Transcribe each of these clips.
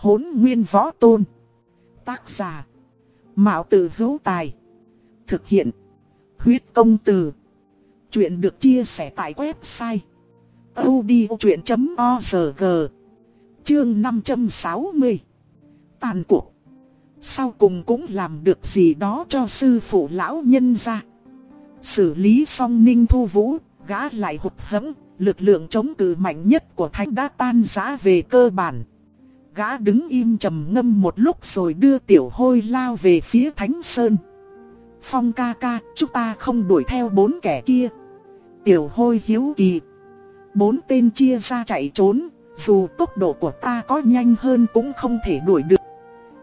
hỗn nguyên võ tôn. Tác giả. Mạo tử hữu tài. Thực hiện. Huyết công từ. Chuyện được chia sẻ tại website. odchuyện.org Chương 560 Tàn cuộc Sau cùng cũng làm được gì đó cho sư phụ lão nhân ra Xử lý xong ninh thu vũ, Gã lại hụt hẫng, Lực lượng chống cự mạnh nhất của thánh đã tan rã về cơ bản Gã đứng im trầm ngâm một lúc rồi đưa tiểu hôi lao về phía thánh sơn Phong ca ca, chúng ta không đuổi theo bốn kẻ kia Tiểu hôi hiếu kỳ Bốn tên chia ra chạy trốn dù tốc độ của ta có nhanh hơn cũng không thể đuổi được.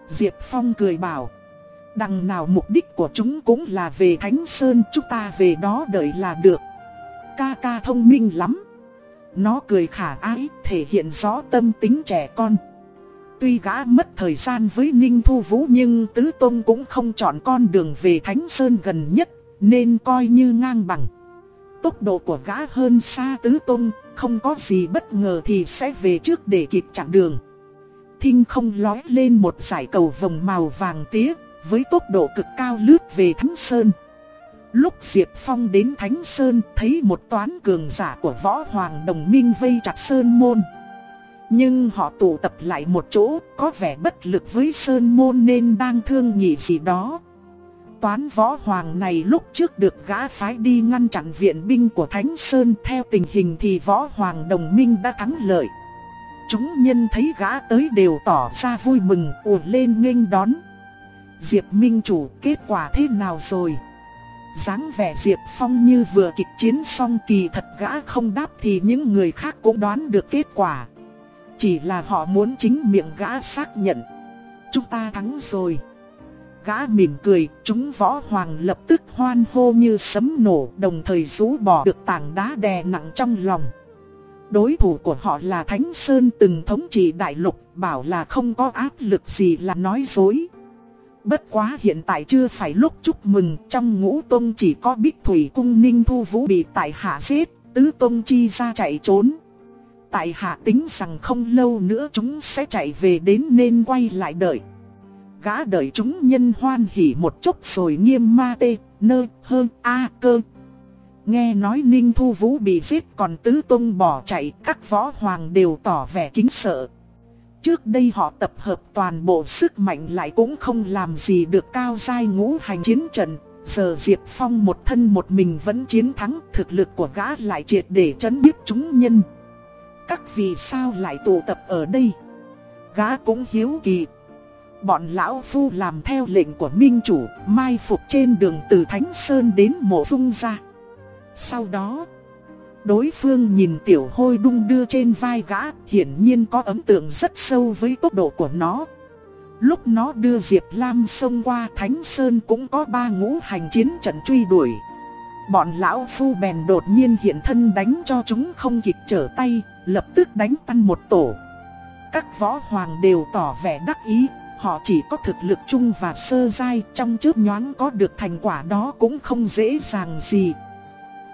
Diệp Phong cười bảo. Đằng nào mục đích của chúng cũng là về Thánh Sơn, chúng ta về đó đợi là được. Ca ca thông minh lắm. Nó cười khả ái, thể hiện rõ tâm tính trẻ con. Tuy gã mất thời gian với Ninh Thu Vũ nhưng Tứ Tông cũng không chọn con đường về Thánh Sơn gần nhất, nên coi như ngang bằng. Tốc độ của gã hơn xa Tứ Tông, không có gì bất ngờ thì sẽ về trước để kịp chặn đường. Thinh không lói lên một giải cầu vòng màu vàng tía, với tốc độ cực cao lướt về Thánh Sơn. Lúc Diệp Phong đến Thánh Sơn thấy một toán cường giả của võ hoàng đồng minh vây chặt Sơn Môn. Nhưng họ tụ tập lại một chỗ, có vẻ bất lực với Sơn Môn nên đang thương nghị gì đó. Toán võ hoàng này lúc trước được gã phái đi ngăn chặn viện binh của Thánh Sơn theo tình hình thì võ hoàng đồng minh đã thắng lợi. Chúng nhân thấy gã tới đều tỏ ra vui mừng ùa lên nghênh đón. Diệp Minh Chủ kết quả thế nào rồi? dáng vẻ Diệp Phong như vừa kịch chiến xong kỳ thật gã không đáp thì những người khác cũng đoán được kết quả. Chỉ là họ muốn chính miệng gã xác nhận. Chúng ta thắng rồi. Gã mỉm cười, chúng võ hoàng lập tức hoan hô như sấm nổ, đồng thời rũ bỏ được tảng đá đè nặng trong lòng. Đối thủ của họ là Thánh Sơn từng thống trị đại lục, bảo là không có áp lực gì là nói dối. Bất quá hiện tại chưa phải lúc chúc mừng, trong ngũ tông chỉ có Bích Thủy Cung Ninh Thu Vũ bị tại hạ giết, tứ tông chi ra chạy trốn. Tại hạ tính rằng không lâu nữa chúng sẽ chạy về đến nên quay lại đợi gã đợi chúng nhân hoan hỉ một chút rồi nghiêm ma tê, nơ, hơn, a cơ. Nghe nói Ninh Thu Vũ bị giết còn Tứ Tông bỏ chạy, các võ hoàng đều tỏ vẻ kính sợ. Trước đây họ tập hợp toàn bộ sức mạnh lại cũng không làm gì được cao giai ngũ hành chiến trận. Giờ Diệp Phong một thân một mình vẫn chiến thắng, thực lực của gã lại triệt để chấn biết chúng nhân. Các vì sao lại tụ tập ở đây? Gã cũng hiếu kỳ. Bọn lão phu làm theo lệnh của minh chủ, mai phục trên đường từ Thánh Sơn đến mộ dung ra. Sau đó, đối phương nhìn tiểu hôi đung đưa trên vai gã, hiển nhiên có ấn tượng rất sâu với tốc độ của nó. Lúc nó đưa Diệp Lam xông qua Thánh Sơn cũng có ba ngũ hành chiến trận truy đuổi. Bọn lão phu bèn đột nhiên hiện thân đánh cho chúng không kịp trở tay, lập tức đánh tan một tổ. Các võ hoàng đều tỏ vẻ đắc ý, Họ chỉ có thực lực chung và sơ dai trong chớp nhoáng có được thành quả đó cũng không dễ dàng gì.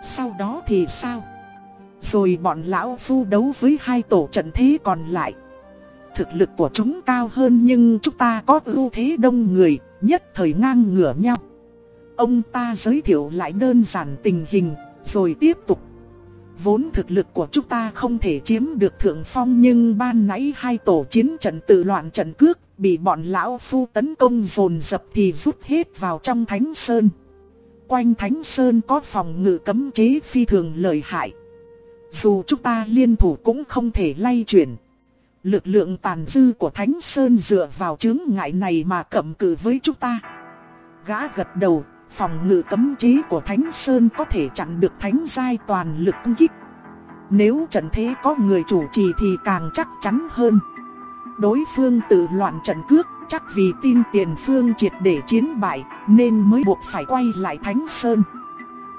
Sau đó thì sao? Rồi bọn lão phu đấu với hai tổ trận thế còn lại. Thực lực của chúng cao hơn nhưng chúng ta có ưu thế đông người, nhất thời ngang ngửa nhau. Ông ta giới thiệu lại đơn giản tình hình, rồi tiếp tục. Vốn thực lực của chúng ta không thể chiếm được thượng phong nhưng ban nãy hai tổ chiến trận tự loạn trận cước bị bọn lão phu tấn công dồn dập thì rút hết vào trong thánh sơn. Quanh thánh sơn có phòng ngự cấm chế phi thường lợi hại. Dù chúng ta liên thủ cũng không thể lay chuyển. Lực lượng tàn dư của thánh sơn dựa vào chứng ngại này mà cẩm cự với chúng ta. Gã gật đầu, phòng ngự cấm chế của thánh sơn có thể chặn được thánh giai toàn lực công kích. Nếu trận thế có người chủ trì thì càng chắc chắn hơn. Đối phương tự loạn trận cước, chắc vì tin tiền phương triệt để chiến bại, nên mới buộc phải quay lại Thánh Sơn.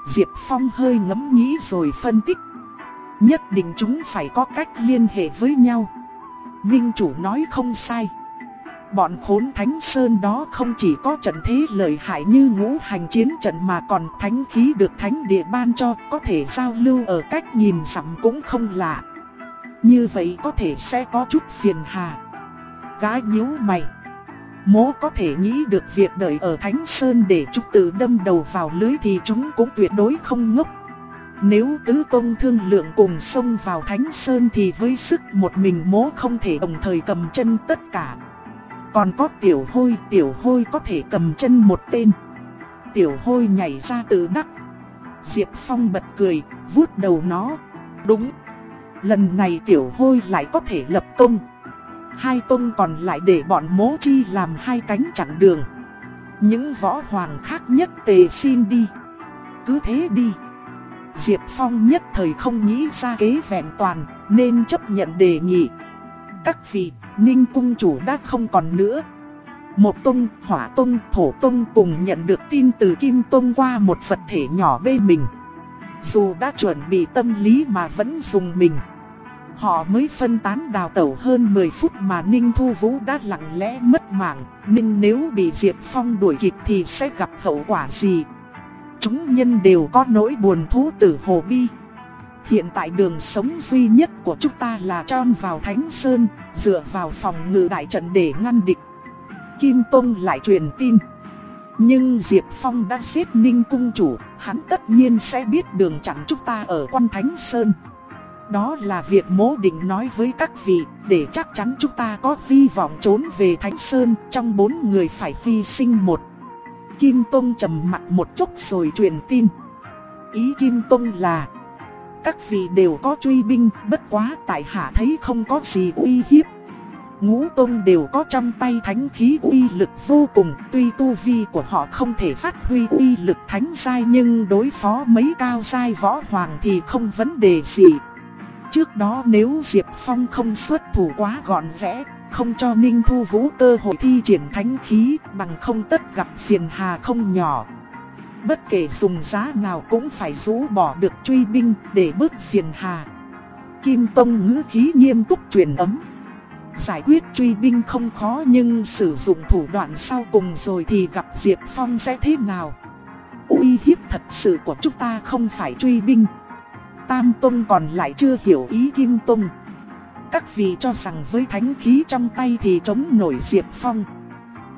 Diệp Phong hơi ngẫm nghĩ rồi phân tích. Nhất định chúng phải có cách liên hệ với nhau. Minh chủ nói không sai. Bọn khốn Thánh Sơn đó không chỉ có trận thế lợi hại như ngũ hành chiến trận mà còn thánh khí được thánh địa ban cho, có thể giao lưu ở cách nhìn dặm cũng không lạ. Như vậy có thể sẽ có chút phiền hà. Gái nhíu mày. Mố có thể nghĩ được việc đợi ở Thánh Sơn để trúc tự đâm đầu vào lưới thì chúng cũng tuyệt đối không ngốc. Nếu tứ tôn thương lượng cùng xông vào Thánh Sơn thì với sức một mình mố không thể đồng thời cầm chân tất cả. Còn có tiểu hôi, tiểu hôi có thể cầm chân một tên. Tiểu hôi nhảy ra tự đắc. Diệp Phong bật cười, vuốt đầu nó. Đúng. Lần này tiểu hôi lại có thể lập công. Hai tôn còn lại để bọn mố chi làm hai cánh chặn đường. Những võ hoàng khác nhất tề xin đi. Cứ thế đi. Diệp Phong nhất thời không nghĩ ra kế vẹn toàn, nên chấp nhận đề nghị. Các vị, Ninh Cung Chủ đã không còn nữa. Một Tông, Hỏa Tông, Thổ Tông cùng nhận được tin từ Kim Tông qua một vật thể nhỏ bên mình. Dù đã chuẩn bị tâm lý mà vẫn dùng mình. Họ mới phân tán đào tẩu hơn 10 phút mà Ninh Thu Vũ đã lặng lẽ mất mạng. Ninh nếu bị Diệp Phong đuổi kịp thì sẽ gặp hậu quả gì? Chúng nhân đều có nỗi buồn thú tử hồ bi. Hiện tại đường sống duy nhất của chúng ta là tròn vào Thánh Sơn, dựa vào phòng ngự đại trận để ngăn địch. Kim Tông lại truyền tin. Nhưng Diệp Phong đã giết Ninh Cung Chủ, hắn tất nhiên sẽ biết đường chặn chúng ta ở quan Thánh Sơn. Đó là việc mố định nói với các vị, để chắc chắn chúng ta có hy vọng trốn về Thánh Sơn, trong bốn người phải hy sinh một. Kim Tông trầm mặt một chút rồi truyền tin. Ý Kim Tông là, các vị đều có truy binh, bất quá tại hạ thấy không có gì uy hiếp. Ngũ Tông đều có trong tay thánh khí uy lực vô cùng, tuy tu vi của họ không thể phát huy uy lực thánh sai nhưng đối phó mấy cao sai võ hoàng thì không vấn đề gì. Trước đó nếu Diệp Phong không xuất thủ quá gọn gẽ, không cho Ninh Thu Vũ cơ hội thi triển thánh khí, bằng không tất gặp phiền hà không nhỏ. Bất kể dùng giá nào cũng phải rũ bỏ được truy binh để bớt phiền hà. Kim Tông ngữ khí nghiêm túc truyền ấm. Giải quyết truy binh không khó nhưng sử dụng thủ đoạn sau cùng rồi thì gặp Diệp Phong sẽ thế nào? Uy hiếp thật sự của chúng ta không phải truy binh. Tam Tông còn lại chưa hiểu ý Kim Tông. Các vị cho rằng với thánh khí trong tay thì chống nổi Diệp Phong.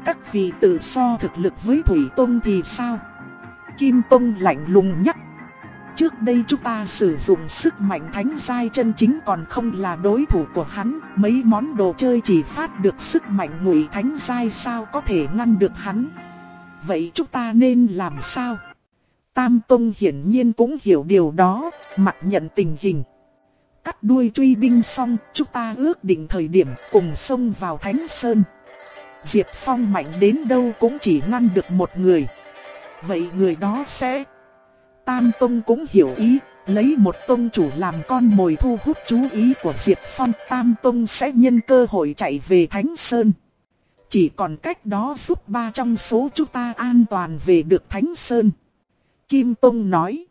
Các vị tự so thực lực với Thủy Tông thì sao? Kim Tông lạnh lùng nhắc. Trước đây chúng ta sử dụng sức mạnh thánh giai chân chính còn không là đối thủ của hắn, mấy món đồ chơi chỉ phát được sức mạnh ngụy thánh giai sao có thể ngăn được hắn. Vậy chúng ta nên làm sao? Tam Tông hiển nhiên cũng hiểu điều đó, mặc nhận tình hình. Cắt đuôi truy binh xong, chúng ta ước định thời điểm cùng xông vào Thánh Sơn. Diệp Phong mạnh đến đâu cũng chỉ ngăn được một người. Vậy người đó sẽ... Tam Tông cũng hiểu ý, lấy một tông chủ làm con mồi thu hút chú ý của Diệp Phong. Tam Tông sẽ nhân cơ hội chạy về Thánh Sơn. Chỉ còn cách đó giúp ba trong số chúng ta an toàn về được Thánh Sơn. Kim Tông nói.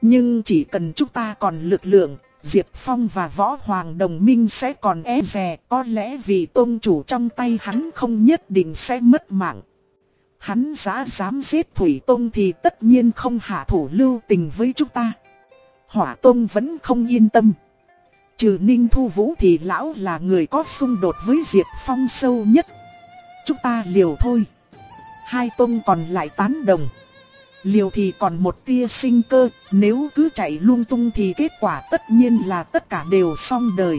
Nhưng chỉ cần chúng ta còn lực lượng, Diệp Phong và Võ Hoàng Đồng Minh sẽ còn e rè, có lẽ vì tôn chủ trong tay hắn không nhất định sẽ mất mạng. Hắn giá dám giết Thủy Tông thì tất nhiên không hạ thủ lưu tình với chúng ta. Hỏa Tông vẫn không yên tâm. Trừ Ninh Thu Vũ thì lão là người có xung đột với Diệp Phong sâu nhất. Chúng ta liều thôi. Hai Tông còn lại tán đồng. Liều thì còn một tia sinh cơ, nếu cứ chạy lung tung thì kết quả tất nhiên là tất cả đều xong đời.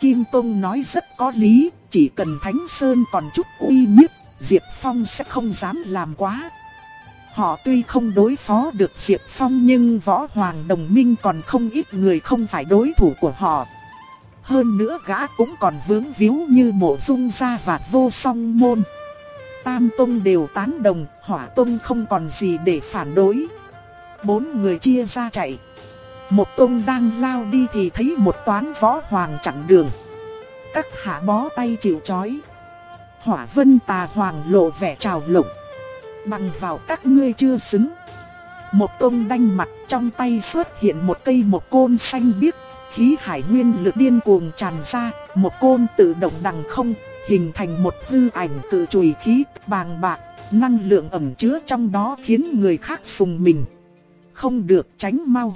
Kim Tông nói rất có lý, chỉ cần Thánh Sơn còn chút uy nhất, Diệp Phong sẽ không dám làm quá. Họ tuy không đối phó được Diệp Phong nhưng võ hoàng đồng minh còn không ít người không phải đối thủ của họ. Hơn nữa gã cũng còn vướng víu như mộ dung gia và vô song môn. Tam Tông đều tán đồng, Hỏa Tông không còn gì để phản đối. Bốn người chia ra chạy. Một Tông đang lao đi thì thấy một toán võ hoàng chặn đường. Các hạ bó tay chịu chói. Hỏa Vân Tà Hoàng lộ vẻ trào lộng. Bằng vào các ngươi chưa xứng. Một Tông đanh mặt trong tay xuất hiện một cây một côn xanh biếc. Khí hải nguyên lực điên cuồng tràn ra, một côn tự động đằng không, hình thành một hư ảnh tự chùy khí bàng bạc, năng lượng ẩm chứa trong đó khiến người khác sùng mình. Không được tránh mau.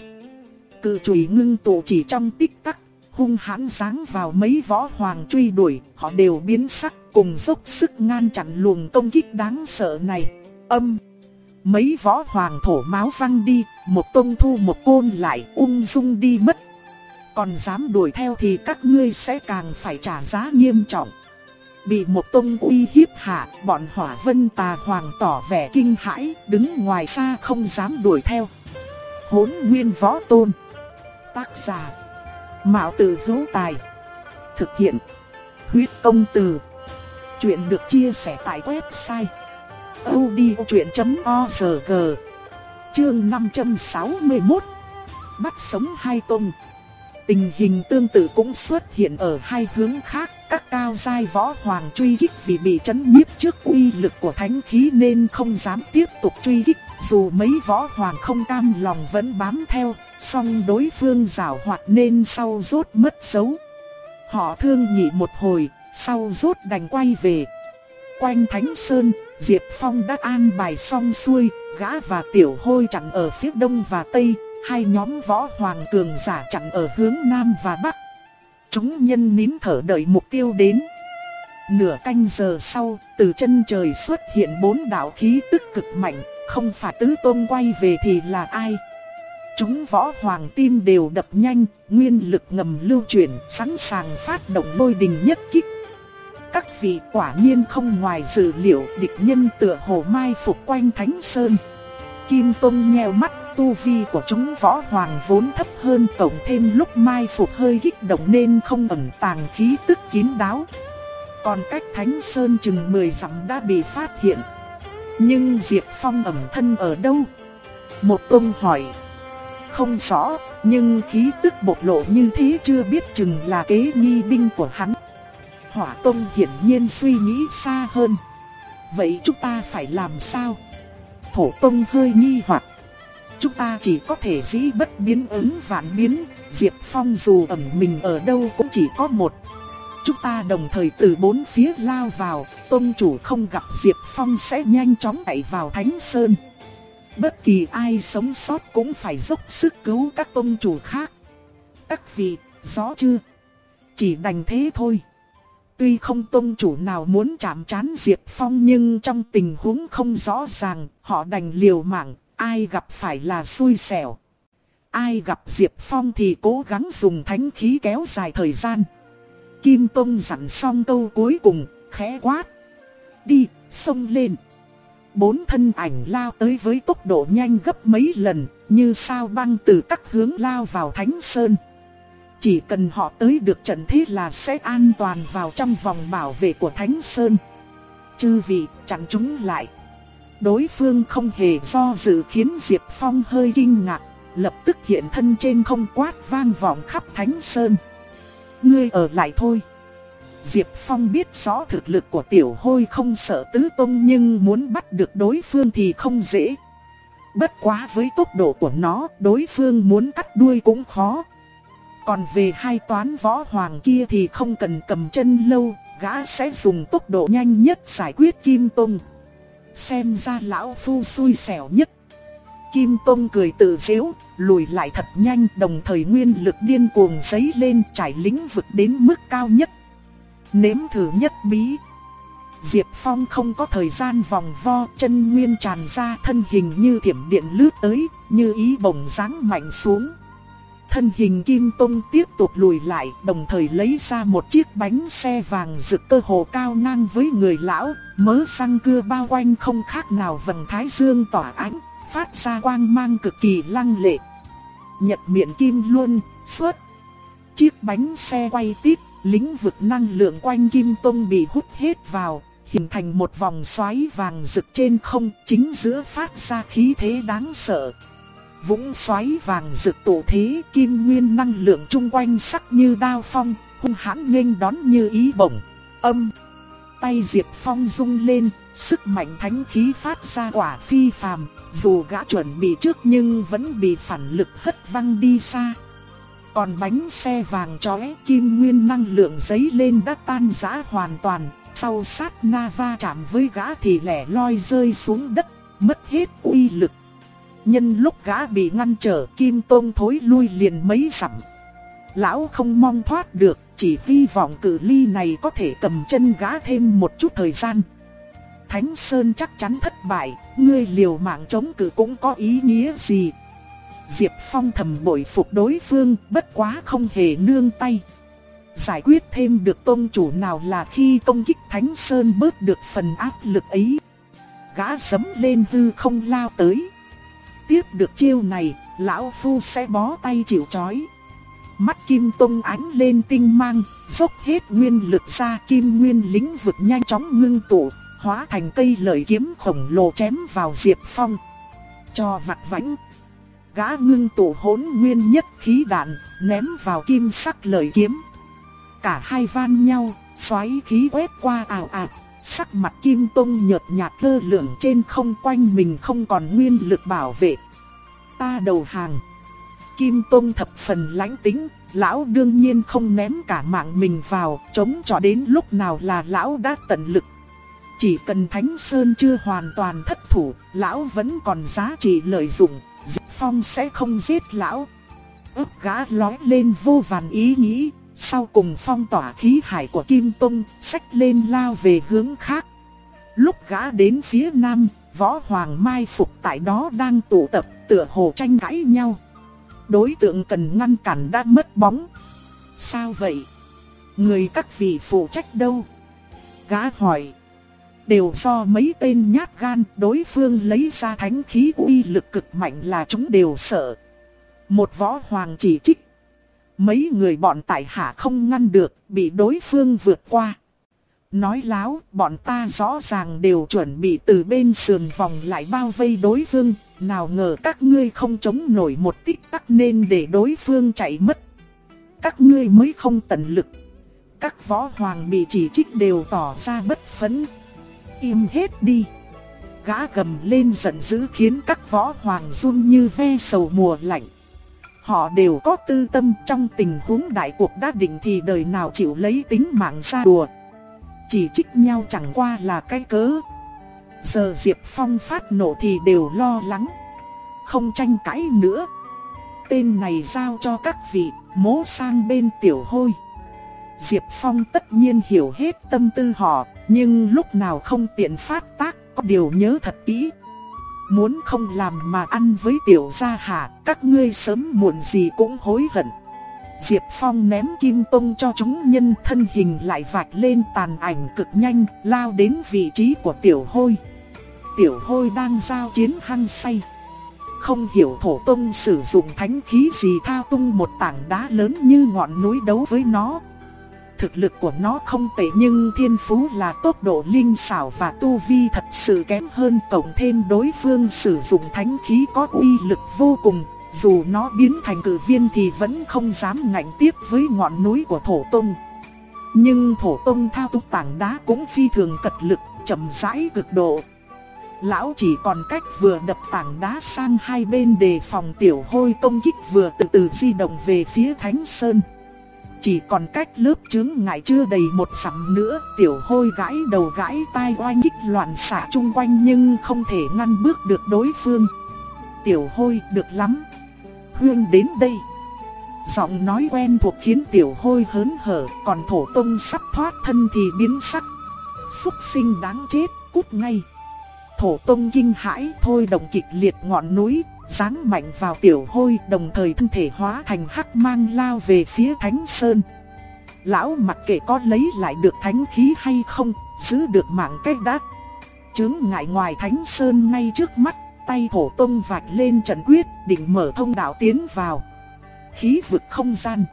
Cự chùy ngưng tụ chỉ trong tích tắc, hung hãn giáng vào mấy võ hoàng truy đuổi, họ đều biến sắc cùng dốc sức ngăn chặn luồng công kích đáng sợ này. Âm Mấy võ hoàng thổ máu văng đi, một tông thu một côn lại ung dung đi mất. Còn dám đuổi theo thì các ngươi sẽ càng phải trả giá nghiêm trọng. Bị một tông uy hiếp hạ, bọn hỏa vân tà hoàng tỏ vẻ kinh hãi, đứng ngoài xa không dám đuổi theo. Hốn nguyên võ tôn Tác giả Mạo tử hữu tài Thực hiện Huyết công từ Chuyện được chia sẻ tại website odchuyện.org Chương 561 Bắt sống hai tông Tình hình tương tự cũng xuất hiện ở hai hướng khác. Các cao giai võ hoàng truy kích vì bị chấn nhiếp trước uy lực của thánh khí nên không dám tiếp tục truy kích. Dù mấy võ hoàng không cam lòng vẫn bám theo song đối phương rào hoạt nên sau rốt mất dấu. Họ thương nhị một hồi, sau rốt đành quay về Quanh Thánh Sơn, Diệp Phong đã an bài xong xuôi, gã và tiểu hôi chặn ở phía đông và tây, hai nhóm võ hoàng cường giả chặn ở hướng nam và bắc. Chúng nhân nín thở đợi mục tiêu đến. Nửa canh giờ sau, từ chân trời xuất hiện bốn đạo khí tức cực mạnh, không phải tứ tôn quay về thì là ai? Chúng võ hoàng tim đều đập nhanh, nguyên lực ngầm lưu chuyển, sẵn sàng phát động lôi đình nhất kích các vị quả nhiên không ngoài dự liệu địch nhân tựa hồ mai phục quanh Thánh Sơn. Kim Tông nheo mắt tu vi của chúng võ hoàng vốn thấp hơn cộng thêm lúc mai phục hơi kích động nên không ẩn tàng khí tức kín đáo. Còn cách Thánh Sơn chừng 10 dặm đã bị phát hiện. Nhưng Diệp Phong ẩn thân ở đâu? Một tông hỏi. Không rõ, nhưng khí tức bộc lộ như thế chưa biết chừng là kế nghi binh của hắn. Hỏa Tông hiển nhiên suy nghĩ xa hơn. Vậy chúng ta phải làm sao? Thổ Tông hơi nghi hoặc. Chúng ta chỉ có thể dĩ bất biến ứng vạn biến, Diệp Phong dù ẩn mình ở đâu cũng chỉ có một. Chúng ta đồng thời từ bốn phía lao vào, Tông chủ không gặp Diệp Phong sẽ nhanh chóng chạy vào Thánh Sơn. Bất kỳ ai sống sót cũng phải dốc sức cứu các tông chủ khác. Các vị, rõ chưa? Chỉ đành thế thôi. Tuy không tôn chủ nào muốn chạm chán Diệp Phong nhưng trong tình huống không rõ ràng, họ đành liều mạng, ai gặp phải là xui xẻo. Ai gặp Diệp Phong thì cố gắng dùng thánh khí kéo dài thời gian. Kim Tông dặn xong câu cuối cùng, khẽ quát. Đi, xông lên. Bốn thân ảnh lao tới với tốc độ nhanh gấp mấy lần, như sao băng từ các hướng lao vào Thánh Sơn. Chỉ cần họ tới được trận thế là sẽ an toàn vào trong vòng bảo vệ của Thánh Sơn. Chư vị chặn chúng lại. Đối phương không hề do dự khiến Diệp Phong hơi kinh ngạc, lập tức hiện thân trên không quát vang vọng khắp Thánh Sơn. Ngươi ở lại thôi. Diệp Phong biết rõ thực lực của tiểu hôi không sợ tứ tông nhưng muốn bắt được đối phương thì không dễ. Bất quá với tốc độ của nó, đối phương muốn cắt đuôi cũng khó. Còn về hai toán võ hoàng kia thì không cần cầm chân lâu, gã sẽ dùng tốc độ nhanh nhất giải quyết Kim Tông. Xem ra lão phu xui xẻo nhất. Kim Tông cười tự dễu, lùi lại thật nhanh đồng thời nguyên lực điên cuồng giấy lên trải lĩnh vực đến mức cao nhất. Nếm thử nhất bí. Diệp Phong không có thời gian vòng vo chân nguyên tràn ra thân hình như thiểm điện lướt tới, như ý bổng dáng mạnh xuống. Thân hình Kim Tông tiếp tục lùi lại, đồng thời lấy ra một chiếc bánh xe vàng rực cơ hồ cao ngang với người lão, mớ xăng cưa bao quanh không khác nào vầng thái dương tỏa ánh, phát ra quang mang cực kỳ lăng lệ. Nhật miệng kim luôn, xuất. Chiếc bánh xe quay tiếp, lĩnh vực năng lượng quanh Kim Tông bị hút hết vào, hình thành một vòng xoáy vàng rực trên không, chính giữa phát ra khí thế đáng sợ. Vũng xoáy vàng rực tụ thế kim nguyên năng lượng chung quanh sắc như đao phong, hung hãn nghênh đón như ý bổng. Âm. Tay Diệp Phong rung lên, sức mạnh thánh khí phát ra quả phi phàm, dù gã chuẩn bị trước nhưng vẫn bị phản lực hất văng đi xa. Còn bánh xe vàng chói kim nguyên năng lượng giấy lên đã tan rã hoàn toàn, sau sát na va chạm với gã thì lẻ loi rơi xuống đất, mất hết uy lực. Nhân lúc gã bị ngăn trở Kim Tông thối lui liền mấy sẵm. Lão không mong thoát được, chỉ hy vọng cử ly này có thể cầm chân gã thêm một chút thời gian. Thánh Sơn chắc chắn thất bại, ngươi liều mạng chống cử cũng có ý nghĩa gì. Diệp Phong thầm bội phục đối phương, bất quá không hề nương tay. Giải quyết thêm được tôn chủ nào là khi công kích Thánh Sơn bớt được phần áp lực ấy. Gã sấm lên hư không lao tới. Tiếp được chiêu này, lão phu sẽ bó tay chịu chói. Mắt kim tông ánh lên tinh mang, dốc hết nguyên lực ra kim nguyên lĩnh vực nhanh chóng ngưng tụ, hóa thành cây lợi kiếm khổng lồ chém vào Diệp Phong. Cho vặt vãnh. Gã ngưng tụ hỗn nguyên nhất khí đạn, ném vào kim sắc lợi kiếm. Cả hai van nhau, xoáy khí quét qua ảo ảo. Sắc mặt kim tông nhợt nhạt lơ lửng trên không quanh mình không còn nguyên lực bảo vệ. Ta đầu hàng. Kim Tông thập phần lãnh tính, lão đương nhiên không ném cả mạng mình vào, chống cho đến lúc nào là lão đã tận lực. Chỉ cần Thánh Sơn chưa hoàn toàn thất thủ, lão vẫn còn giá trị lợi dụng, Diệp Phong sẽ không giết lão. ước gã lói lên vô vàn ý nghĩ, sau cùng phong tỏa khí hải của Kim Tông, sách lên lao về hướng khác. Lúc gã đến phía nam, võ hoàng mai phục tại đó đang tụ tập, tựa hồ tranh cãi nhau. Đối tượng cần ngăn cản đã mất bóng. Sao vậy? Người các vị phụ trách đâu? Gã hỏi. Đều do mấy tên nhát gan đối phương lấy ra thánh khí uy lực cực mạnh là chúng đều sợ. Một võ hoàng chỉ trích. Mấy người bọn tại hạ không ngăn được, bị đối phương vượt qua. Nói láo, bọn ta rõ ràng đều chuẩn bị từ bên sườn vòng lại bao vây đối phương, nào ngờ các ngươi không chống nổi một tích tắc nên để đối phương chạy mất. Các ngươi mới không tận lực. Các võ hoàng bị chỉ trích đều tỏ ra bất phấn. Im hết đi. Gã gầm lên giận dữ khiến các võ hoàng run như ve sầu mùa lạnh. Họ đều có tư tâm trong tình huống đại cuộc đã định thì đời nào chịu lấy tính mạng ra đùa. Chỉ trích nhau chẳng qua là cái cớ. Giờ Diệp Phong phát nổ thì đều lo lắng. Không tranh cãi nữa. Tên này giao cho các vị, mố sang bên tiểu hôi. Diệp Phong tất nhiên hiểu hết tâm tư họ, nhưng lúc nào không tiện phát tác, có điều nhớ thật kỹ. Muốn không làm mà ăn với tiểu gia hạ, các ngươi sớm muộn gì cũng hối hận. Diệp Phong ném kim tông cho chúng nhân thân hình lại vạch lên tàn ảnh cực nhanh, lao đến vị trí của tiểu hôi. Tiểu hôi đang giao chiến hăng say. Không hiểu thổ tông sử dụng thánh khí gì thao tung một tảng đá lớn như ngọn núi đấu với nó. Thực lực của nó không tệ nhưng thiên phú là tốc độ linh xảo và tu vi thật sự kém hơn cộng thêm đối phương sử dụng thánh khí có uy lực vô cùng dù nó biến thành cử viên thì vẫn không dám ngạnh tiếp với ngọn núi của thổ tông. Nhưng thổ tông thao túng tảng đá cũng phi thường cật lực, chậm rãi cực độ. Lão chỉ còn cách vừa đập tảng đá sang hai bên để phòng tiểu hôi công kích vừa từ từ di động về phía Thánh Sơn. Chỉ còn cách lớp trứng ngại chưa đầy một sắm nữa, tiểu hôi gãi đầu gãi tai oanh kích loạn xạ chung quanh nhưng không thể ngăn bước được đối phương. Tiểu hôi được lắm, Hương đến đây. Giọng nói quen thuộc khiến tiểu hôi hớn hở, còn thổ tông sắp thoát thân thì biến sắc. Xúc sinh đáng chết, cút ngay. Thổ tông kinh hãi thôi động kịch liệt ngọn núi, giáng mạnh vào tiểu hôi đồng thời thân thể hóa thành hắc mang lao về phía thánh sơn. Lão mặc kệ có lấy lại được thánh khí hay không, giữ được mạng cách đát. Chứng ngại ngoài thánh sơn ngay trước mắt tay thổ tông vạch lên trận quyết, định mở thông đạo tiến vào. Khí vực không gian.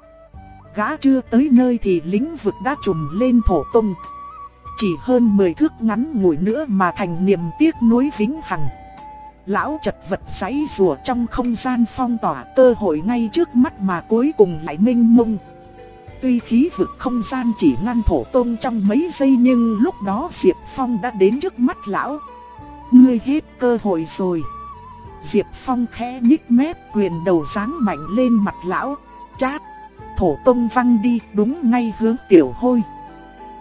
Gã chưa tới nơi thì lính vực đã trùm lên thổ tông. Chỉ hơn 10 thước ngắn ngủi nữa mà thành niềm tiếc nuối vĩnh hằng. Lão chật vật giấy rùa trong không gian phong tỏa cơ hội ngay trước mắt mà cuối cùng lại minh mông. Tuy khí vực không gian chỉ ngăn thổ tông trong mấy giây nhưng lúc đó Diệp Phong đã đến trước mắt lão. Ngươi hết cơ hội rồi. Diệp Phong khẽ nhích mép, quyền đầu giáng mạnh lên mặt lão. Chát. Thổ tông văng đi, đúng ngay hướng tiểu hôi.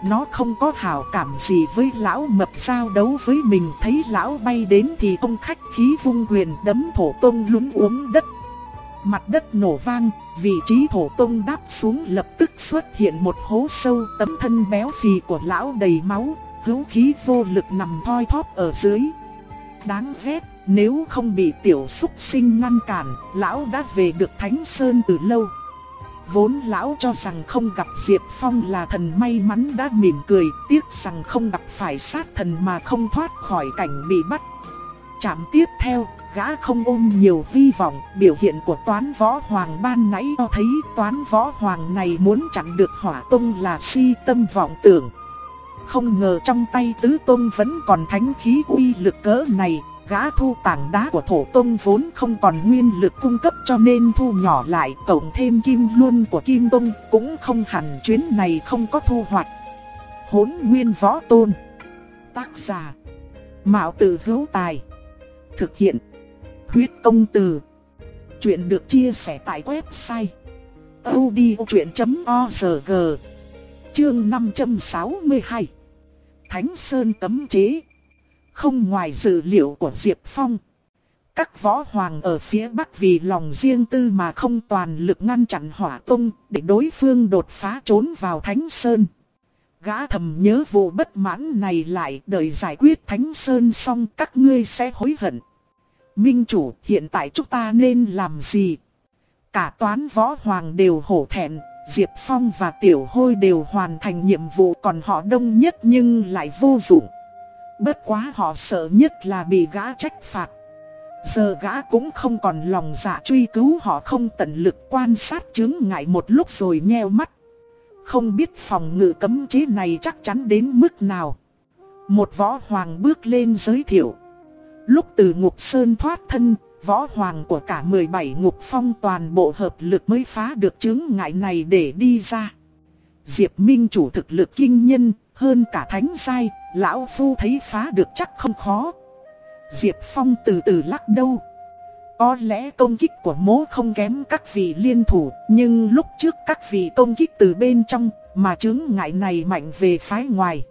Nó không có hảo cảm gì với lão mập sao đấu với mình thấy lão bay đến thì ông khách khí vung quyền đấm thổ tông lún uống đất. Mặt đất nổ vang, vị trí thổ tông đáp xuống lập tức xuất hiện một hố sâu tấm thân béo phì của lão đầy máu, hữu khí vô lực nằm thoi thóp ở dưới. Đáng ghét, nếu không bị tiểu xúc sinh ngăn cản, lão đã về được Thánh Sơn từ lâu. Vốn lão cho rằng không gặp Diệp Phong là thần may mắn đã mỉm cười, tiếc rằng không gặp phải sát thần mà không thoát khỏi cảnh bị bắt. Chạm tiếp theo, gã không ôm nhiều hy vọng, biểu hiện của toán võ hoàng ban nãy cho thấy toán võ hoàng này muốn chặn được hỏa tông là si tâm vọng tưởng. Không ngờ trong tay tứ tôn vẫn còn thánh khí uy lực cỡ này, gã thu tảng đá của thổ tông vốn không còn nguyên lực cung cấp cho nên thu nhỏ lại cộng thêm kim luân của kim tông cũng không hẳn chuyến này không có thu hoạch. Hốn nguyên võ tôn, Tác giả, Mạo tử hữu tài, Thực hiện, Huyết công từ. Chuyện được chia sẻ tại website odchuyện.org Chương 562 Thánh Sơn tấm chế không ngoài dự liệu của Diệp Phong. Các võ hoàng ở phía Bắc vì lòng riêng tư mà không toàn lực ngăn chặn hỏa tung để đối phương đột phá trốn vào Thánh Sơn. Gã thầm nhớ vụ bất mãn này lại đợi giải quyết Thánh Sơn xong các ngươi sẽ hối hận. Minh chủ hiện tại chúng ta nên làm gì? Cả toán võ hoàng đều hổ thẹn, Diệp Phong và Tiểu Hôi đều hoàn thành nhiệm vụ còn họ đông nhất nhưng lại vô dụng. Bất quá họ sợ nhất là bị gã trách phạt. Giờ gã cũng không còn lòng dạ truy cứu họ không tận lực quan sát chứng ngại một lúc rồi nheo mắt. Không biết phòng ngự cấm chế này chắc chắn đến mức nào. Một võ hoàng bước lên giới thiệu. Lúc từ ngục sơn thoát thân, võ hoàng của cả 17 ngục phong toàn bộ hợp lực mới phá được chứng ngại này để đi ra. Diệp Minh chủ thực lực kinh nhân, hơn cả thánh sai, lão phu thấy phá được chắc không khó. Diệp Phong từ từ lắc đầu. Có lẽ công kích của mố không kém các vị liên thủ, nhưng lúc trước các vị công kích từ bên trong, mà chứng ngại này mạnh về phái ngoài.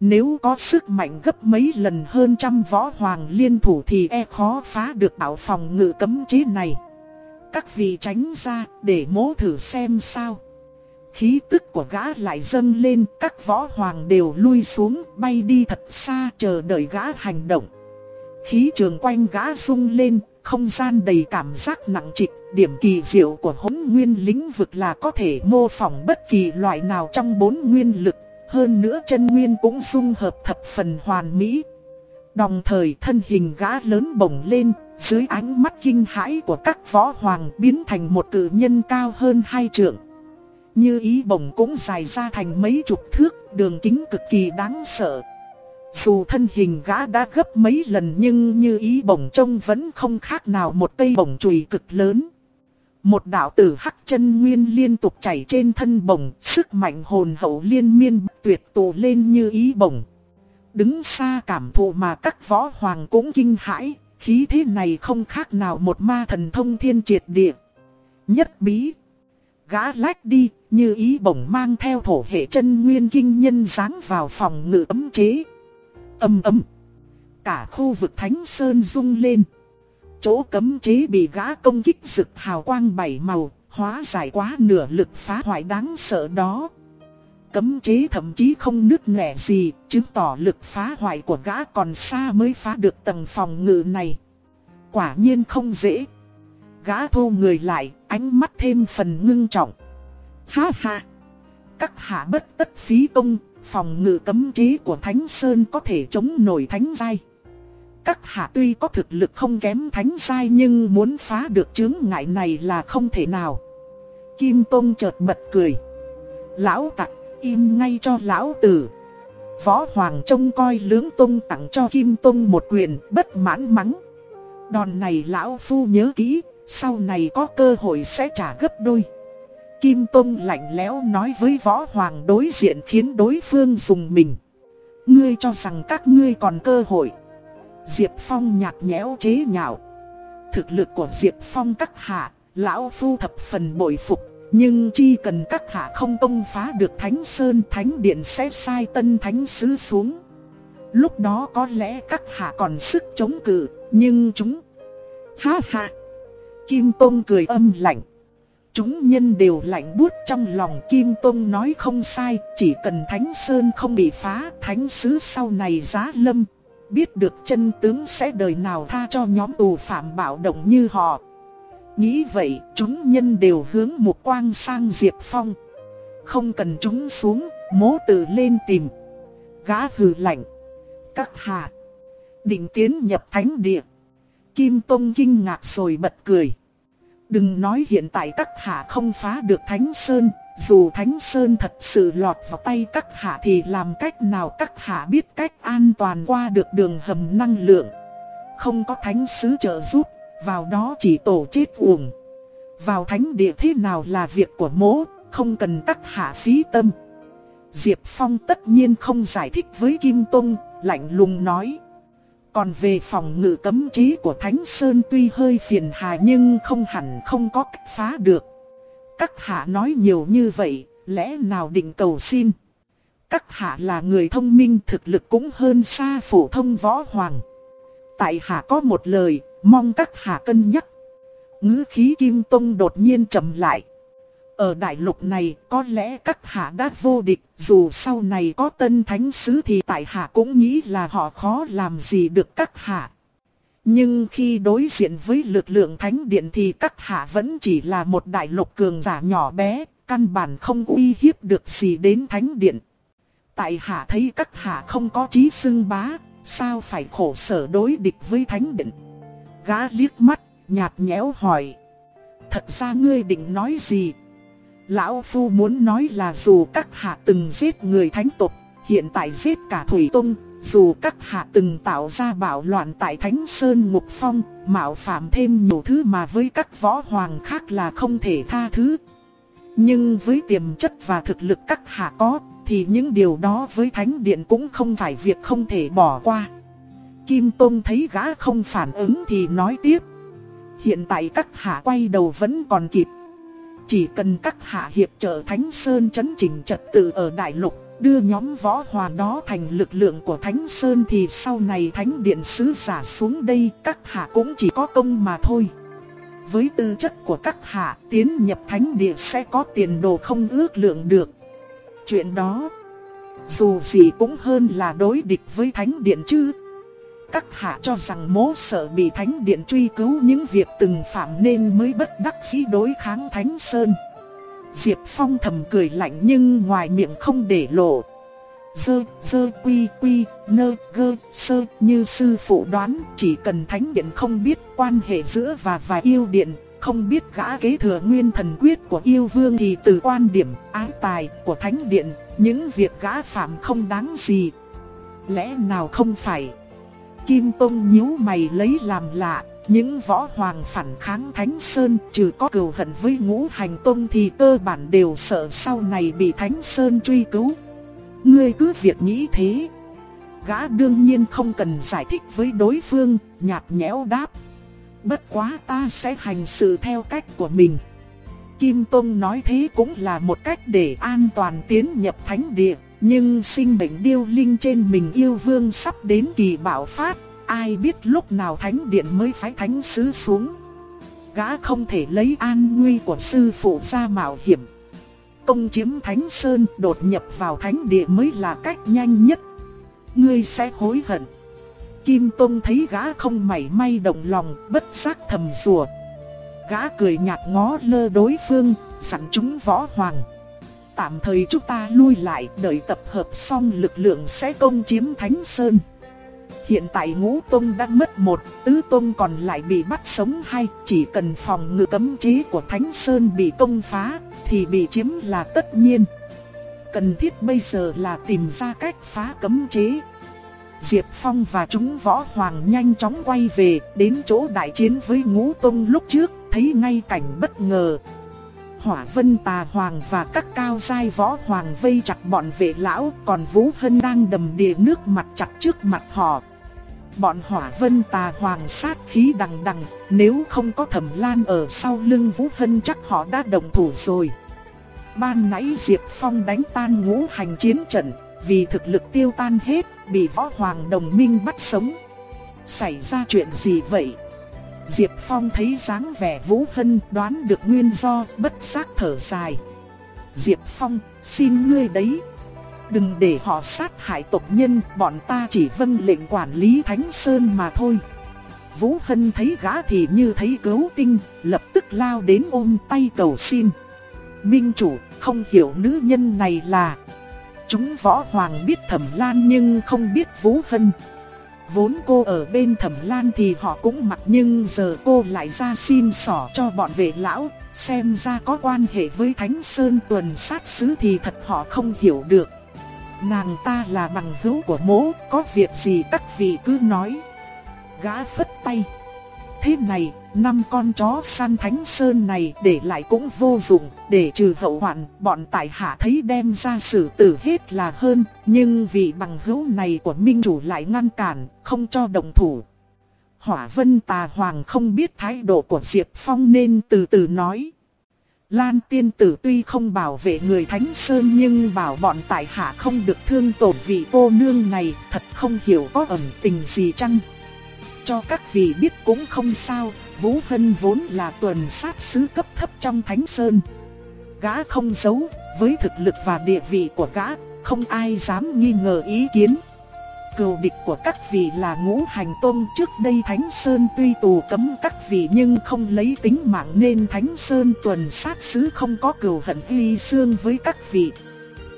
Nếu có sức mạnh gấp mấy lần hơn trăm võ hoàng liên thủ thì e khó phá được bảo phòng ngự cấm chế này. Các vị tránh ra để mố thử xem sao. Khí tức của gã lại dâng lên, các võ hoàng đều lui xuống, bay đi thật xa chờ đợi gã hành động. Khí trường quanh gã rung lên, không gian đầy cảm giác nặng trịch, điểm kỳ diệu của hỗn nguyên lĩnh vực là có thể mô phỏng bất kỳ loại nào trong bốn nguyên lực, hơn nữa chân nguyên cũng dung hợp thập phần hoàn mỹ. Đồng thời thân hình gã lớn bổng lên, dưới ánh mắt kinh hãi của các võ hoàng biến thành một cự nhân cao hơn hai trượng. Như ý bổng cũng dài ra thành mấy chục thước, đường kính cực kỳ đáng sợ. Dù thân hình gã đã gấp mấy lần nhưng như ý bổng trông vẫn không khác nào một cây bổng chùy cực lớn. Một đạo tử hắc chân nguyên liên tục chảy trên thân bổng, sức mạnh hồn hậu liên miên tuyệt tụ lên như ý bổng. Đứng xa cảm thụ mà các võ hoàng cũng kinh hãi, khí thế này không khác nào một ma thần thông thiên triệt địa. Nhất bí gã lách đi, như ý bổng mang theo thổ hệ chân nguyên kinh nhân dáng vào phòng ngự ấm chế. Âm âm Cả khu vực Thánh Sơn rung lên. Chỗ cấm chế bị gã công kích rực hào quang bảy màu, hóa giải quá nửa lực phá hoại đáng sợ đó. Cấm chế thậm chí không nứt nẻ gì, chứng tỏ lực phá hoại của gã còn xa mới phá được tầng phòng ngự này. Quả nhiên không dễ. Gã thu người lại, ánh mắt thêm phần ngưng trọng. Ha ha! Các hạ bất tất phí công, phòng ngự cấm chế của Thánh Sơn có thể chống nổi Thánh Giai. Các hạ tuy có thực lực không kém Thánh Giai nhưng muốn phá được chướng ngại này là không thể nào. Kim Tông chợt bật cười. Lão tặc, im ngay cho lão tử. Võ Hoàng trông coi lưỡng Tông tặng cho Kim Tông một quyền bất mãn mắng. Đòn này lão phu nhớ kỹ, sau này có cơ hội sẽ trả gấp đôi. Kim Tông lạnh lẽo nói với võ hoàng đối diện khiến đối phương dùng mình. Ngươi cho rằng các ngươi còn cơ hội. Diệp Phong nhạt nhẽo chế nhạo. Thực lực của Diệp Phong các hạ, lão phu thập phần bội phục. Nhưng chi cần các hạ không công phá được Thánh Sơn Thánh Điện sẽ sai tân Thánh Sứ xuống. Lúc đó có lẽ các hạ còn sức chống cự, nhưng chúng... Ha ha! Kim Tông cười âm lạnh. Chúng nhân đều lạnh buốt trong lòng Kim Tông nói không sai, chỉ cần Thánh Sơn không bị phá, Thánh Sứ sau này giá lâm. Biết được chân tướng sẽ đời nào tha cho nhóm tù phạm bạo động như họ. Nghĩ vậy, chúng nhân đều hướng một quang sang Diệp Phong. Không cần chúng xuống, mố tự lên tìm. Gã hừ lạnh. Các hạ, định tiến nhập thánh địa. Kim Tông kinh ngạc rồi bật cười. Đừng nói hiện tại các hạ không phá được Thánh Sơn, dù Thánh Sơn thật sự lọt vào tay các hạ thì làm cách nào các hạ biết cách an toàn qua được đường hầm năng lượng. Không có Thánh Sứ trợ giúp, vào đó chỉ tổ chết uổng. Vào Thánh Địa thế nào là việc của mỗ, không cần các hạ phí tâm. Diệp Phong tất nhiên không giải thích với Kim Tông, lạnh lùng nói. Còn về phòng ngự cấm chế của Thánh Sơn tuy hơi phiền hà nhưng không hẳn không có cách phá được. Các hạ nói nhiều như vậy, lẽ nào định cầu xin? Các hạ là người thông minh thực lực cũng hơn xa phổ thông võ hoàng. Tại hạ có một lời, mong các hạ cân nhắc. Ngữ khí Kim Tông đột nhiên trầm lại. Ở đại lục này có lẽ các hạ đã vô địch, dù sau này có tân thánh sứ thì tại hạ cũng nghĩ là họ khó làm gì được các hạ. Nhưng khi đối diện với lực lượng thánh điện thì các hạ vẫn chỉ là một đại lục cường giả nhỏ bé, căn bản không uy hiếp được gì đến thánh điện. Tại hạ thấy các hạ không có chí xưng bá, sao phải khổ sở đối địch với thánh điện. Gã liếc mắt, nhạt nhẽo hỏi. Thật ra ngươi định nói gì? Lão Phu muốn nói là dù các hạ từng giết người thánh tộc, hiện tại giết cả Thủy Tông, dù các hạ từng tạo ra bạo loạn tại Thánh Sơn Ngục Phong, mạo phạm thêm nhiều thứ mà với các võ hoàng khác là không thể tha thứ. Nhưng với tiềm chất và thực lực các hạ có, thì những điều đó với Thánh Điện cũng không phải việc không thể bỏ qua. Kim Tông thấy gã không phản ứng thì nói tiếp. Hiện tại các hạ quay đầu vẫn còn kịp. Chỉ cần các hạ hiệp trợ Thánh Sơn chấn chỉnh trật tự ở Đại Lục, đưa nhóm võ hòa đó thành lực lượng của Thánh Sơn thì sau này Thánh Điện Sứ giả xuống đây các hạ cũng chỉ có công mà thôi. Với tư chất của các hạ, tiến nhập Thánh Điện sẽ có tiền đồ không ước lượng được. Chuyện đó, dù gì cũng hơn là đối địch với Thánh Điện chứ. Các hạ cho rằng mố sợ bị thánh điện truy cứu những việc từng phạm nên mới bất đắc dĩ đối kháng thánh sơn. Diệp Phong thầm cười lạnh nhưng ngoài miệng không để lộ. Dơ, dơ quy quy, nơ, gơ, sơ như sư phụ đoán chỉ cần thánh điện không biết quan hệ giữa và vài yêu điện, không biết gã kế thừa nguyên thần quyết của yêu vương thì từ quan điểm ái tài của thánh điện, những việc gã phạm không đáng gì. Lẽ nào không phải? Kim Tông nhíu mày lấy làm lạ, những võ hoàng phản kháng Thánh Sơn trừ có cừu hận với ngũ hành tông thì cơ bản đều sợ sau này bị Thánh Sơn truy cứu. Ngươi cứ việc nghĩ thế. Gã đương nhiên không cần giải thích với đối phương, nhạt nhẽo đáp. Bất quá ta sẽ hành sự theo cách của mình. Kim Tông nói thế cũng là một cách để an toàn tiến nhập thánh địa. Nhưng sinh mệnh điêu linh trên mình yêu vương sắp đến kỳ bạo phát, ai biết lúc nào thánh điện mới phái thánh sứ xuống. Gã không thể lấy an nguy của sư phụ ra mạo hiểm. Công chiếm thánh sơn đột nhập vào thánh địa mới là cách nhanh nhất. Ngươi sẽ hối hận. Kim Tông thấy gã không mảy may động lòng, bất giác thầm rùa. Gã cười nhạt ngó lơ đối phương, sẵn chúng võ hoàng tạm thời chúng ta lui lại đợi tập hợp xong lực lượng sẽ công chiếm Thánh Sơn. Hiện tại ngũ tông đã mất một, tứ tông còn lại bị bắt sống hay chỉ cần phòng ngự cấm chế của Thánh Sơn bị công phá thì bị chiếm là tất nhiên. Cần thiết bây giờ là tìm ra cách phá cấm chế. Diệp Phong và chúng võ hoàng nhanh chóng quay về đến chỗ đại chiến với ngũ tông lúc trước, thấy ngay cảnh bất ngờ, Hỏa Vân Tà Hoàng và các cao giai võ hoàng vây chặt bọn vệ lão, còn Vũ Hân đang đầm đìa nước mặt chặt trước mặt họ. Bọn Hỏa Vân Tà Hoàng sát khí đằng đằng, nếu không có Thẩm Lan ở sau lưng Vũ Hân chắc họ đã đồng thủ rồi. Ban nãy Diệp Phong đánh tan ngũ hành chiến trận, vì thực lực tiêu tan hết, bị võ hoàng đồng minh bắt sống. Xảy ra chuyện gì vậy? Diệp Phong thấy dáng vẻ Vũ Hân đoán được nguyên do, bất giác thở dài. Diệp Phong, xin ngươi đấy. Đừng để họ sát hại tộc nhân, bọn ta chỉ vâng lệnh quản lý Thánh Sơn mà thôi. Vũ Hân thấy gã thì như thấy gấu tinh, lập tức lao đến ôm tay cầu xin. Minh chủ, không hiểu nữ nhân này là... Chúng võ hoàng biết thẩm lan nhưng không biết Vũ Hân. Vốn cô ở bên thẩm lan thì họ cũng mặc nhưng giờ cô lại ra xin sỏ cho bọn vệ lão, xem ra có quan hệ với Thánh Sơn tuần sát sứ thì thật họ không hiểu được. Nàng ta là bằng hữu của mố, có việc gì các vị cứ nói. Gã phất tay. Thế này, năm con chó săn thánh sơn này để lại cũng vô dụng, để trừ hậu hoạn, bọn tại hạ thấy đem ra xử tử hết là hơn, nhưng vì bằng hữu này của minh chủ lại ngăn cản, không cho đồng thủ. Hỏa vân tà hoàng không biết thái độ của Diệp Phong nên từ từ nói. Lan tiên tử tuy không bảo vệ người Thánh Sơn nhưng bảo bọn tại hạ không được thương tổn vị cô nương này thật không hiểu có ẩn tình gì chăng. Cho các vị biết cũng không sao, Vũ Hân vốn là tuần sát sứ cấp thấp trong Thánh Sơn. Gã không giấu, với thực lực và địa vị của gã, không ai dám nghi ngờ ý kiến. Cầu địch của các vị là ngũ hành tôn trước đây Thánh Sơn tuy tù cấm các vị nhưng không lấy tính mạng nên Thánh Sơn tuần sát sứ không có cừu hận y xương với các vị.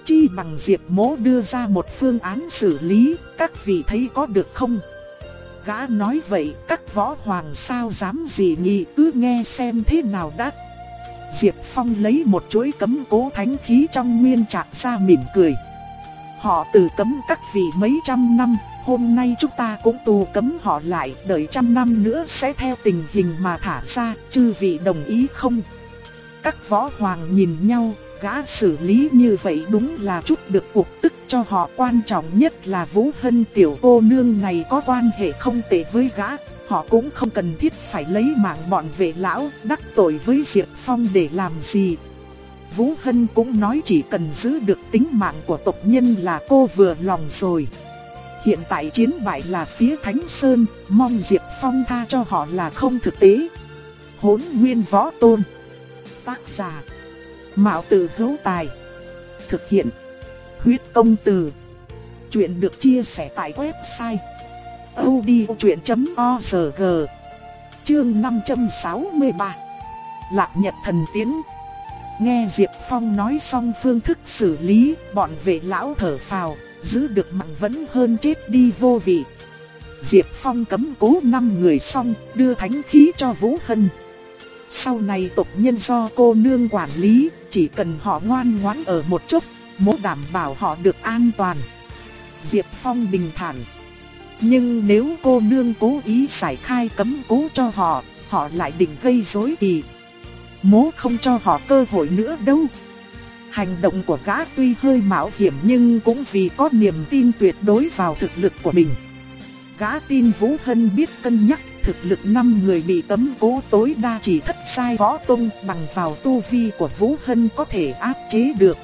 Chi bằng Diệp Mỗ đưa ra một phương án xử lý, các vị thấy có được không? Gã nói vậy các võ hoàng sao dám gì nghị cứ nghe xem thế nào đã. Diệp Phong lấy một chuỗi cấm cố thánh khí trong nguyên trạc ra mỉm cười. Họ từ cấm các vị mấy trăm năm, hôm nay chúng ta cũng tù cấm họ lại, đợi trăm năm nữa sẽ theo tình hình mà thả ra, chư vị đồng ý không? Các võ hoàng nhìn nhau, gã xử lý như vậy đúng là chút được cuộc tức cho họ quan trọng nhất là Vũ Hân tiểu cô nương này có quan hệ không tệ với gã, họ cũng không cần thiết phải lấy mạng bọn vệ lão đắc tội với Diệp Phong để làm gì. Vũ Hân cũng nói chỉ cần giữ được tính mạng của tộc nhân là cô vừa lòng rồi. Hiện tại chiến bại là phía Thánh Sơn, mong Diệp Phong tha cho họ là không thực tế. Hốn nguyên võ tôn. Tác giả. Mạo tử hữu tài. Thực hiện. Huyết công từ. Chuyện được chia sẻ tại website. odchuyện.org Chương 563 Lạc Nhật Thần Tiến Nghe Diệp Phong nói xong phương thức xử lý, bọn vệ lão thở phào, giữ được mạng vẫn hơn chết đi vô vị. Diệp Phong cấm cố năm người xong, đưa thánh khí cho Vũ Hân. Sau này tộc nhân do cô nương quản lý, chỉ cần họ ngoan ngoãn ở một chút, mỗ đảm bảo họ được an toàn. Diệp Phong bình thản. Nhưng nếu cô nương cố ý giải khai cấm cố cho họ, họ lại định gây rối thì mố không cho họ cơ hội nữa đâu. Hành động của gã tuy hơi mạo hiểm nhưng cũng vì có niềm tin tuyệt đối vào thực lực của mình. Gã tin Vũ Hân biết cân nhắc thực lực năm người bị tấm cố tối đa chỉ thất sai võ tung bằng vào tu vi của Vũ Hân có thể áp chế được.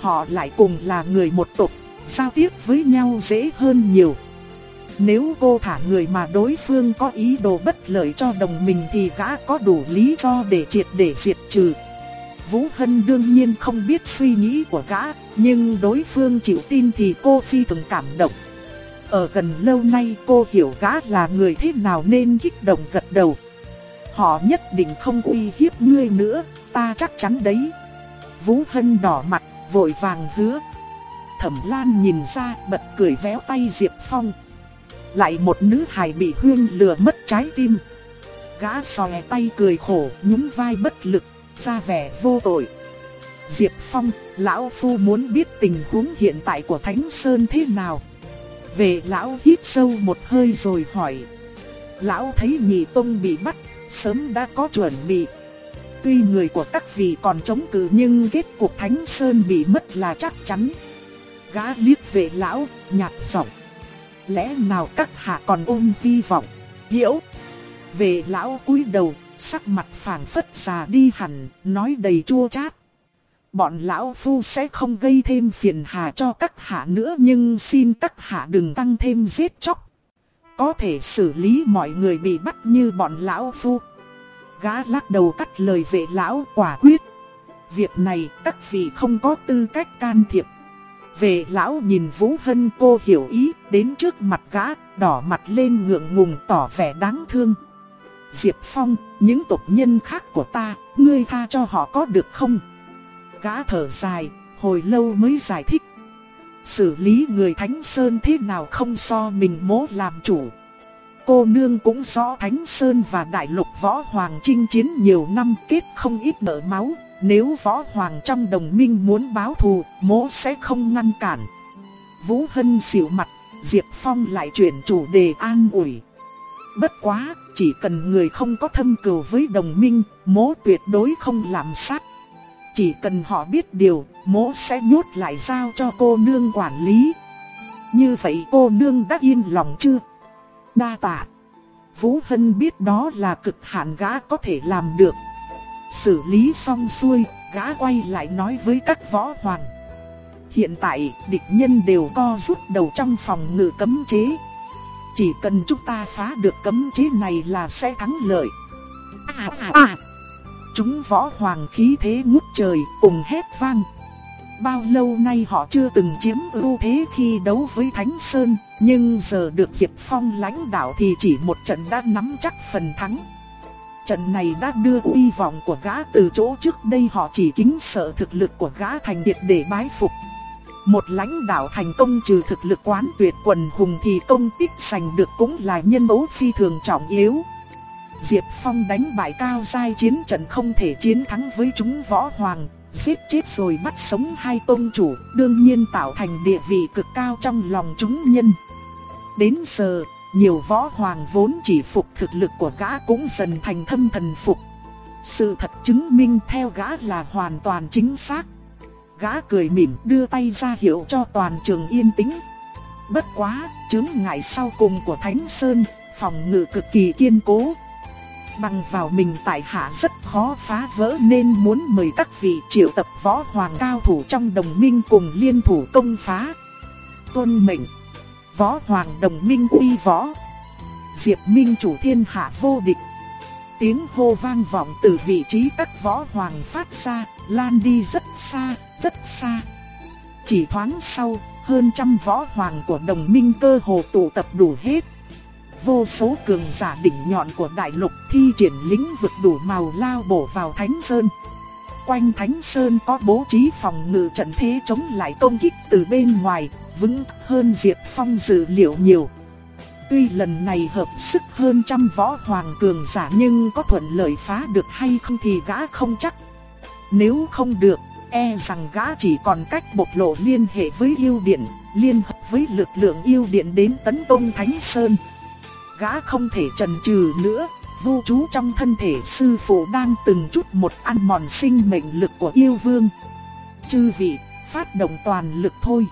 Họ lại cùng là người một tộc, giao tiếp với nhau dễ hơn nhiều. Nếu cô thả người mà đối phương có ý đồ bất lợi cho đồng mình thì gã có đủ lý do để triệt để diệt trừ. Vũ Hân đương nhiên không biết suy nghĩ của gã, nhưng đối phương chịu tin thì cô phi thường cảm động. Ở gần lâu nay cô hiểu gã là người thế nào nên kích động gật đầu. Họ nhất định không uy hiếp ngươi nữa, ta chắc chắn đấy. Vũ Hân đỏ mặt, vội vàng hứa. Thẩm Lan nhìn ra bật cười véo tay Diệp Phong. Lại một nữ hài bị huyên lừa mất trái tim. Gã xòe tay cười khổ, nhún vai bất lực, ra vẻ vô tội. Diệp Phong, lão phu muốn biết tình huống hiện tại của Thánh Sơn thế nào. Về lão hít sâu một hơi rồi hỏi. Lão thấy nhị tông bị bắt, sớm đã có chuẩn bị. Tuy người của các vị còn chống cự nhưng kết cục Thánh Sơn bị mất là chắc chắn. Gã liếc về lão, nhạt giọng lẽ nào các hạ còn ôm hy vọng, hiểu. Về lão cúi đầu, sắc mặt phảng phất già đi hẳn, nói đầy chua chát. Bọn lão phu sẽ không gây thêm phiền hà cho các hạ nữa nhưng xin các hạ đừng tăng thêm giết chóc. có thể xử lý mọi người bị bắt như bọn lão phu. Gã lắc đầu cắt lời vệ lão quả quyết. Việc này các vị không có tư cách can thiệp. Vệ lão nhìn Vũ Hân cô hiểu ý, đến trước mặt gã, đỏ mặt lên ngượng ngùng tỏ vẻ đáng thương. Diệp Phong, những tộc nhân khác của ta, ngươi tha cho họ có được không? Gã thở dài, hồi lâu mới giải thích. Xử lý người Thánh Sơn thế nào không so mình mố làm chủ. Cô nương cũng rõ Thánh Sơn và Đại Lục Võ Hoàng chinh chiến nhiều năm kết không ít nợ máu. Nếu Võ Hoàng trong đồng minh muốn báo thù, mố sẽ không ngăn cản. Vũ Hân xỉu mặt, Diệp Phong lại chuyển chủ đề an ủi. Bất quá, chỉ cần người không có thâm cừu với đồng minh, mố tuyệt đối không làm sát. Chỉ cần họ biết điều, mỗ sẽ nhốt lại giao cho cô nương quản lý. Như vậy cô nương đã yên lòng chưa? Đa tạ. Vũ Hân biết đó là cực hạn gã có thể làm được. Xử lý xong xuôi, gã quay lại nói với các võ hoàng. Hiện tại, địch nhân đều co rút đầu trong phòng ngự cấm chế. Chỉ cần chúng ta phá được cấm chế này là sẽ thắng lợi. À à à! Chúng võ hoàng khí thế ngút trời cùng hét vang. Bao lâu nay họ chưa từng chiếm ưu thế khi đấu với Thánh Sơn, nhưng giờ được Diệp Phong lãnh đạo thì chỉ một trận đã nắm chắc phần thắng. Trận này đã đưa uy vọng của gã từ chỗ trước đây họ chỉ kính sợ thực lực của gã thành điệt để bái phục. Một lãnh đạo thành công trừ thực lực quán tuyệt quần hùng thì công tích giành được cũng là nhân tố phi thường trọng yếu. Diệp Phong đánh bại cao giai chiến trận không thể chiến thắng với chúng võ hoàng, giết chết rồi bắt sống hai tôn chủ, đương nhiên tạo thành địa vị cực cao trong lòng chúng nhân. Đến giờ, nhiều võ hoàng vốn chỉ phục thực lực của gã cũng dần thành thâm thần phục. Sự thật chứng minh theo gã là hoàn toàn chính xác. Gã cười mỉm đưa tay ra hiệu cho toàn trường yên tĩnh. Bất quá, chứng ngại sau cùng của Thánh Sơn, phòng ngự cực kỳ kiên cố. Bằng vào mình tại hạ rất khó phá vỡ nên muốn mời các vị triệu tập võ hoàng cao thủ trong đồng minh cùng liên thủ công phá. Tuân mệnh Võ hoàng đồng minh uy võ. Diệp Minh chủ thiên hạ vô địch. Tiếng hô vang vọng từ vị trí các võ hoàng phát ra, lan đi rất xa, rất xa. Chỉ thoáng sau, hơn trăm võ hoàng của đồng minh cơ hồ tụ tập đủ hết. Vô số cường giả đỉnh nhọn của đại lục thi triển lĩnh vực đủ màu lao bổ vào Thánh Sơn. Quanh Thánh Sơn có bố trí phòng ngự trận thế chống lại công kích từ bên ngoài, vững hơn Diệp Phong dự liệu nhiều. Tuy lần này hợp sức hơn trăm võ hoàng cường giả nhưng có thuận lợi phá được hay không thì gã không chắc. Nếu không được, e rằng gã chỉ còn cách bộc lộ liên hệ với yêu điện, liên hợp với lực lượng yêu điện đến tấn công Thánh Sơn. Gã không thể trần trừ nữa, vô chú trong thân thể sư phụ đang từng chút một ăn mòn sinh mệnh lực của yêu vương. Chư vị, phát động toàn lực thôi.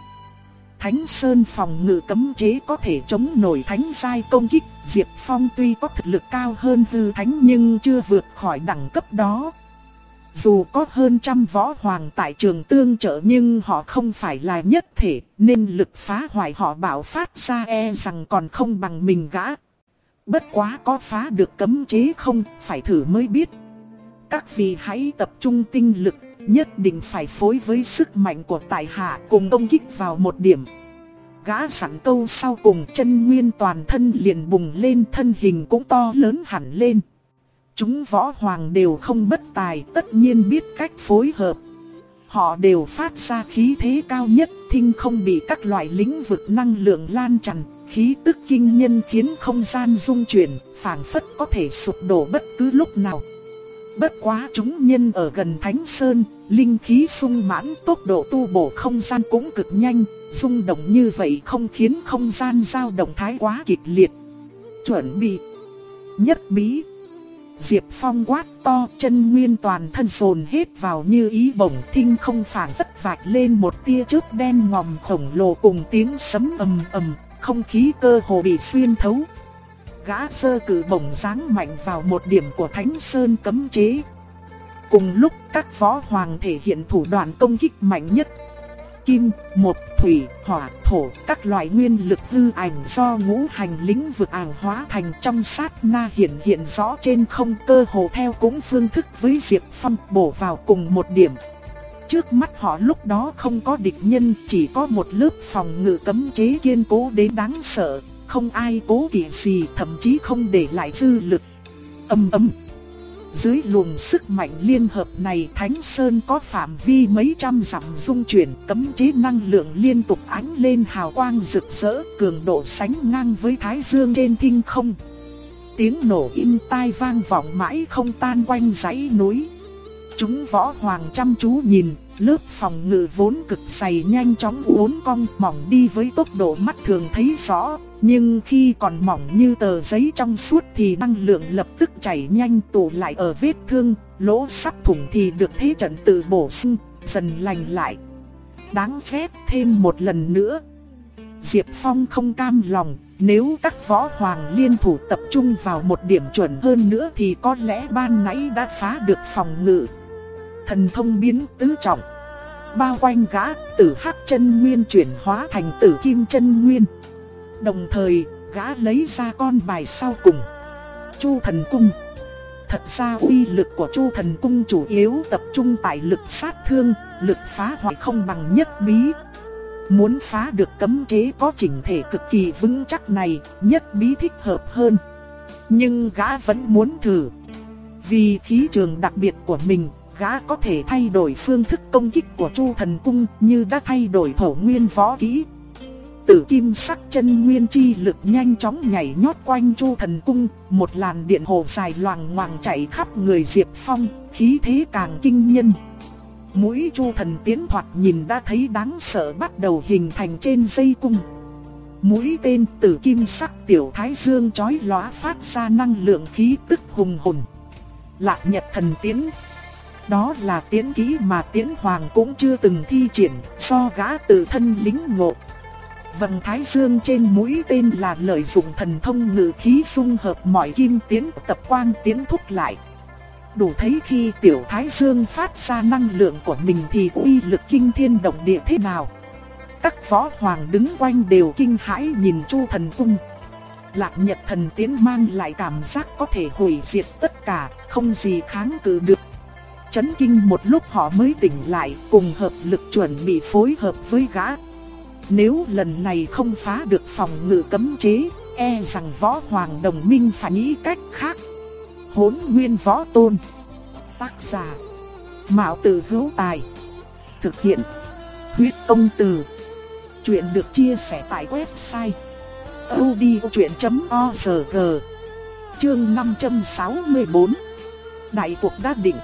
Thánh Sơn phòng ngự cấm chế có thể chống nổi thánh giai công kích, Diệp Phong tuy có thực lực cao hơn hư thánh nhưng chưa vượt khỏi đẳng cấp đó. Dù có hơn trăm võ hoàng tại trường tương trợ nhưng họ không phải là nhất thể, nên lực phá hoại họ bảo phát ra e rằng còn không bằng mình gã. Bất quá có phá được cấm chế không, phải thử mới biết. Các vị hãy tập trung tinh lực nhất định phải phối với sức mạnh của tại hạ cùng công kích vào một điểm. Gã sẵn câu sau cùng chân nguyên toàn thân liền bùng lên thân hình cũng to lớn hẳn lên. Chúng võ hoàng đều không bất tài tất nhiên biết cách phối hợp. Họ đều phát ra khí thế cao nhất thinh không bị các loại lĩnh vực năng lượng lan tràn. Khí tức kinh nhân khiến không gian rung chuyển, phảng phất có thể sụp đổ bất cứ lúc nào. Bất quá chúng nhân ở gần Thánh Sơn, linh khí sung mãn tốc độ tu bổ không gian cũng cực nhanh, rung động như vậy không khiến không gian dao động thái quá kịch liệt. Chuẩn bị Nhất bí Diệp Phong quát to chân nguyên toàn thân sồn hết vào như ý bổng thinh không phản vất vạch lên một tia chớp đen ngòm khổng lồ cùng tiếng sấm ầm ầm, không khí cơ hồ bị xuyên thấu gã sơ cử bổng dáng mạnh vào một điểm của Thánh Sơn cấm chế. Cùng lúc các võ hoàng thể hiện thủ đoạn công kích mạnh nhất. kim, một, thủy, hỏa, thổ, các loại nguyên lực hư ảnh do ngũ hành lĩnh vực ảo hóa thành trong sát na hiện hiện rõ trên không cơ hồ theo cũng phương thức với Diệp Phong bổ vào cùng một điểm. Trước mắt họ lúc đó không có địch nhân, chỉ có một lớp phòng ngự cấm chế kiên cố đến đáng sợ, không ai cố kỵ gì, thậm chí không để lại dư lực. Âm ầm. Dưới luồng sức mạnh liên hợp này Thánh Sơn có phạm vi mấy trăm dặm dung chuyển cấm chế năng lượng liên tục ánh lên hào quang rực rỡ cường độ sánh ngang với Thái Dương trên thinh không. Tiếng nổ im tai vang vọng mãi không tan quanh dãy núi. Chúng võ hoàng chăm chú nhìn, lớp phòng ngự vốn cực dày nhanh chóng uốn cong mỏng đi với tốc độ mắt thường thấy rõ, nhưng khi còn mỏng như tờ giấy trong suốt thì năng lượng lập tức chảy nhanh tụ lại ở vết thương, lỗ sắp thủng thì được thế trận tự bổ sung, dần lành lại. Đáng ghét thêm một lần nữa. Diệp Phong không cam lòng, nếu các võ hoàng liên thủ tập trung vào một điểm chuẩn hơn nữa thì có lẽ ban nãy đã phá được phòng ngự. Thần thông biến tứ trọng. Bao quanh gã, tử hắc chân nguyên chuyển hóa thành tử kim chân nguyên. Đồng thời, gã lấy ra con bài sau cùng. Chu thần cung. Thật ra uy lực của Chu thần cung chủ yếu tập trung tại lực sát thương, lực phá hoại không bằng nhất bí. Muốn phá được cấm chế có chỉnh thể cực kỳ vững chắc này, nhất bí thích hợp hơn. Nhưng gã vẫn muốn thử. Vì khí trường đặc biệt của mình, gã có thể thay đổi phương thức công kích của Chu thần cung như đã thay đổi thổ nguyên võ kỹ, tử kim sắc chân nguyên chi lực nhanh chóng nhảy nhót quanh Chu Thần Cung, một làn điện hồ dài loằng ngoằng chạy khắp người Diệp Phong, khí thế càng kinh nhân. Mũi Chu Thần tiến thoạt nhìn đã thấy đáng sợ bắt đầu hình thành trên dây cung. Mũi tên tử kim sắc tiểu thái dương chói lóa phát ra năng lượng khí tức hùng hồn. Lạc Nhật thần tiến đó là tiến kỹ mà tiến hoàng cũng chưa từng thi triển, so gã tự thân lính ngộ. Vầng thái dương trên mũi tên là lợi dụng thần thông ngự khí dung hợp mọi kim tiến tập quang tiến thúc lại. Đủ thấy khi tiểu thái dương phát ra năng lượng của mình thì uy lực kinh thiên động địa thế nào. Các võ hoàng đứng quanh đều kinh hãi nhìn chu thần cung. Lạc nhật thần tiến mang lại cảm giác có thể hủy diệt tất cả, không gì kháng cự được. Chấn kinh một lúc họ mới tỉnh lại, cùng hợp lực chuẩn bị phối hợp với gã nếu lần này không phá được phòng ngự cấm chế, e rằng võ hoàng đồng minh phải nghĩ cách khác. Hốn nguyên võ tôn. Tác giả. Mạo tử hữu tài. Thực hiện. Huyết công từ. Chuyện được chia sẻ tại website. odchuyện.org Chương 564 Đại cuộc đã định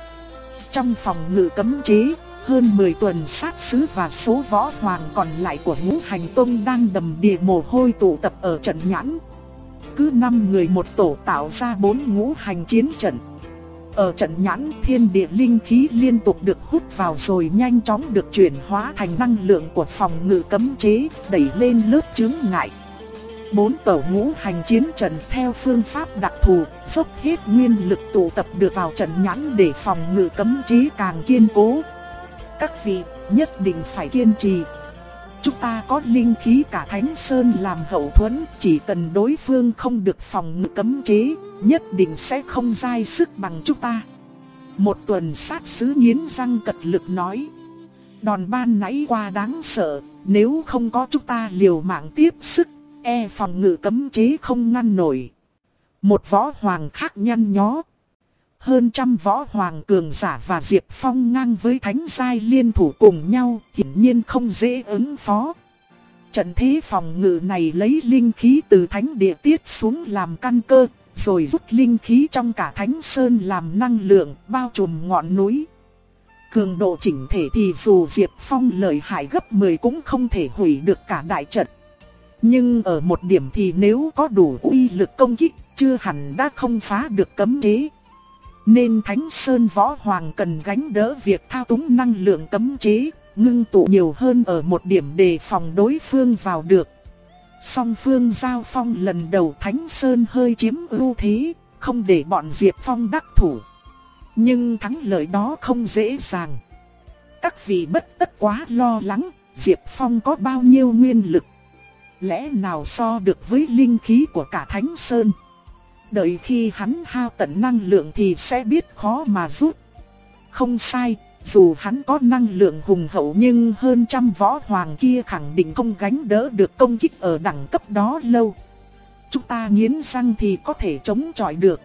trong phòng ngự cấm chế hơn 10 tuần sát sứ và số võ hoàng còn lại của ngũ hành tông đang đầm đìa mồ hôi tụ tập ở trận nhãn. Cứ 5 người một tổ tạo ra 4 ngũ hành chiến trận. Ở trận nhãn thiên địa linh khí liên tục được hút vào rồi nhanh chóng được chuyển hóa thành năng lượng của phòng ngự cấm chế, đẩy lên lớp chướng ngại. Bốn tổ ngũ hành chiến trận theo phương pháp đặc thù, dốc hết nguyên lực tụ tập được vào trận nhãn để phòng ngự cấm chế càng kiên cố, các vị nhất định phải kiên trì. Chúng ta có linh khí cả Thánh Sơn làm hậu thuẫn, chỉ cần đối phương không được phòng ngự cấm chế, nhất định sẽ không dai sức bằng chúng ta. Một tuần sát sứ nghiến răng cật lực nói. Đòn ban nãy qua đáng sợ, nếu không có chúng ta liều mạng tiếp sức, e phòng ngự cấm chế không ngăn nổi. Một võ hoàng khác nhăn nhó, hơn trăm võ hoàng cường giả và Diệp Phong ngang với thánh giai liên thủ cùng nhau, hiển nhiên không dễ ứng phó. Trận thế phòng ngự này lấy linh khí từ thánh địa tiết xuống làm căn cơ, rồi rút linh khí trong cả thánh sơn làm năng lượng bao trùm ngọn núi. Cường độ chỉnh thể thì dù Diệp Phong lợi hại gấp 10 cũng không thể hủy được cả đại trận. Nhưng ở một điểm thì nếu có đủ uy lực công kích, chưa hẳn đã không phá được cấm chế. Nên Thánh Sơn Võ Hoàng cần gánh đỡ việc thao túng năng lượng cấm chế, ngưng tụ nhiều hơn ở một điểm để phòng đối phương vào được. Song phương giao phong lần đầu Thánh Sơn hơi chiếm ưu thế, không để bọn Diệp Phong đắc thủ. Nhưng thắng lợi đó không dễ dàng. Các vị bất tất quá lo lắng, Diệp Phong có bao nhiêu nguyên lực. Lẽ nào so được với linh khí của cả Thánh Sơn. Đợi khi hắn hao tận năng lượng thì sẽ biết khó mà rút. Không sai, dù hắn có năng lượng hùng hậu nhưng hơn trăm võ hoàng kia khẳng định không gánh đỡ được công kích ở đẳng cấp đó lâu. Chúng ta nghiến răng thì có thể chống chọi được.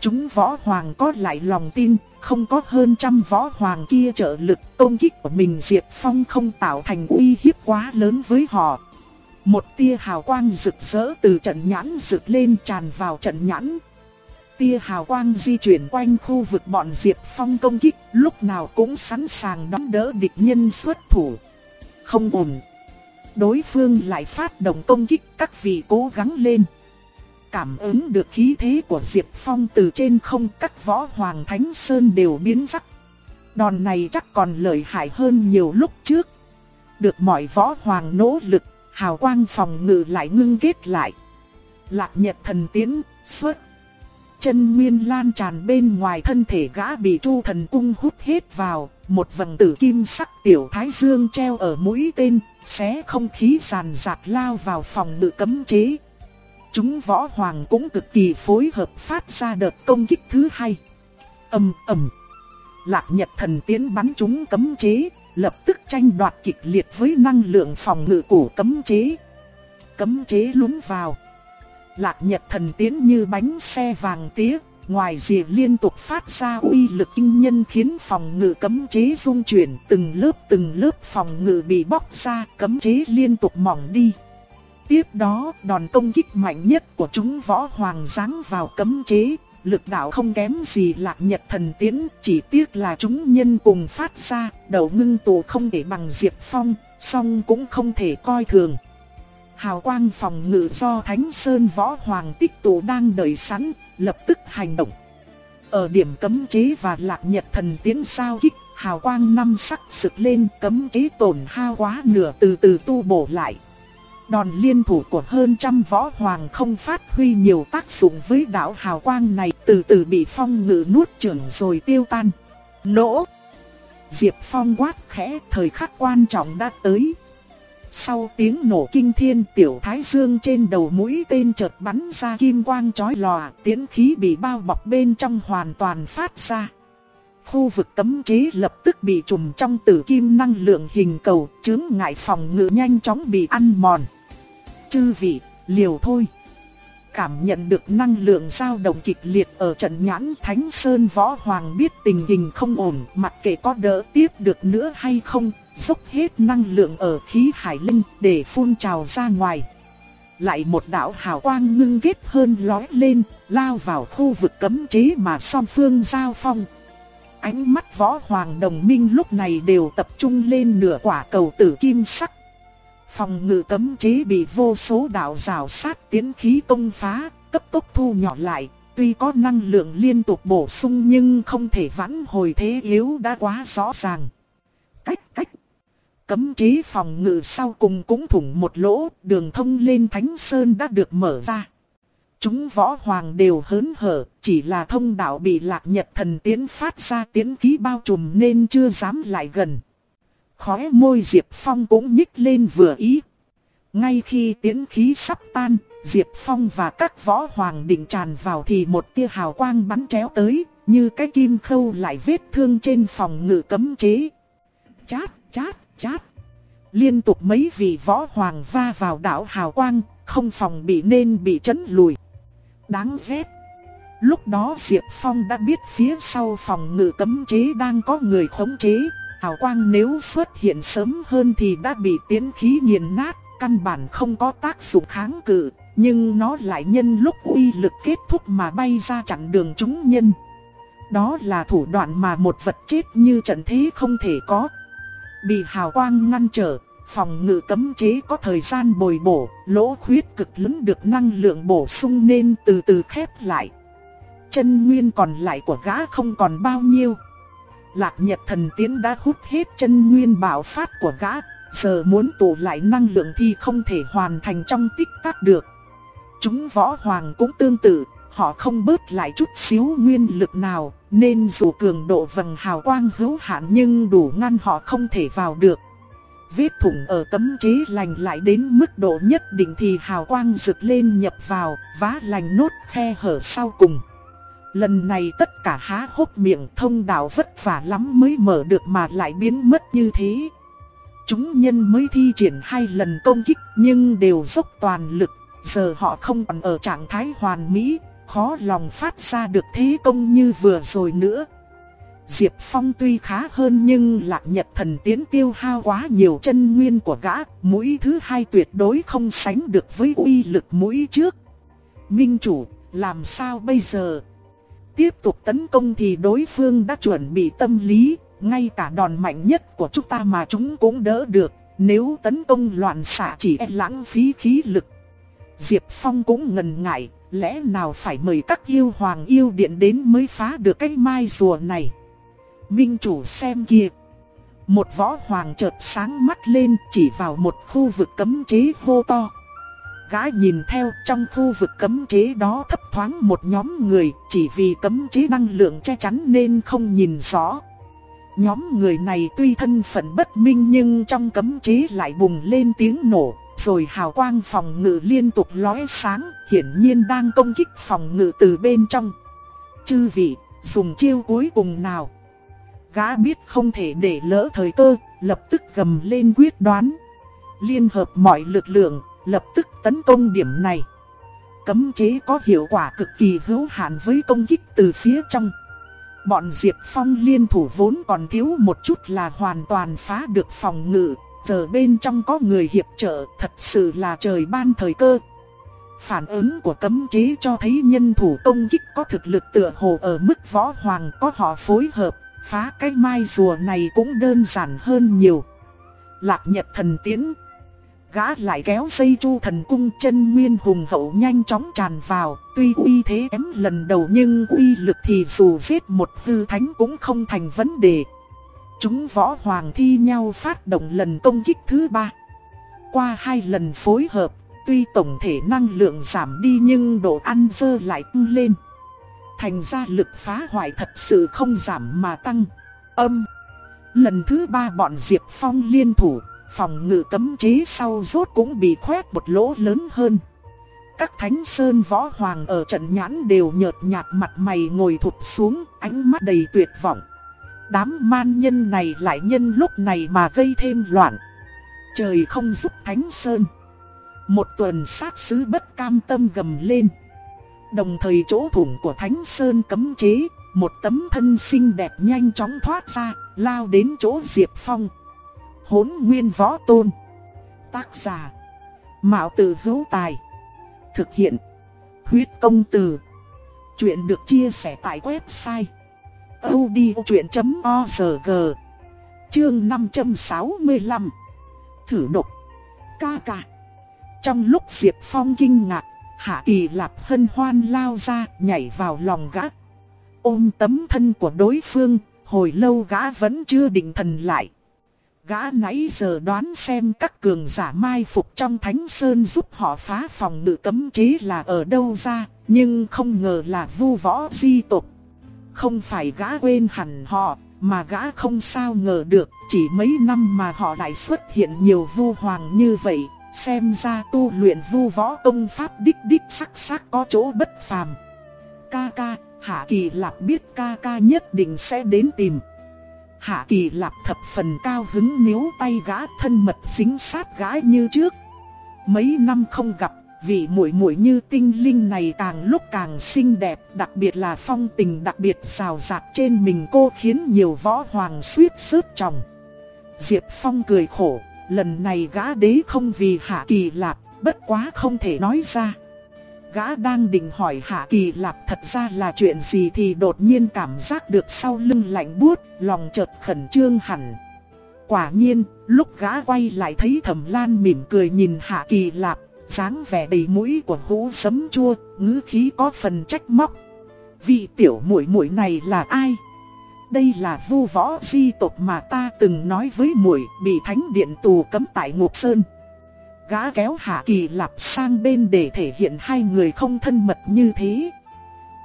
Chúng võ hoàng có lại lòng tin, không có hơn trăm võ hoàng kia trợ lực công kích của mình Diệp Phong không tạo thành uy hiếp quá lớn với họ. Một tia hào quang rực rỡ từ trận nhãn rực lên tràn vào trận nhãn. Tia hào quang di chuyển quanh khu vực bọn Diệp Phong công kích, lúc nào cũng sẵn sàng đón đỡ địch nhân xuất thủ. Không ổn. Đối phương lại phát động công kích các vị cố gắng lên. Cảm ứng được khí thế của Diệp Phong từ trên không các võ hoàng thánh sơn đều biến sắc. Đòn này chắc còn lợi hại hơn nhiều lúc trước. Được mọi võ hoàng nỗ lực, hào quang phòng ngự lại ngưng kết lại. Lạc nhật thần tiến, xuất. Chân nguyên lan tràn bên ngoài thân thể gã bị chu thần cung hút hết vào, một vầng tử kim sắc tiểu thái dương treo ở mũi tên, xé không khí sàn giạt lao vào phòng ngự cấm chế. Chúng võ hoàng cũng cực kỳ phối hợp phát ra đợt công kích thứ hai. ầm ầm, lạc nhật thần tiến bắn chúng cấm chế, lập tức tranh đoạt kịch liệt với năng lượng phòng ngự của cấm chế. Cấm chế lún vào. Lạc nhật thần tiến như bánh xe vàng tía, ngoài rìa liên tục phát ra uy lực kinh nhân khiến phòng ngự cấm chế rung chuyển từng lớp từng lớp phòng ngự bị bóc ra, cấm chế liên tục mỏng đi. Tiếp đó, đòn công kích mạnh nhất của chúng võ hoàng giáng vào cấm chế, lực đạo không kém gì lạc nhật thần tiến, chỉ tiếc là chúng nhân cùng phát ra, đầu ngưng tụ không thể bằng Diệp Phong, song cũng không thể coi thường. Hào quang phòng ngự do Thánh Sơn Võ Hoàng tích tụ đang đợi sẵn, lập tức hành động. Ở điểm cấm chế và lạc nhật thần tiến sao kích, hào quang năm sắc sực lên cấm chế tổn hao quá nửa từ từ tu bổ lại. Đòn liên thủ của hơn trăm võ hoàng không phát huy nhiều tác dụng với đạo hào quang này từ từ bị phong ngự nuốt chửng rồi tiêu tan. Nỗ! Diệp Phong quát khẽ thời khắc quan trọng đã tới. Sau tiếng nổ kinh thiên tiểu thái dương trên đầu mũi tên chợt bắn ra kim quang chói lòa, tiến khí bị bao bọc bên trong hoàn toàn phát ra. Khu vực cấm chế lập tức bị trùm trong tử kim năng lượng hình cầu, chướng ngại phòng ngự nhanh chóng bị ăn mòn. Chư vị, liều thôi. Cảm nhận được năng lượng dao động kịch liệt ở trận nhãn Thánh Sơn Võ Hoàng biết tình hình không ổn, mặc kệ có đỡ tiếp được nữa hay không, dốc hết năng lượng ở khí hải linh để phun trào ra ngoài. Lại một đạo hào quang ngưng kết hơn lói lên, lao vào khu vực cấm chế mà song phương giao phong. Ánh mắt võ hoàng đồng minh lúc này đều tập trung lên nửa quả cầu tử kim sắc. Phòng ngự cấm chế bị vô số đạo rào sát tiến khí công phá, cấp tốc thu nhỏ lại, tuy có năng lượng liên tục bổ sung nhưng không thể vãn hồi thế yếu đã quá rõ ràng. Cách cách Cấm chế phòng ngự sau cùng cũng thủng một lỗ, đường thông lên Thánh Sơn đã được mở ra. Chúng võ hoàng đều hớn hở, chỉ là thông đạo bị lạc nhật thần tiến phát ra tiến khí bao trùm nên chưa dám lại gần. Khóe môi Diệp Phong cũng nhích lên vừa ý. Ngay khi tiến khí sắp tan, Diệp Phong và các võ hoàng định tràn vào thì một tia hào quang bắn chéo tới, như cái kim khâu lại vết thương trên phòng ngự cấm chế. Chát, chát, chát. Liên tục mấy vị võ hoàng va vào đảo hào quang, không phòng bị nên bị chấn lùi. Đáng ghét. Lúc đó Diệp Phong đã biết phía sau phòng ngự cấm chế đang có người khống chế, hào quang nếu xuất hiện sớm hơn thì đã bị tiến khí nghiền nát, căn bản không có tác dụng kháng cự, nhưng nó lại nhân lúc uy lực kết thúc mà bay ra chặn đường chúng nhân. Đó là thủ đoạn mà một vật chết như trận thế không thể có. Bị hào quang ngăn trở, phòng ngự cấm chế có thời gian bồi bổ, lỗ khuyết cực lớn được năng lượng bổ sung nên từ từ khép lại. Chân nguyên còn lại của gã không còn bao nhiêu. Lạc Nhật Thần Tiến đã hút hết chân nguyên bảo phát của gã, giờ muốn tụ lại năng lượng thì không thể hoàn thành trong tích tắc được. Chúng võ hoàng cũng tương tự, họ không bớt lại chút xíu nguyên lực nào, nên dù cường độ vầng hào quang hữu hạn nhưng đủ ngăn họ không thể vào được. vết thủng ở tấm chế lành lại đến mức độ nhất định thì hào quang rực lên nhập vào, vá lành nốt khe hở sau cùng. Lần này tất cả há hốc miệng thông đạo vất vả lắm mới mở được mà lại biến mất như thế. Chúng nhân mới thi triển hai lần công kích nhưng đều dốc toàn lực, giờ họ không còn ở trạng thái hoàn mỹ, khó lòng phát ra được thế công như vừa rồi nữa. Diệp Phong tuy khá hơn nhưng lạc nhật thần tiến tiêu hao quá nhiều chân nguyên của gã, mũi thứ hai tuyệt đối không sánh được với uy lực mũi trước. Minh chủ, làm sao bây giờ? Tiếp tục tấn công thì đối phương đã chuẩn bị tâm lý, ngay cả đòn mạnh nhất của chúng ta mà chúng cũng đỡ được, nếu tấn công loạn xạ chỉ e lãng phí khí lực. Diệp Phong cũng ngần ngại, lẽ nào phải mời các yêu hoàng yêu điện đến mới phá được cái mai rùa này. Minh chủ xem kìa. Một võ hoàng chợt sáng mắt lên chỉ vào một khu vực cấm chế hô to. Gã nhìn theo trong khu vực cấm chế đó thấp thoáng một nhóm người chỉ vì cấm chế năng lượng che chắn nên không nhìn rõ. Nhóm người này tuy thân phận bất minh nhưng trong cấm chế lại bùng lên tiếng nổ, rồi hào quang phòng ngự liên tục lóe sáng, hiển nhiên đang công kích phòng ngự từ bên trong. Chư vị, dùng chiêu cuối cùng nào? Gã biết không thể để lỡ thời cơ, lập tức gầm lên quyết đoán. Liên hợp mọi lực lượng, lập tức tấn công điểm này. Cấm chế có hiệu quả cực kỳ hữu hạn với công kích từ phía trong. Bọn Diệp Phong liên thủ vốn còn thiếu một chút là hoàn toàn phá được phòng ngự, giờ bên trong có người hiệp trợ thật sự là trời ban thời cơ. Phản ứng của cấm chế cho thấy nhân thủ công kích có thực lực tựa hồ ở mức võ hoàng có họ phối hợp, phá cái mai rùa này cũng đơn giản hơn nhiều. Lạc nhật thần tiến Gã lại kéo dây chu thần cung chân nguyên hùng hậu nhanh chóng tràn vào, tuy uy thế kém lần đầu nhưng uy lực thì dù giết một hư thánh cũng không thành vấn đề. Chúng võ hoàng thi nhau phát động lần công kích thứ ba. Qua hai lần phối hợp, tuy tổng thể năng lượng giảm đi nhưng độ ăn dơ lại tăng lên. Thành ra lực phá hoại thật sự không giảm mà tăng. Âm. Lần thứ ba bọn Diệp Phong liên thủ phòng ngự cấm chế sau rốt cũng bị khoét một lỗ lớn hơn. Các thánh sơn võ hoàng ở trận nhãn đều nhợt nhạt mặt mày ngồi thụt xuống, ánh mắt đầy tuyệt vọng. Đám man nhân này lại nhân lúc này mà gây thêm loạn. Trời không giúp thánh sơn. Một tuần sát sứ bất cam tâm gầm lên. Đồng thời chỗ thủng của thánh sơn cấm chế, một tấm thân xinh đẹp nhanh chóng thoát ra, lao đến chỗ Diệp Phong hỗn nguyên võ tôn. Tác giả. Mạo tử hữu tài. Thực hiện. Huyết công từ. Chuyện được chia sẻ tại website. odchuyện.org Chương 565 Thử độc Ca ca Trong lúc Diệp Phong kinh ngạc, Hạ Kỳ Lạp hân hoan lao ra, nhảy vào lòng gã Ôm tấm thân của đối phương, Hồi lâu gã vẫn chưa định thần lại Gã nãy giờ đoán xem các cường giả mai phục trong Thánh Sơn giúp họ phá phòng ngự cấm chế là ở đâu ra, nhưng không ngờ là vu võ di tộc. Không phải gã quên hẳn họ, mà gã không sao ngờ được, chỉ mấy năm mà họ lại xuất hiện nhiều vu hoàng như vậy, xem ra tu luyện vu võ công pháp đích đích sắc sắc có chỗ bất phàm. Ca ca, Hạ Kỳ Lạp biết ca ca nhất định sẽ đến tìm. Hạ Kỳ Lạp thập phần cao hứng níu tay gã thân mật xính sát gã như trước. Mấy năm không gặp, vị muội muội như tinh linh này càng lúc càng xinh đẹp, đặc biệt là phong tình đặc biệt xào xạc trên mình cô khiến nhiều võ hoàng suýt sướt chồng. Diệp Phong cười khổ, lần này gã đế không vì Hạ Kỳ Lạp, bất quá không thể nói ra. Gã đang định hỏi Hạ Kỳ Lạp thật ra là chuyện gì thì đột nhiên cảm giác được sau lưng lạnh buốt, lòng chợt khẩn trương hẳn. Quả nhiên, lúc gã quay lại thấy Thẩm Lan mỉm cười nhìn Hạ Kỳ Lạp, dáng vẻ đầy mũi của hũ sấm chua, ngữ khí có phần trách móc. Vị tiểu muội muội này là ai? Đây là vu võ di tộc mà ta từng nói với muội bị thánh điện tù cấm tại Ngục Sơn. Gã kéo Hạ Kỳ Lạp sang bên để thể hiện hai người không thân mật như thế.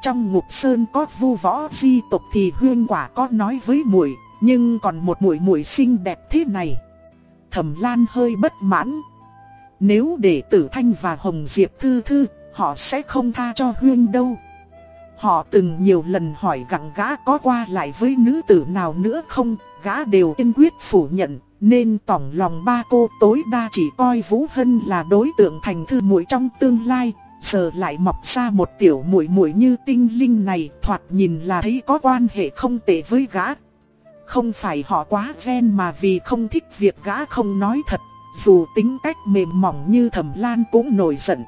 Trong ngục sơn có vu võ di tộc thì huyên quả có nói với muội, nhưng còn một muội muội xinh đẹp thế này. Thẩm Lan hơi bất mãn. Nếu để Tử Thanh và Hồng Diệp Thư Thư, họ sẽ không tha cho Huyên đâu. Họ từng nhiều lần hỏi gặng gã có qua lại với nữ tử nào nữa không, gã đều kiên quyết phủ nhận, nên tỏng lòng ba cô tối đa chỉ coi Vũ Hân là đối tượng thành thư muội trong tương lai, giờ lại mọc ra một tiểu muội muội như tinh linh này, thoạt nhìn là thấy có quan hệ không tệ với gã. Không phải họ quá ghen mà vì không thích việc gã không nói thật, dù tính cách mềm mỏng như Thẩm Lan cũng nổi giận.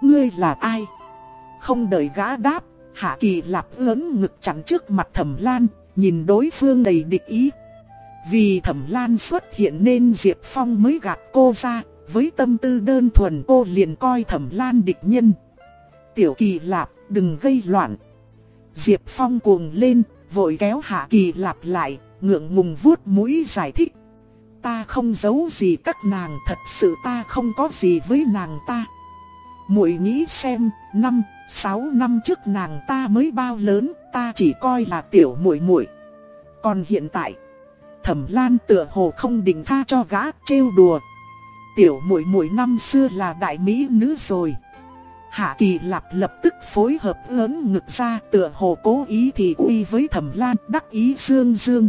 Ngươi là ai? Không đợi gã đáp, Hạ Kỳ Lạp lớn ngực chắn trước mặt Thẩm Lan, nhìn đối phương đầy địch ý. Vì Thẩm Lan xuất hiện nên Diệp Phong mới gạt cô ra, với tâm tư đơn thuần cô liền coi Thẩm Lan địch nhân. Tiểu Kỳ Lạp, đừng gây loạn. Diệp Phong cuồng lên, vội kéo Hạ Kỳ Lạp lại, ngượng ngùng vuốt mũi giải thích. Ta không giấu gì các nàng, thật sự ta không có gì với nàng ta. Muội nghĩ xem, năm, sáu năm trước nàng ta mới bao lớn, ta chỉ coi là tiểu muội muội. Còn hiện tại, Thẩm Lan tựa hồ không định tha cho gã trêu đùa. Tiểu muội muội năm xưa là đại mỹ nữ rồi. Hạ Kỳ Lạp lập tức phối hợp lớn ngực ra tựa hồ cố ý thì uy với Thẩm Lan đắc ý dương dương.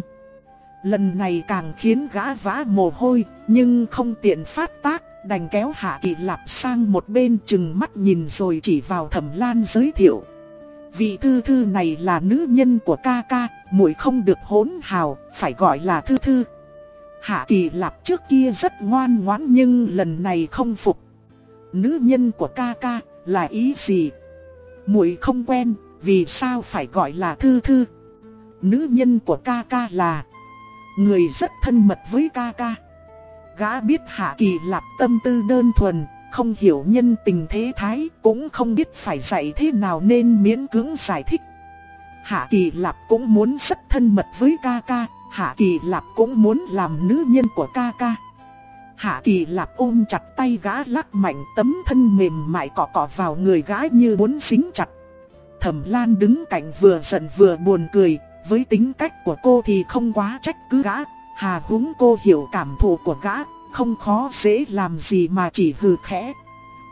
Lần này càng khiến gã vã mồ hôi, nhưng không tiện phát tác, đành kéo Hạ Kỳ Lạp sang một bên chừng mắt nhìn rồi chỉ vào Thẩm Lan giới thiệu. Vị thư thư này là nữ nhân của ca ca, muội không được hỗn hào, phải gọi là thư thư. Hạ Kỳ Lạp trước kia rất ngoan ngoãn nhưng lần này không phục. Nữ nhân của ca ca là ý gì? Muội không quen, vì sao phải gọi là thư thư? Nữ nhân của ca ca là người rất thân mật với ca ca. Gã biết Hạ Kỳ Lạp tâm tư đơn thuần, không hiểu nhân tình thế thái, cũng không biết phải dạy thế nào nên miễn cưỡng giải thích. Hạ Kỳ Lạp cũng muốn rất thân mật với ca ca, Hạ Kỳ Lạp cũng muốn làm nữ nhân của ca ca. Hạ Kỳ Lạp ôm chặt tay gã lắc mạnh tấm thân mềm mại cọ cọ vào người gã như muốn xính chặt. Thẩm Lan đứng cạnh vừa giận vừa buồn cười, với tính cách của cô thì không quá trách cứ gã, hà húng cô hiểu cảm thụ của gã, không khó dễ làm gì mà chỉ hừ khẽ.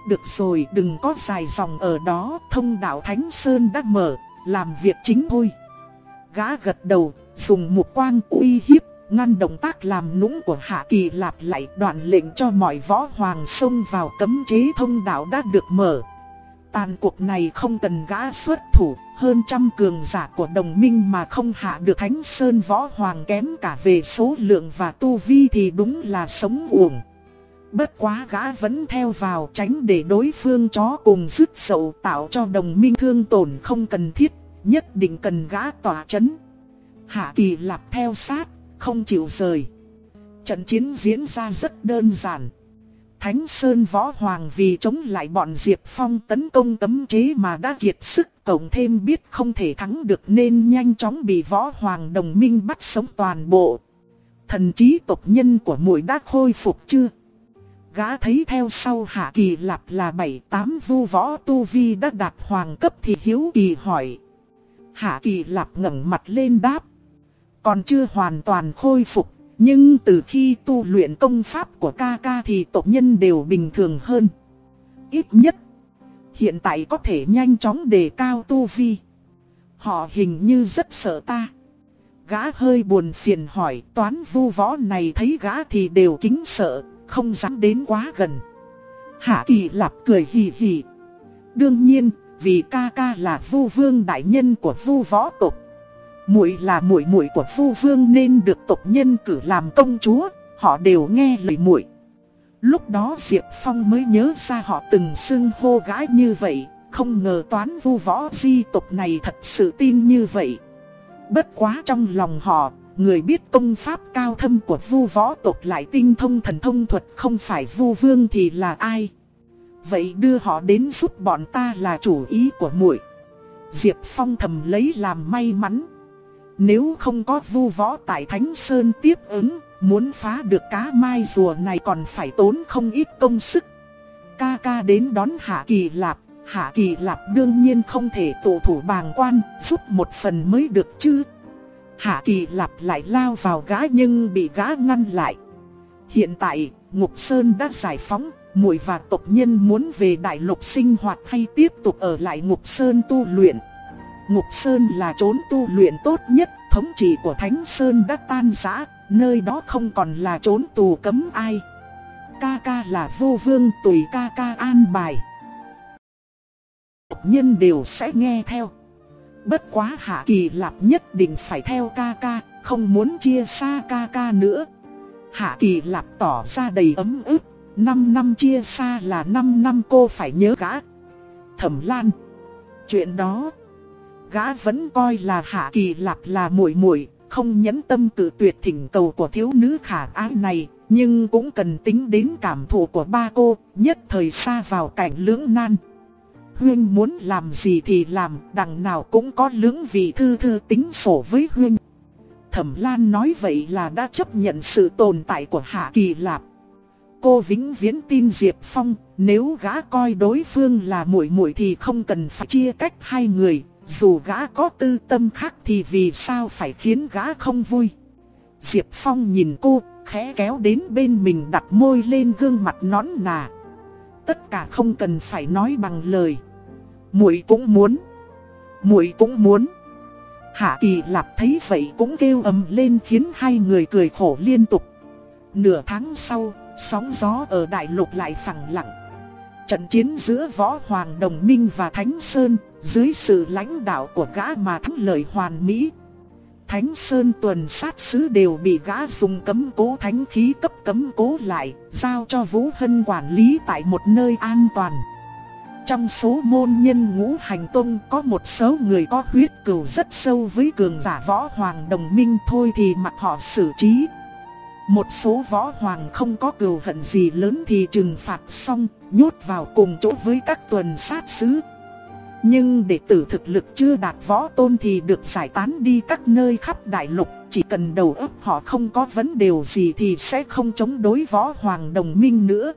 Được rồi đừng có dài dòng ở đó, thông đạo Thánh Sơn đã mở, làm việc chính thôi. Gã gật đầu, dùng một quang uy hiếp, ngăn động tác làm nũng của Hạ Kỳ Lạp lại đoạn lệnh cho mọi võ hoàng xông vào cấm chế thông đạo đã được mở. Tàn cuộc này không cần gã xuất thủ, hơn trăm cường giả của đồng minh mà không hạ được Thánh Sơn Võ Hoàng kém cả về số lượng và tu vi thì đúng là sống uổng. Bất quá gã vẫn theo vào tránh để đối phương chó cùng dứt sầu tạo cho đồng minh thương tổn không cần thiết, nhất định cần gã tỏa chấn. Hạ kỳ lạp theo sát, không chịu rời. Trận chiến diễn ra rất đơn giản. Thánh Sơn Võ Hoàng vì chống lại bọn Diệp Phong tấn công tấm chế mà đã kiệt sức, cộng thêm biết không thể thắng được nên nhanh chóng bị Võ Hoàng đồng minh bắt sống toàn bộ. Thần trí tộc nhân của muội đã khôi phục chưa? Gã thấy theo sau Hạ Kỳ Lạp là bảy tám vu võ tu vi đã đạt hoàng cấp thì hiếu kỳ hỏi. Hạ Kỳ Lạp ngẩng mặt lên đáp. Còn chưa hoàn toàn khôi phục nhưng từ khi tu luyện công pháp của ca ca thì tộc nhân đều bình thường hơn. Ít nhất, hiện tại có thể nhanh chóng đề cao tu vi. Họ hình như rất sợ ta. Gã hơi buồn phiền hỏi toán vu võ này thấy gã thì đều kính sợ, không dám đến quá gần. Hạ kỳ lạp cười hì hì. Đương nhiên, vì ca ca là vu vương đại nhân của vu võ tộc muội là muội muội của Vu Vương nên được tộc nhân cử làm công chúa, họ đều nghe lời muội. Lúc đó Diệp Phong mới nhớ ra họ từng xưng hô gái như vậy, không ngờ toán vu võ di tộc này thật sự tin như vậy. Bất quá trong lòng họ, người biết công pháp cao thâm của vu võ tộc lại tinh thông thần thông thuật không phải vu vương thì là ai. Vậy đưa họ đến giúp bọn ta là chủ ý của muội. Diệp Phong thầm lấy làm may mắn. Nếu không có vu võ tại Thánh Sơn tiếp ứng, muốn phá được cá mai rùa này còn phải tốn không ít công sức. Ca ca đến đón Hạ Kỳ Lạp, Hạ Kỳ Lạp đương nhiên không thể tụ thủ bàng quan, giúp một phần mới được chứ. Hạ Kỳ Lạp lại lao vào gã nhưng bị gã ngăn lại. hiện tại Ngục Sơn đã giải phóng, muội và tộc nhân muốn về đại lục sinh hoạt hay tiếp tục ở lại Ngục Sơn tu luyện. Ngục Sơn là chốn tu luyện tốt nhất, thống trị của Thánh Sơn đã tan rã, nơi đó không còn là chốn tù cấm ai. Ca ca là vô vương tùy ca ca an bài. Tộc nhân đều sẽ nghe theo. Bất quá Hạ Kỳ Lạp nhất định phải theo ca ca, không muốn chia xa ca ca nữa. Hạ Kỳ Lạp tỏ ra đầy ấm ức, 5 năm chia xa là 5 năm cô phải nhớ gã. Thẩm Lan, chuyện đó, gã vẫn coi là Hạ Kỳ Lạp là muội muội, không nhẫn tâm cự tuyệt thỉnh cầu của thiếu nữ khả ái này, nhưng cũng cần tính đến cảm thụ của ba cô, nhất thời xa vào cảnh lưỡng nan. Huyên muốn làm gì thì làm, đằng nào cũng có lưỡng vị thư thư tính sổ với Huyên. Thẩm Lan nói vậy là đã chấp nhận sự tồn tại của Hạ Kỳ Lạp. Cô vĩnh viễn tin Diệp Phong, nếu gã coi đối phương là muội muội thì không cần phải chia cách hai người, dù gã có tư tâm khác thì vì sao phải khiến gã không vui. Diệp Phong nhìn cô, khẽ kéo đến bên mình đặt môi lên gương mặt nón nà. Tất cả không cần phải nói bằng lời. Muội cũng muốn. Muội cũng muốn. Hạ Kỳ Lạp thấy vậy cũng kêu ầm lên khiến hai người cười khổ liên tục. Nửa tháng sau, sóng gió ở đại lục lại phẳng lặng. Trận chiến giữa Võ Hoàng Đồng Minh và Thánh Sơn, dưới sự lãnh đạo của gã mà thắng lợi hoàn mỹ. Thánh Sơn tuần sát sứ đều bị gã dùng cấm cố thánh khí cấp cấm cố lại, giao cho Vũ Hân quản lý tại một nơi an toàn. Trong số môn nhân ngũ hành tông có một số người có huyết cừu rất sâu với cường giả võ hoàng đồng minh thôi thì mặc họ xử trí. Một số võ hoàng không có cừu hận gì lớn thì trừng phạt xong, nhốt vào cùng chỗ với các tuần sát sứ. Nhưng đệ tử thực lực chưa đạt võ tôn thì được giải tán đi các nơi khắp đại lục, chỉ cần đầu óc họ không có vấn đề gì thì sẽ không chống đối võ hoàng đồng minh nữa.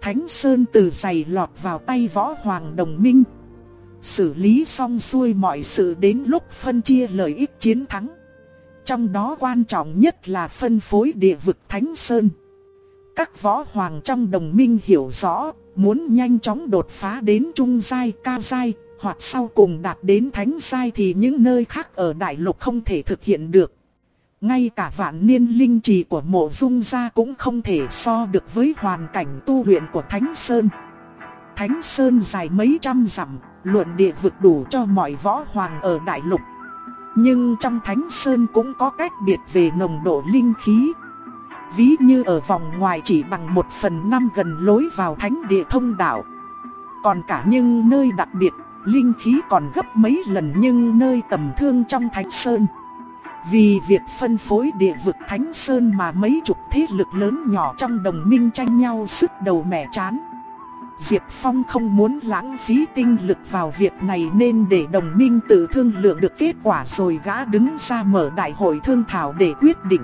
Thánh Sơn từ giày lọt vào tay võ hoàng đồng minh. Xử lý xong xuôi mọi sự đến lúc phân chia lợi ích chiến thắng. Trong đó quan trọng nhất là phân phối địa vực Thánh Sơn. Các võ hoàng trong đồng minh hiểu rõ, muốn nhanh chóng đột phá đến trung giai, cao giai, hoặc sau cùng đạt đến thánh giai thì những nơi khác ở đại lục không thể thực hiện được. Ngay cả vạn niên linh trì của mộ dung gia cũng không thể so được với hoàn cảnh tu luyện của Thánh Sơn. Thánh Sơn dài mấy trăm dặm, luận địa vực đủ cho mọi võ hoàng ở đại lục. Nhưng trong Thánh Sơn cũng có cách biệt về nồng độ linh khí. Ví như ở vòng ngoài chỉ bằng một phần năm gần lối vào thánh địa thông đạo. Còn cả những nơi đặc biệt, linh khí còn gấp mấy lần nhưng nơi tầm thương trong Thánh Sơn. Vì việc phân phối địa vực Thánh Sơn mà mấy chục thế lực lớn nhỏ trong đồng minh tranh nhau sức đầu mẻ chán. Diệp Phong không muốn lãng phí tinh lực vào việc này nên để đồng minh tự thương lượng được kết quả rồi gã đứng ra mở đại hội thương thảo để quyết định.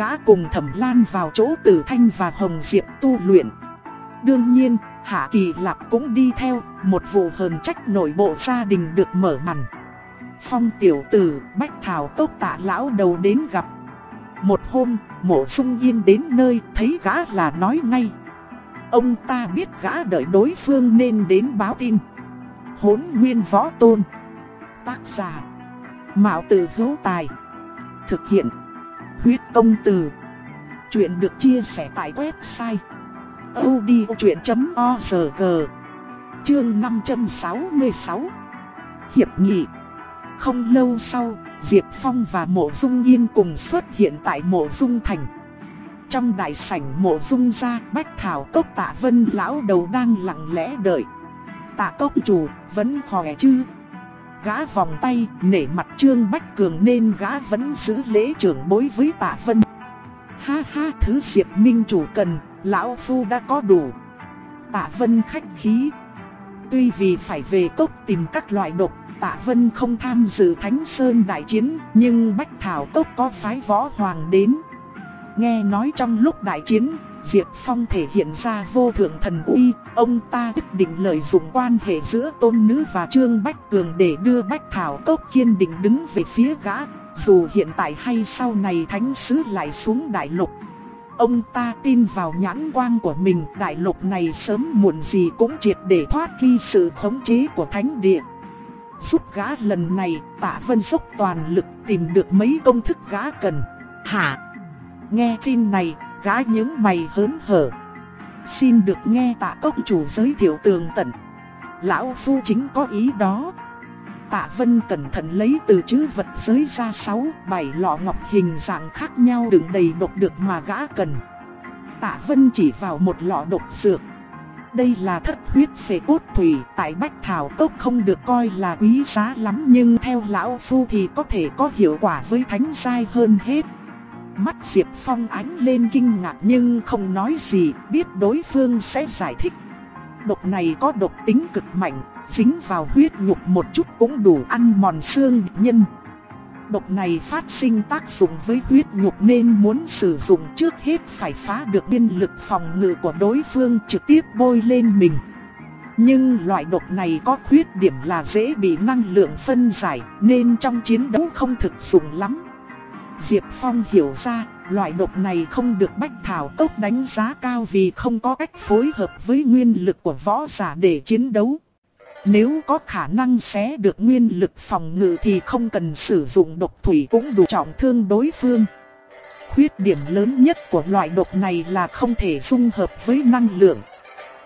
Gã cùng Thẩm Lan vào chỗ Tử Thanh và Hồng Diệp tu luyện. Đương nhiên, Hạ Kỳ Lạp cũng đi theo, một vụ hờn trách nội bộ gia đình được mở màn. Phong tiểu tử Bách Thảo tốt tạ lão đầu đến gặp. Một hôm, mộ sung yên đến nơi thấy gã là nói ngay. Ông ta biết gã đợi đối phương nên đến báo tin. Hốn nguyên võ tôn. Tác giả. Mạo tử hữu tài. Thực hiện. Huyết công từ. Chuyện được chia sẻ tại website. odchuyện.org Chương 566 Hiệp nghị không lâu sau, Diệp Phong và Mộ Dung Yên cùng xuất hiện tại Mộ Dung Thành. Trong đại sảnh Mộ Dung gia, Bách Thảo Cốc Tạ Vân lão đầu đang lặng lẽ đợi. Tạ Cốc chủ, vẫn khỏe chứ? Gã vòng tay, nể mặt Trương Bách Cường nên gã vẫn giữ lễ trưởng bối với Tạ Vân. Ha ha, thứ Diệp Minh chủ cần, lão phu đã có đủ. Tạ Vân khách khí. Tuy vì phải về cốc tìm các loại độc Tạ Vân không tham dự Thánh Sơn đại chiến, nhưng Bách Thảo Cốc có phái võ hoàng đến. Nghe nói trong lúc đại chiến, Diệp Phong thể hiện ra vô thượng thần uy, ông ta quyết định lợi dụng quan hệ giữa tôn nữ và Trương Bách Cường để đưa Bách Thảo Cốc kiên định đứng về phía gã, dù hiện tại hay sau này thánh sứ lại xuống đại lục. Ông ta tin vào nhãn quang của mình đại lục này sớm muộn gì cũng triệt để thoát ly sự khống chế của thánh địa. Giúp gã lần này tạ vân dốc toàn lực tìm được mấy công thức gã cần. Hả? Nghe tin này, gã những mày hớn hở. Xin được nghe tạ cốc chủ giới thiệu tường tận. Lão Phu chính có ý đó. Tạ Vân cẩn thận lấy từ chữ vật giới ra 6, 7 lọ ngọc hình dạng khác nhau đựng đầy độc được mà gã cần. Tạ Vân chỉ vào một lọ độc dược. Đây là thất huyết phế cốt thủy, tại Bách Thảo Cốc không được coi là quý giá lắm nhưng theo lão phu thì có thể có hiệu quả với thánh sai hơn hết. Mắt Diệp Phong ánh lên kinh ngạc nhưng không nói gì, biết đối phương sẽ giải thích. Độc này có độc tính cực mạnh, dính vào huyết nhục một chút cũng đủ ăn mòn xương nhân. Độc này phát sinh tác dụng với huyết nhục nên muốn sử dụng trước hết phải phá được biên lực phòng ngự của đối phương trực tiếp bôi lên mình. Nhưng loại độc này có khuyết điểm là dễ bị năng lượng phân giải nên trong chiến đấu không thực dụng lắm. Diệp Phong hiểu ra, loại độc này không được Bách Thảo Cốc đánh giá cao vì không có cách phối hợp với nguyên lực của võ giả để chiến đấu. Nếu có khả năng xé được nguyên lực phòng ngự thì không cần sử dụng độc thủy cũng đủ trọng thương đối phương. Khuyết điểm lớn nhất của loại độc này là không thể dung hợp với năng lượng.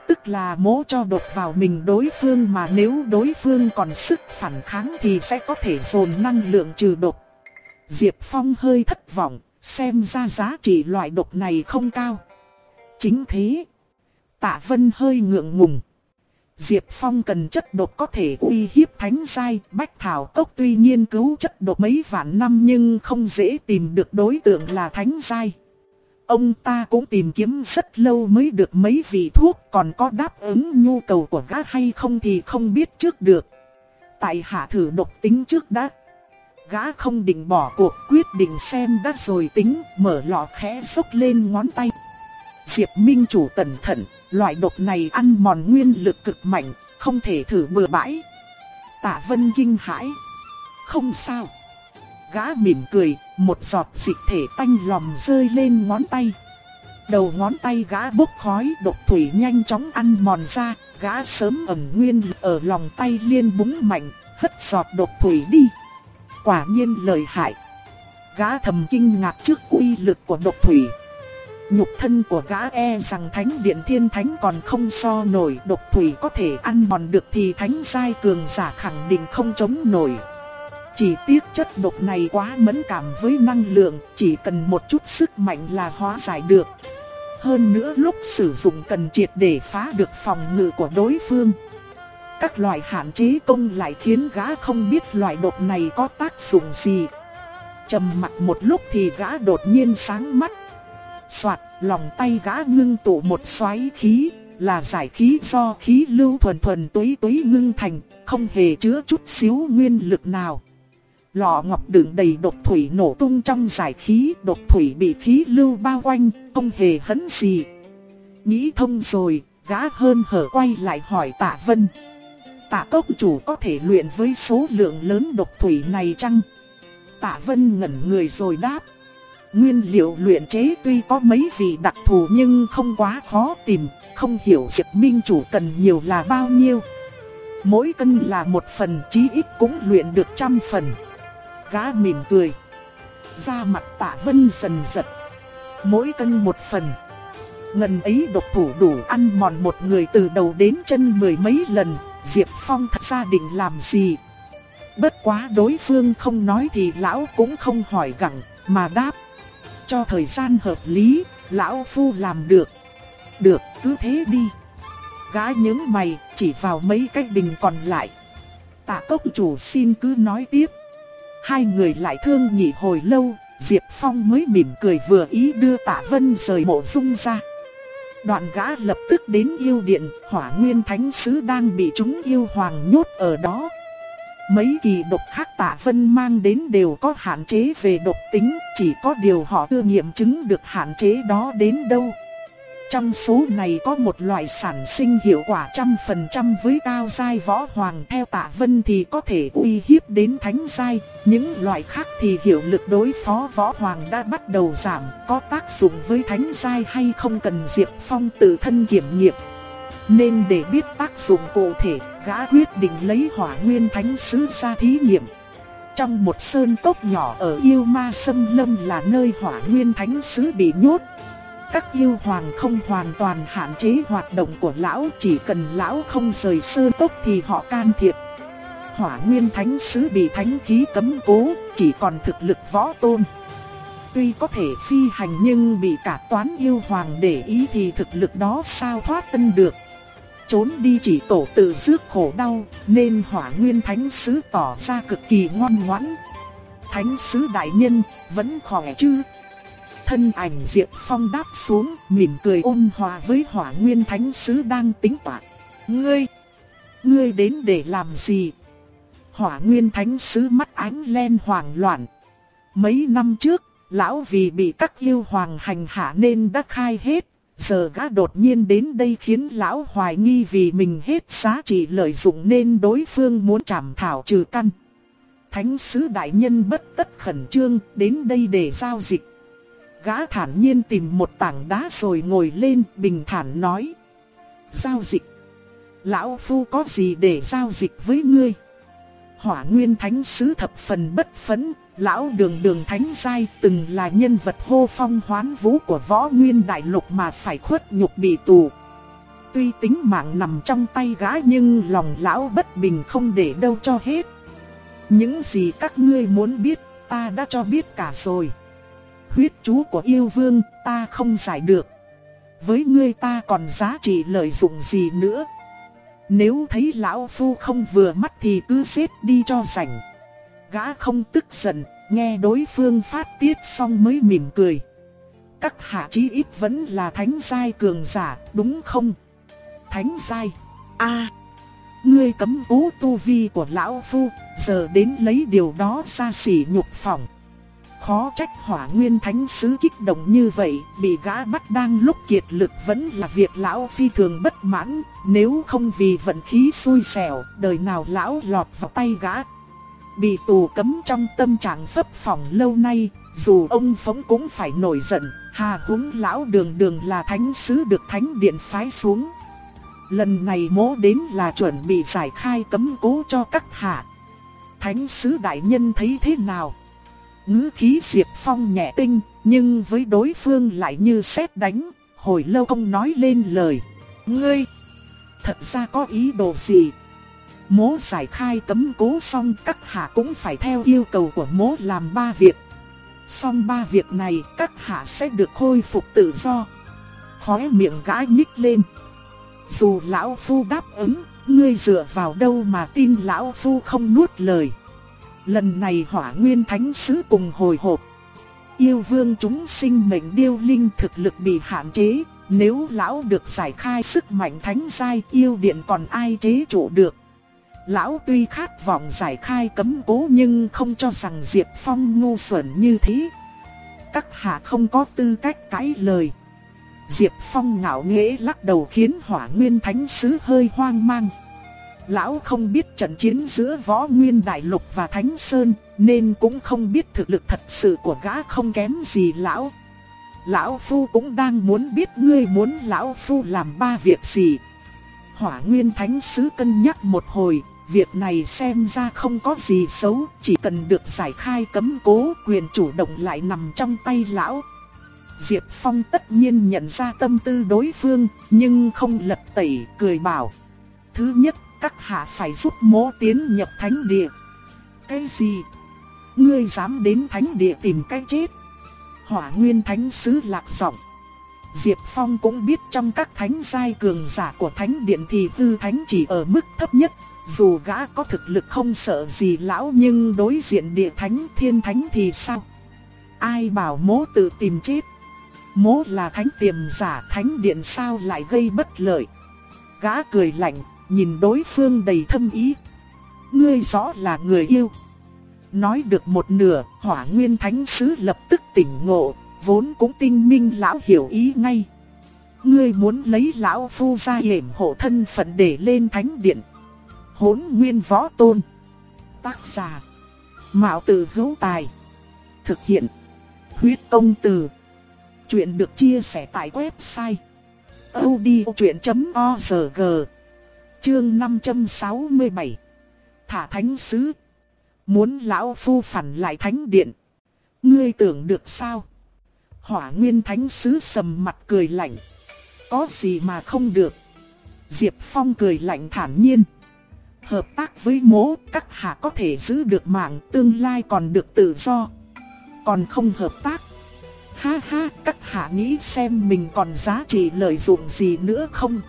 Tức là mố cho độc vào mình đối phương mà nếu đối phương còn sức phản kháng thì sẽ có thể dồn năng lượng trừ độc. Diệp Phong hơi thất vọng, xem ra giá trị loại độc này không cao. Chính thế, Tạ Vân hơi ngượng ngùng. Diệp Phong cần chất độc có thể uy hiếp thánh giai, Bách Thảo Cốc tuy nghiên cứu chất độc mấy vạn năm nhưng không dễ tìm được đối tượng là thánh giai. Ông ta cũng tìm kiếm rất lâu mới được mấy vị thuốc còn có đáp ứng nhu cầu của gã hay không thì không biết trước được. Tại hạ thử độc tính trước đã. Gã không định bỏ cuộc quyết định xem đã rồi tính, mở lọ khẽ xúc lên ngón tay. Diệp Minh chủ cẩn thận, loại độc này ăn mòn nguyên lực cực mạnh, không thể thử bừa bãi. Tạ Vân kinh hãi. Không sao. Gã mỉm cười, một giọt dịch thể tanh lòm rơi lên ngón tay. Đầu ngón tay gã bốc khói độc thủy nhanh chóng ăn mòn ra, gã sớm ẩn nguyên ở lòng tay liên búng mạnh, hất giọt độc thủy đi. Quả nhiên lợi hại. Gã thầm kinh ngạc trước uy lực của độc thủy. Nhục thân của gã e rằng thánh điện thiên thánh còn không so nổi độc thủy có thể ăn mòn được thì thánh sai cường giả khẳng định không chống nổi. Chỉ tiếc chất độc này quá mẫn cảm với năng lượng, chỉ cần một chút sức mạnh là hóa giải được. Hơn nữa lúc sử dụng cần triệt để phá được phòng ngự của đối phương. Các loại hạn chế công lại khiến gã không biết loại độc này có tác dụng gì. Trầm mặt một lúc thì gã đột nhiên sáng mắt Soạt, lòng tay gã ngưng tụ một xoáy khí, là giải khí do khí lưu thuần thuần túy túy ngưng thành, không hề chứa chút xíu nguyên lực nào. Lọ ngọc đựng đầy độc thủy nổ tung trong giải khí, độc thủy bị khí lưu bao quanh, không hề hấn gì. Nghĩ thông rồi, gã hơn hở quay lại hỏi tạ vân. Tạ cốc chủ có thể luyện với số lượng lớn độc thủy này chăng? Tạ vân ngẩn người rồi đáp. Nguyên liệu luyện chế tuy có mấy vị đặc thù nhưng không quá khó tìm, không hiểu Diệp Minh chủ cần nhiều là bao nhiêu. Mỗi cân là một phần chí ít cũng luyện được trăm phần. Gã mỉm cười. Da mặt tạ vân dần giật. Mỗi cân một phần. Ngần ấy độc thủ đủ ăn mòn một người từ đầu đến chân mười mấy lần. Diệp Phong thật ra định làm gì? Bất quá đối phương không nói thì lão cũng không hỏi gặng, mà đáp cho thời gian hợp lý, lão phu làm được. Được, cứ thế đi. Gái những mày, chỉ vào mấy cái bình còn lại. Tạ cốc chủ xin cứ nói tiếp. Hai người lại thương nhị hồi lâu, Diệp Phong mới mỉm cười vừa ý đưa tạ vân rời mộ dung ra. Đoạn gã lập tức đến yêu điện, hỏa nguyên thánh sứ đang bị chúng yêu hoàng nhốt ở đó. Mấy kỳ độc khác tạ vân mang đến đều có hạn chế về độc tính, chỉ có điều họ chưa nghiệm chứng được hạn chế đó đến đâu. Trong số này có một loại sản sinh hiệu quả trăm phần trăm với cao giai võ hoàng theo tạ vân thì có thể uy hiếp đến thánh giai, những loại khác thì hiệu lực đối phó võ hoàng đã bắt đầu giảm, có tác dụng với thánh giai hay không cần Diệp Phong tự thân kiểm nghiệm. Nên để biết tác dụng cụ thể, gã quyết định lấy hỏa nguyên thánh sứ ra thí nghiệm. Trong một sơn cốc nhỏ ở yêu ma sâm lâm là nơi hỏa nguyên thánh sứ bị nhốt. Các yêu hoàng không hoàn toàn hạn chế hoạt động của lão, chỉ cần lão không rời sơn tốc thì họ can thiệp. Hỏa nguyên thánh sứ bị thánh khí cấm cố, chỉ còn thực lực võ tôn. Tuy có thể phi hành nhưng bị cả toán yêu hoàng để ý thì thực lực đó sao thoát tân được trốn đi chỉ tổ tự rước khổ đau, nên hỏa nguyên thánh sứ tỏ ra cực kỳ ngoan ngoãn. Thánh sứ đại nhân, vẫn khỏe chứ? Thân ảnh Diệp Phong đáp xuống, mỉm cười ôn hòa với hỏa nguyên thánh sứ đang tính toán. Ngươi, ngươi đến để làm gì? Hỏa nguyên thánh sứ mắt ánh len hoảng loạn. Mấy năm trước, lão vì bị các yêu hoàng hành hạ nên đã khai hết Giờ gã đột nhiên đến đây khiến lão hoài nghi vì mình hết giá trị lợi dụng nên đối phương muốn trảm thảo trừ căn. Thánh sứ đại nhân bất tất khẩn trương đến đây để giao dịch. Gã thản nhiên tìm một tảng đá rồi ngồi lên bình thản nói. Giao dịch. Lão Phu có gì để giao dịch với ngươi? Hỏa nguyên thánh sứ thập phần bất phấn, Lão đường đường thánh giai từng là nhân vật hô phong hoán vũ của võ nguyên đại lục mà phải khuất nhục bị tù. Tuy tính mạng nằm trong tay gã nhưng lòng lão bất bình không để đâu cho hết. Những gì các ngươi muốn biết ta đã cho biết cả rồi. Huyết chú của yêu vương ta không giải được. Với ngươi ta còn giá trị lợi dụng gì nữa. Nếu thấy lão phu không vừa mắt thì cứ xếp đi cho rảnh gã không tức giận, nghe đối phương phát tiết xong mới mỉm cười. Các hạ chí ít vẫn là thánh giai cường giả, đúng không? Thánh giai. A. ngươi cấm cố tu vi của lão phu, giờ đến lấy điều đó ra sỉ nhục phòng. Khó trách hỏa nguyên thánh sứ kích động như vậy, bị gã bắt đang lúc kiệt lực vẫn là việc lão phi thường bất mãn, nếu không vì vận khí xui xẻo, đời nào lão lọt vào tay gã Bị tù cấm trong tâm trạng phấp phỏng lâu nay, dù ông Phóng cũng phải nổi giận, hà húng lão đường đường là thánh sứ được thánh điện phái xuống. Lần này mố đến là chuẩn bị giải khai cấm cố cho các hạ. Thánh sứ đại nhân thấy thế nào? Ngữ khí Diệp Phong nhẹ tinh, nhưng với đối phương lại như sét đánh, hồi lâu không nói lên lời. Ngươi, thật ra có ý đồ gì? Mố giải khai cấm cố xong các hạ cũng phải theo yêu cầu của mố làm ba việc. Xong ba việc này các hạ sẽ được khôi phục tự do. Khóe miệng gã nhích lên. Dù lão phu đáp ứng, ngươi dựa vào đâu mà tin lão phu không nuốt lời. Lần này hỏa nguyên thánh sứ cùng hồi hộp. Yêu vương chúng sinh mệnh điêu linh thực lực bị hạn chế, nếu lão được giải khai sức mạnh thánh giai yêu điện còn ai chế trụ được. Lão tuy khát vọng giải khai cấm cố nhưng không cho rằng Diệp Phong ngu xuẩn như thế. Các hạ không có tư cách cãi lời. Diệp Phong ngạo nghễ lắc đầu khiến hỏa nguyên thánh sứ hơi hoang mang. Lão không biết trận chiến giữa võ nguyên đại lục và thánh sơn, nên cũng không biết thực lực thật sự của gã không kém gì lão. Lão Phu cũng đang muốn biết ngươi muốn Lão Phu làm ba việc gì. Hỏa nguyên thánh sứ cân nhắc một hồi, Việc này xem ra không có gì xấu, chỉ cần được giải khai cấm cố quyền chủ động lại nằm trong tay lão. Diệp Phong tất nhiên nhận ra tâm tư đối phương, nhưng không lật tẩy, cười bảo. Thứ nhất, các hạ phải giúp mố tiến nhập thánh địa. Cái gì? Ngươi dám đến thánh địa tìm cái chết? Hỏa nguyên thánh sứ lạc giọng. Diệp Phong cũng biết trong các thánh giai cường giả của thánh điện thì tư thánh chỉ ở mức thấp nhất, dù gã có thực lực không sợ gì lão nhưng đối diện địa thánh thiên thánh thì sao? Ai bảo mố tự tìm chết? Mố là thánh tiềm giả thánh điện sao lại gây bất lợi? Gã cười lạnh, nhìn đối phương đầy thâm ý. Ngươi rõ là người yêu. Nói được một nửa, hỏa nguyên thánh sứ lập tức tỉnh ngộ, vốn cũng tinh minh lão hiểu ý ngay. Ngươi muốn lấy lão phu ra hiểm hộ thân phận để lên thánh điện. Hốn nguyên võ tôn. Tác giả. Mạo tử hữu tài. Thực hiện. Huyết công từ. Chuyện được chia sẻ tại website. odchuyện.org Chương 567 Thả thánh sứ. Muốn lão phu phản lại thánh điện. Ngươi tưởng được sao? Hỏa nguyên thánh sứ sầm mặt cười lạnh. Có gì mà không được? Diệp Phong cười lạnh thản nhiên. Hợp tác với mố, các hạ có thể giữ được mạng, tương lai còn được tự do. Còn không hợp tác? Ha ha, các hạ nghĩ xem mình còn giá trị lợi dụng gì nữa không?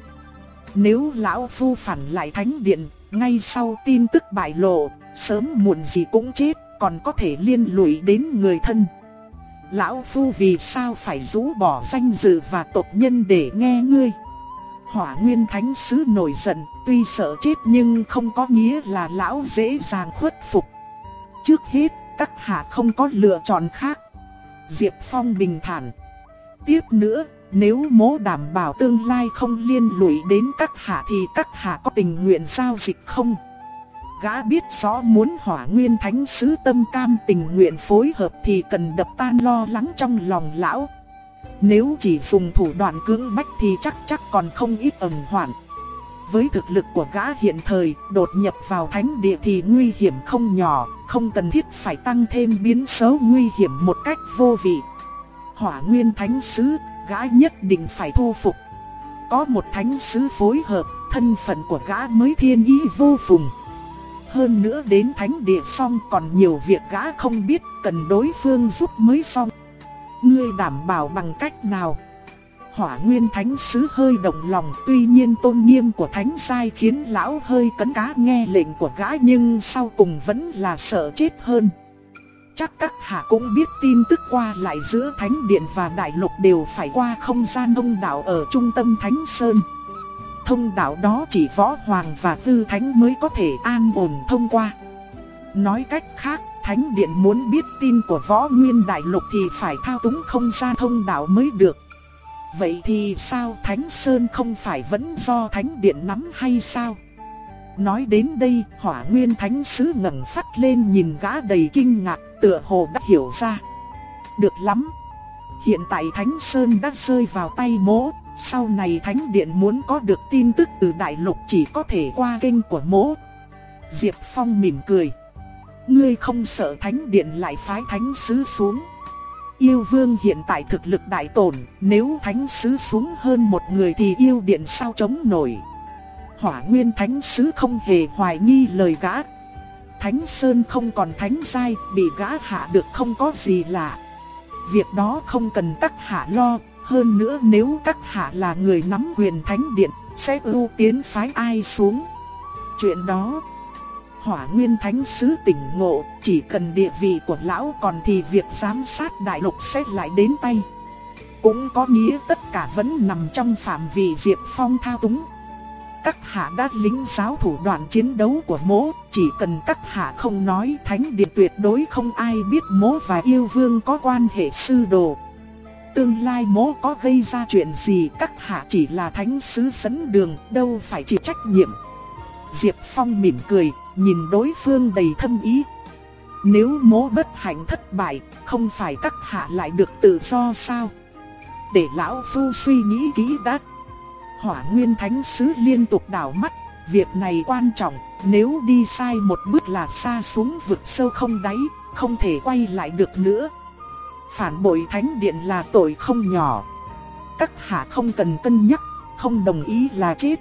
Nếu lão phu phản lại thánh điện, ngay sau tin tức bại lộ, sớm muộn gì cũng chết, còn có thể liên lụy đến người thân. Lão phu vì sao phải rũ bỏ danh dự và tộc nhân để nghe ngươi? Hỏa Nguyên Thánh Sứ nổi giận, tuy sợ chết nhưng không có nghĩa là lão dễ dàng khuất phục. Trước hết, các hạ không có lựa chọn khác. Diệp Phong bình thản. Tiếp nữa, nếu mố đảm bảo tương lai không liên lụy đến các hạ thì các hạ có tình nguyện giao dịch không? Gã biết rõ muốn hỏa nguyên thánh sứ tâm cam tình nguyện phối hợp thì cần đập tan lo lắng trong lòng lão. Nếu chỉ dùng thủ đoạn cưỡng bách thì chắc chắc còn không ít ẩn hoạn. Với thực lực của gã hiện thời, đột nhập vào thánh địa thì nguy hiểm không nhỏ, không cần thiết phải tăng thêm biến số nguy hiểm một cách vô vị. Hỏa nguyên thánh sứ gã nhất định phải thu phục. Có một thánh sứ phối hợp, thân phận của gã mới thiên ý vô phùng. Hơn nữa đến thánh địa xong còn nhiều việc gã không biết, cần đối phương giúp mới xong. Ngươi đảm bảo bằng cách nào? Hỏa nguyên thánh sứ hơi động lòng Tuy nhiên tôn nghiêm của thánh sai khiến lão hơi cấn cá nghe lệnh của gã Nhưng sau cùng vẫn là sợ chết hơn Chắc các hạ cũng biết tin tức qua lại giữa Thánh Điện và Đại Lục đều phải qua không gian thông đạo ở trung tâm Thánh Sơn. Thông đạo đó chỉ Võ Hoàng và Tư Thánh mới có thể an ổn thông qua. Nói cách khác, Thánh Điện muốn biết tin của Võ Nguyên Đại Lục thì phải thao túng không gian thông đạo mới được. Vậy thì sao Thánh Sơn không phải vẫn do Thánh Điện nắm hay sao? Nói đến đây, hỏa nguyên thánh sứ ngẩng phát lên nhìn gã đầy kinh ngạc, tựa hồ đã hiểu ra. Được lắm. Hiện tại Thánh Sơn đã rơi vào tay mỗ, sau này Thánh Điện muốn có được tin tức từ đại lục chỉ có thể qua kênh của mỗ. Diệp Phong mỉm cười. Ngươi không sợ Thánh Điện lại phái Thánh Sứ xuống. Yêu Vương hiện tại thực lực đại tổn, nếu Thánh Sứ xuống hơn một người thì yêu điện sao chống nổi hỏa nguyên thánh sứ không hề hoài nghi lời gã. Thánh Sơn không còn thánh sai, bị gã hạ được không có gì lạ. Việc đó không cần các hạ lo, hơn nữa nếu các hạ là người nắm quyền thánh điện, sẽ ưu tiến phái ai xuống. Chuyện đó, hỏa nguyên thánh sứ tỉnh ngộ, chỉ cần địa vị của lão còn thì việc giám sát đại lục sẽ lại đến tay. Cũng có nghĩa tất cả vẫn nằm trong phạm vi Diệp Phong thao túng các hạ đã lính giáo thủ đoạn chiến đấu của mố, chỉ cần các hạ không nói thánh điện tuyệt đối không ai biết mố và yêu vương có quan hệ sư đồ. Tương lai mố có gây ra chuyện gì các hạ chỉ là thánh sứ dẫn đường, đâu phải chịu trách nhiệm. Diệp Phong mỉm cười, nhìn đối phương đầy thâm ý. Nếu mố bất hạnh thất bại, không phải các hạ lại được tự do sao? Để lão phu suy nghĩ kỹ đắc hỏa nguyên thánh sứ liên tục đảo mắt, việc này quan trọng, nếu đi sai một bước là xa xuống vực sâu không đáy, không thể quay lại được nữa. Phản bội thánh điện là tội không nhỏ. Các hạ không cần cân nhắc, không đồng ý là chết.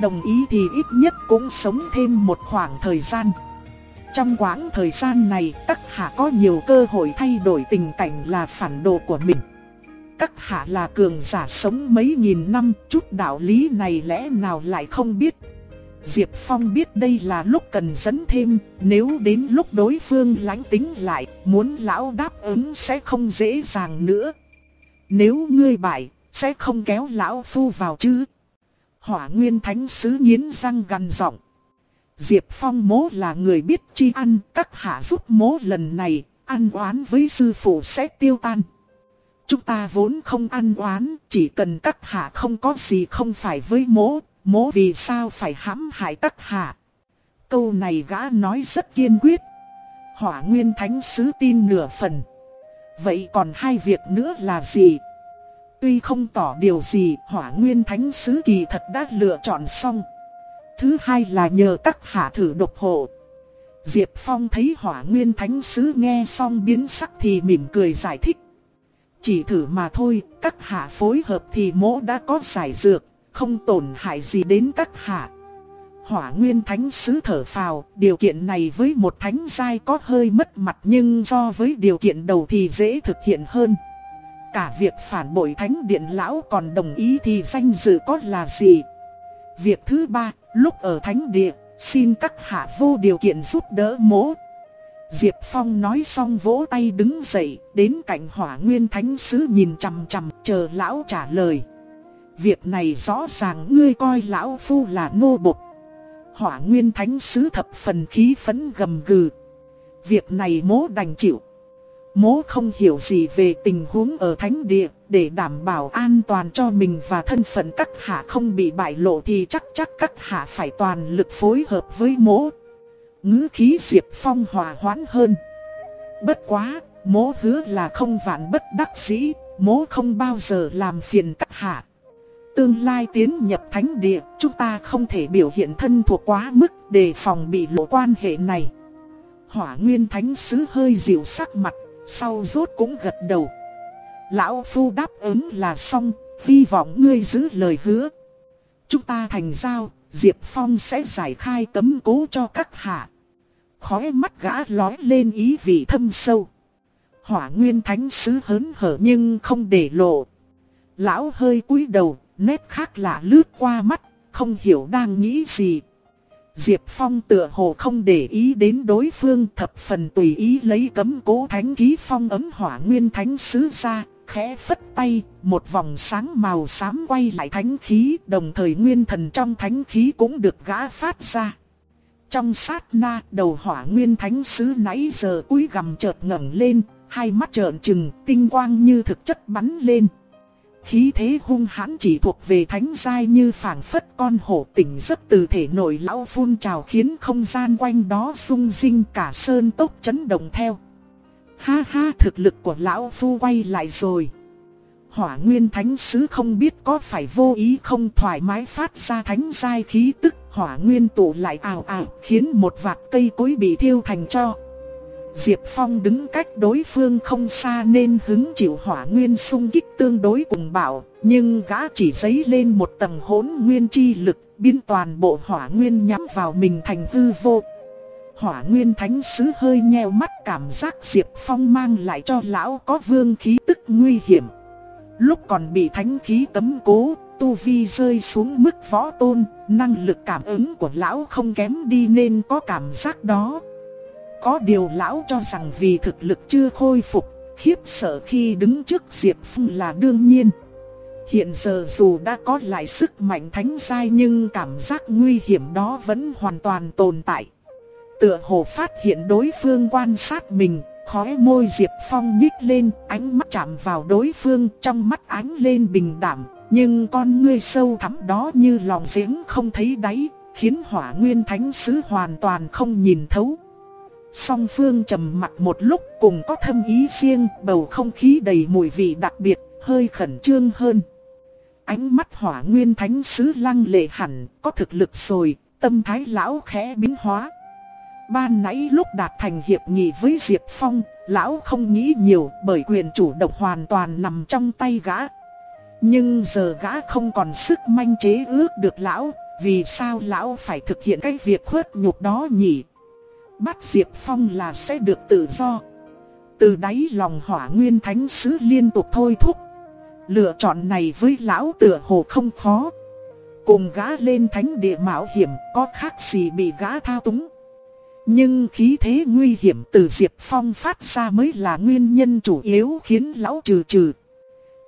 Đồng ý thì ít nhất cũng sống thêm một khoảng thời gian. Trong quãng thời gian này, các hạ có nhiều cơ hội thay đổi tình cảnh là phản đồ của mình các hạ là cường giả sống mấy nghìn năm, chút đạo lý này lẽ nào lại không biết. Diệp Phong biết đây là lúc cần dẫn thêm, nếu đến lúc đối phương lánh tính lại, muốn lão đáp ứng sẽ không dễ dàng nữa. Nếu ngươi bại, sẽ không kéo lão phu vào chứ. Hỏa Nguyên Thánh Sứ nghiến răng gằn giọng. Diệp Phong mố là người biết chi ăn, các hạ giúp mố lần này, ăn oán với sư phụ sẽ tiêu tan chúng ta vốn không ăn oán, chỉ cần các hạ không có gì không phải với mố, mố vì sao phải hãm hại các hạ. Câu này gã nói rất kiên quyết. Hỏa Nguyên Thánh Sứ tin nửa phần. Vậy còn hai việc nữa là gì? Tuy không tỏ điều gì, Hỏa Nguyên Thánh Sứ kỳ thật đã lựa chọn xong. Thứ hai là nhờ các hạ thử độc hộ. Diệp Phong thấy Hỏa Nguyên Thánh Sứ nghe xong biến sắc thì mỉm cười giải thích. Chỉ thử mà thôi, các hạ phối hợp thì mỗ đã có giải dược, không tổn hại gì đến các hạ. Hỏa Nguyên Thánh Sứ thở phào, điều kiện này với một thánh giai có hơi mất mặt nhưng do với điều kiện đầu thì dễ thực hiện hơn. Cả việc phản bội Thánh Điện Lão còn đồng ý thì danh dự có là gì? Việc thứ ba, lúc ở Thánh địa, xin các hạ vô điều kiện giúp đỡ mỗ. Diệp Phong nói xong vỗ tay đứng dậy, đến cạnh hỏa nguyên thánh sứ nhìn chằm chằm chờ lão trả lời. Việc này rõ ràng ngươi coi lão phu là nô bộc. Hỏa nguyên thánh sứ thập phần khí phấn gầm gừ. Việc này mố đành chịu. Mố không hiểu gì về tình huống ở thánh địa, để đảm bảo an toàn cho mình và thân phận các hạ không bị bại lộ thì chắc chắc các hạ phải toàn lực phối hợp với mố. Ngữ khí Diệp Phong hòa hoãn hơn. Bất quá, mố hứa là không vạn bất đắc dĩ, mố không bao giờ làm phiền các hạ. Tương lai tiến nhập thánh địa, chúng ta không thể biểu hiện thân thuộc quá mức để phòng bị lộ quan hệ này. Hỏa nguyên thánh sứ hơi dịu sắc mặt, sau rốt cũng gật đầu. Lão Phu đáp ứng là xong, hy vọng ngươi giữ lời hứa. Chúng ta thành giao, Diệp Phong sẽ giải khai cấm cố cho các hạ. Khói mắt gã lói lên ý vị thâm sâu. Hỏa nguyên thánh sứ hớn hở nhưng không để lộ. Lão hơi cúi đầu, nét khác lạ lướt qua mắt, không hiểu đang nghĩ gì. Diệp Phong tựa hồ không để ý đến đối phương thập phần tùy ý lấy cấm cố thánh ký phong ấm hỏa nguyên thánh sứ ra, khẽ phất tay, một vòng sáng màu xám quay lại thánh khí, đồng thời nguyên thần trong thánh khí cũng được gã phát ra. Trong sát na, đầu hỏa nguyên thánh sứ nãy giờ cúi gầm chợt ngẩng lên, hai mắt trợn trừng, tinh quang như thực chất bắn lên. Khí thế hung hãn chỉ thuộc về thánh giai như phảng phất con hổ tỉnh giấc từ thể nội lão phun trào khiến không gian quanh đó rung rinh cả sơn tốc chấn động theo. Ha ha thực lực của lão phu quay lại rồi. Hỏa nguyên thánh sứ không biết có phải vô ý không thoải mái phát ra thánh giai khí tức hỏa nguyên tụ lại ảo ảo khiến một vạt cây cối bị thiêu thành cho. Diệp Phong đứng cách đối phương không xa nên hứng chịu hỏa nguyên xung kích tương đối cùng bảo nhưng gã chỉ giấy lên một tầng hỗn nguyên chi lực, biến toàn bộ hỏa nguyên nhắm vào mình thành hư vô. Hỏa nguyên thánh sứ hơi nheo mắt cảm giác Diệp Phong mang lại cho lão có vương khí tức nguy hiểm. Lúc còn bị thánh khí tấm cố, tu vi rơi xuống mức võ tôn, năng lực cảm ứng của lão không kém đi nên có cảm giác đó. Có điều lão cho rằng vì thực lực chưa khôi phục, khiếp sợ khi đứng trước Diệp Phong là đương nhiên. Hiện giờ dù đã có lại sức mạnh thánh giai nhưng cảm giác nguy hiểm đó vẫn hoàn toàn tồn tại. Tựa hồ phát hiện đối phương quan sát mình, khóe môi Diệp Phong nhích lên, ánh mắt chạm vào đối phương trong mắt ánh lên bình đảm, nhưng con ngươi sâu thẳm đó như lòng giếng không thấy đáy, khiến hỏa nguyên thánh sứ hoàn toàn không nhìn thấu. Song phương trầm mặt một lúc cùng có thâm ý riêng, bầu không khí đầy mùi vị đặc biệt, hơi khẩn trương hơn. Ánh mắt hỏa nguyên thánh sứ lăng lệ hẳn, có thực lực rồi, tâm thái lão khẽ biến hóa. Ban nãy lúc đạt thành hiệp nghị với Diệp Phong, lão không nghĩ nhiều bởi quyền chủ động hoàn toàn nằm trong tay gã. Nhưng giờ gã không còn sức manh chế ước được lão, vì sao lão phải thực hiện cái việc khuất nhục đó nhỉ? Bắt Diệp Phong là sẽ được tự do. Từ đáy lòng hỏa nguyên thánh sứ liên tục thôi thúc. Lựa chọn này với lão tựa hồ không khó. Cùng gã lên thánh địa mạo hiểm có khác gì bị gã thao túng. Nhưng khí thế nguy hiểm từ Diệp Phong phát ra mới là nguyên nhân chủ yếu khiến lão trừ trừ.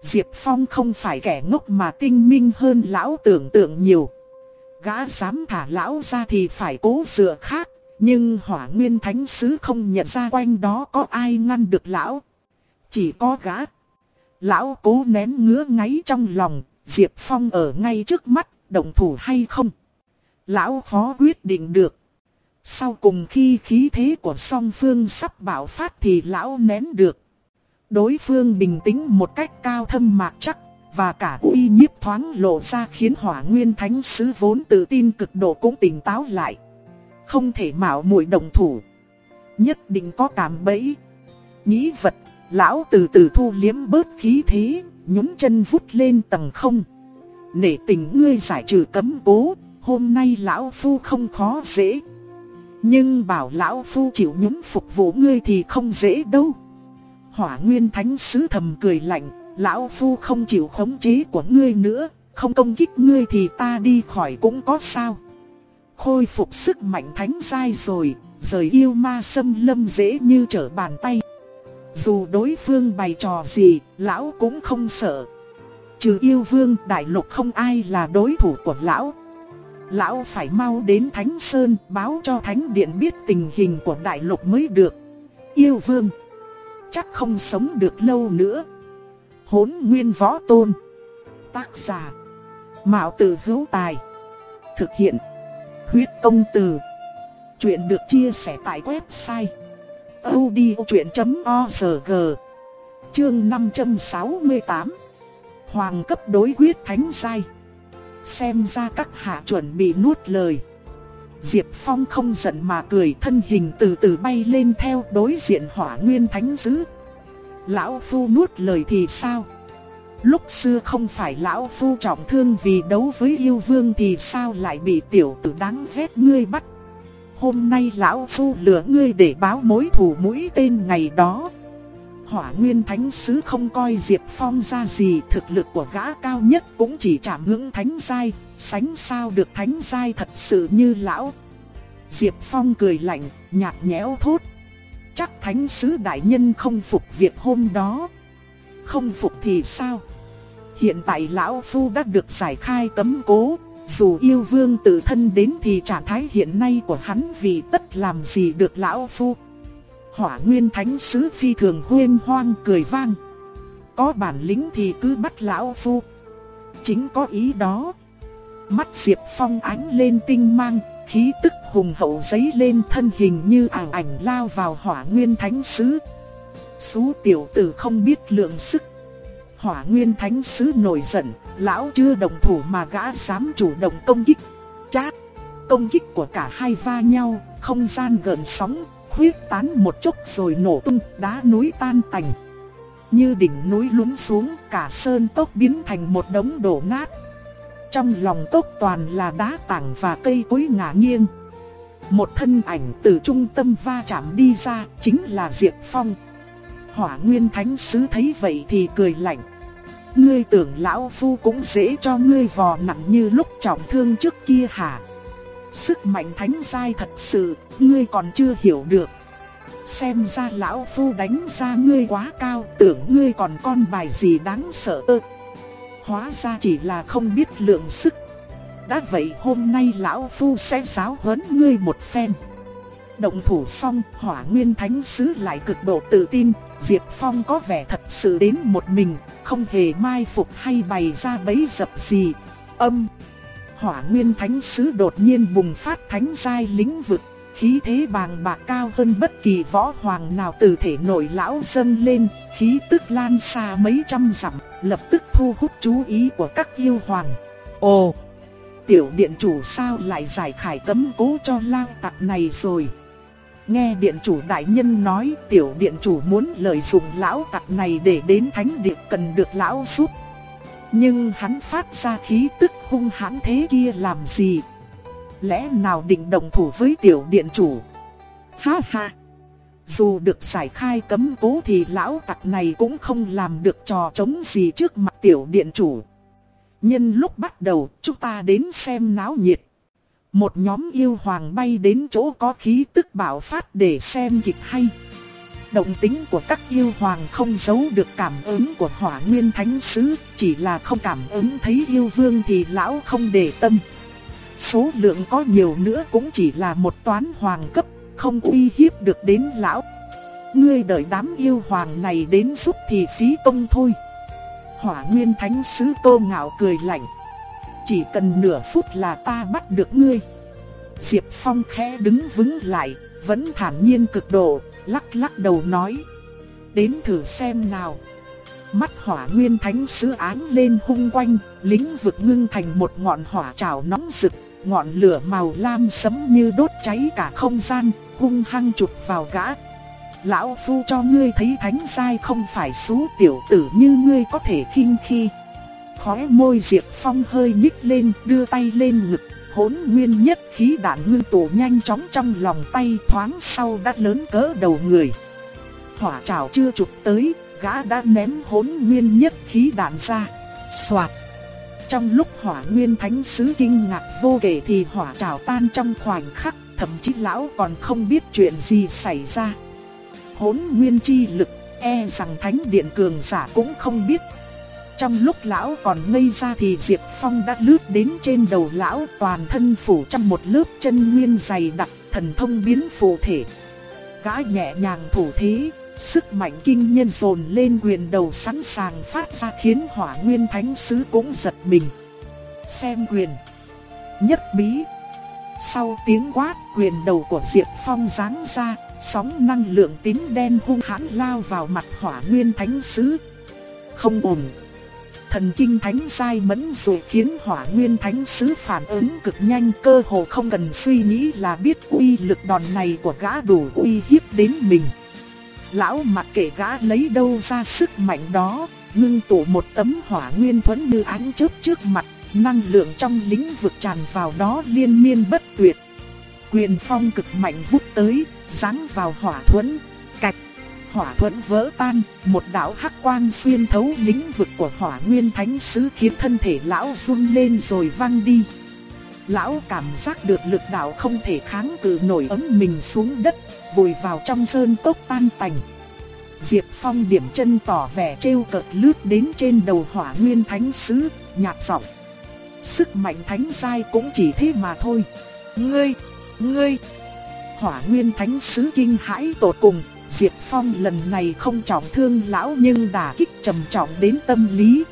Diệp Phong không phải kẻ ngốc mà tinh minh hơn lão tưởng tượng nhiều. Gã dám thả lão ra thì phải cố dựa khác, nhưng hỏa nguyên thánh sứ không nhận ra quanh đó có ai ngăn được lão. Chỉ có gã. Lão cố nén ngứa ngáy trong lòng, Diệp Phong ở ngay trước mắt, động thủ hay không? Lão khó quyết định được. Sau cùng khi khí thế của song phương sắp bạo phát thì lão nén được. Đối phương bình tĩnh một cách cao thâm mạc chắc, và cả uy nhiếp thoáng lộ ra khiến hỏa nguyên thánh sứ vốn tự tin cực độ cũng tỉnh táo lại. Không thể mạo muội đồng thủ. Nhất định có cảm bẫy. Nghĩ vật, lão từ từ thu liếm bớt khí thế, nhún chân vút lên tầng không. Nể tình ngươi giải trừ cấm cố, hôm nay lão phu không khó dễ. Nhưng bảo lão phu chịu nhún phục vụ ngươi thì không dễ đâu. Hỏa nguyên thánh sứ thầm cười lạnh, lão phu không chịu khống chế của ngươi nữa, không công kích ngươi thì ta đi khỏi cũng có sao. Khôi phục sức mạnh thánh giai rồi, rời yêu ma xâm lâm dễ như trở bàn tay. Dù đối phương bày trò gì, lão cũng không sợ. Trừ yêu vương đại lục không ai là đối thủ của lão. Lão phải mau đến Thánh Sơn báo cho Thánh Điện biết tình hình của đại lục mới được. Yêu vương, chắc không sống được lâu nữa. Hốn nguyên võ tôn. Tác giả, Mạo tử hữu tài. Thực hiện, huyết công từ. Chuyện được chia sẻ tại website odchuyện.org Chương 568 Hoàng cấp đối quyết thánh giai Xem ra các hạ chuẩn bị nuốt lời Diệp Phong không giận mà cười thân hình từ từ bay lên theo đối diện hỏa nguyên thánh dữ Lão Phu nuốt lời thì sao? Lúc xưa không phải Lão Phu trọng thương vì đấu với yêu vương thì sao lại bị tiểu tử đáng ghét ngươi bắt Hôm nay lão phu lừa ngươi để báo mối thù mũi tên ngày đó. Hỏa Nguyên Thánh Sứ không coi Diệp Phong ra gì, thực lực của gã cao nhất cũng chỉ chạm ngưỡng thánh giai, sánh sao được thánh giai thật sự như lão. Diệp Phong cười lạnh, nhạt nhẽo thốt. Chắc thánh sứ đại nhân không phục việc hôm đó. Không phục thì sao? Hiện tại lão phu đã được giải khai tấm cố, dù yêu vương tự thân đến thì trạng thái hiện nay của hắn vì tất làm gì được lão phu. Hỏa nguyên thánh sứ phi thường huyên hoang cười vang. Có bản lĩnh thì cứ bắt lão phu. Chính có ý đó. Mắt Diệp Phong ánh lên tinh mang, khí tức hùng hậu giấy lên thân hình như ảo ảnh lao vào hỏa nguyên thánh sứ. Xú tiểu tử không biết lượng sức hỏa nguyên thánh sứ nổi giận, lão chưa đồng thủ mà gã dám chủ động công kích. Chát, công kích của cả hai va nhau, không gian gần sóng, huyết tán một chốc rồi nổ tung, đá núi tan tành. Như đỉnh núi lún xuống, cả sơn tốc biến thành một đống đổ nát. Trong lòng tốc toàn là đá tảng và cây cối ngả nghiêng. Một thân ảnh từ trung tâm va chạm đi ra, chính là Diệp Phong. Hỏa Nguyên Thánh Sứ thấy vậy thì cười lạnh. Ngươi tưởng lão phu cũng dễ cho ngươi vò nặng như lúc trọng thương trước kia hả? Sức mạnh thánh giai thật sự, ngươi còn chưa hiểu được. Xem ra lão phu đánh ra ngươi quá cao, tưởng ngươi còn con bài gì đáng sợ ơ. Hóa ra chỉ là không biết lượng sức. Đã vậy hôm nay lão phu sẽ giáo huấn ngươi một phen. Động thủ xong, hỏa nguyên thánh sứ lại cực độ tự tin, Diệp Phong có vẻ thật sự đến một mình, không hề mai phục hay bày ra bấy dập gì. Âm, hỏa nguyên thánh sứ đột nhiên bùng phát thánh giai lĩnh vực, khí thế bàng bạc cao hơn bất kỳ võ hoàng nào từ thể nội lão dâng lên, khí tức lan xa mấy trăm dặm, lập tức thu hút chú ý của các yêu hoàng. Ồ, tiểu điện chủ sao lại giải khải cấm cố cho lao tặc này rồi? Nghe điện chủ đại nhân nói tiểu điện chủ muốn lợi dụng lão tặc này để đến thánh địa cần được lão giúp. Nhưng hắn phát ra khí tức hung hãn thế kia làm gì? Lẽ nào định đồng thủ với tiểu điện chủ? Ha ha! Dù được giải khai cấm cố thì lão tặc này cũng không làm được trò chống gì trước mặt tiểu điện chủ. Nhân lúc bắt đầu chúng ta đến xem náo nhiệt. Một nhóm yêu hoàng bay đến chỗ có khí tức bạo phát để xem kịch hay. Động tính của các yêu hoàng không giấu được cảm ứng của hỏa nguyên thánh sứ, chỉ là không cảm ứng thấy yêu vương thì lão không để tâm. Số lượng có nhiều nữa cũng chỉ là một toán hoàng cấp, không uy hiếp được đến lão. Ngươi đợi đám yêu hoàng này đến giúp thì phí công thôi. hỏa nguyên thánh sứ tô ngạo cười lạnh. Chỉ cần nửa phút là ta bắt được ngươi. Diệp Phong khẽ đứng vững lại, vẫn thản nhiên cực độ, lắc lắc đầu nói. Đến thử xem nào. Mắt hỏa nguyên thánh sứ án lên hung quanh, lính vực ngưng thành một ngọn hỏa trào nóng rực, ngọn lửa màu lam sấm như đốt cháy cả không gian, hung hăng chụp vào gã. Lão phu cho ngươi thấy thánh sai không phải xú tiểu tử như ngươi có thể khinh khi. Khóe môi Diệp Phong hơi nhích lên, đưa tay lên ngực, hỗn nguyên nhất khí đạn ngưng tụ nhanh chóng trong lòng tay thoáng sau đã lớn cỡ đầu người. Hỏa trảo chưa chụp tới, gã đã ném hỗn nguyên nhất khí đạn ra. Soạt. Trong lúc hỏa nguyên thánh sứ kinh ngạc vô kể thì hỏa trào tan trong khoảnh khắc, thậm chí lão còn không biết chuyện gì xảy ra. Hỗn nguyên chi lực, e rằng thánh điện cường giả cũng không biết. Trong lúc lão còn ngây ra thì Diệp Phong đã lướt đến trên đầu lão toàn thân phủ trong một lớp chân nguyên dày đặc, thần thông biến phù thể. Gã nhẹ nhàng thủ thế, Sức mạnh kinh nhân dồn lên quyền đầu sẵn sàng phát ra khiến hỏa nguyên thánh sứ cũng giật mình. Xem quyền. Nhất bí. Sau tiếng quát quyền đầu của Diệp Phong giáng ra, sóng năng lượng tím đen hung hãn lao vào mặt hỏa nguyên thánh sứ. Không ổn. Thần kinh thánh sai mẫn rồi khiến hỏa nguyên thánh sứ phản ứng cực nhanh cơ hồ không cần suy nghĩ là biết uy lực đòn này của gã đủ uy hiếp đến mình. Lão mặc kệ gã lấy đâu ra sức mạnh đó, ngưng tụ một tấm hỏa nguyên thuẫn như ánh chớp trước mặt, năng lượng trong lĩnh vực tràn vào đó liên miên bất tuyệt. Quyền phong cực mạnh vút tới, giáng vào hỏa thuẫn, cạch. Hỏa thuẫn vỡ tan, một đạo hắc quang xuyên thấu lĩnh vực của hỏa nguyên thánh sứ khiến thân thể lão run lên rồi văng đi. Lão cảm giác được lực đạo không thể kháng cự nổi ấm mình xuống đất, vùi vào trong sơn tốc tan tành. Diệp Phong điểm chân tỏ vẻ trêu cợt lướt đến trên đầu hỏa nguyên thánh sứ, nhạt giọng. Sức mạnh thánh sai cũng chỉ thế mà thôi. Ngươi, ngươi. Hỏa nguyên thánh sứ kinh hãi tột cùng, Diệp Phong lần này không trọng thương lão nhưng đả kích trầm trọng đến tâm lý,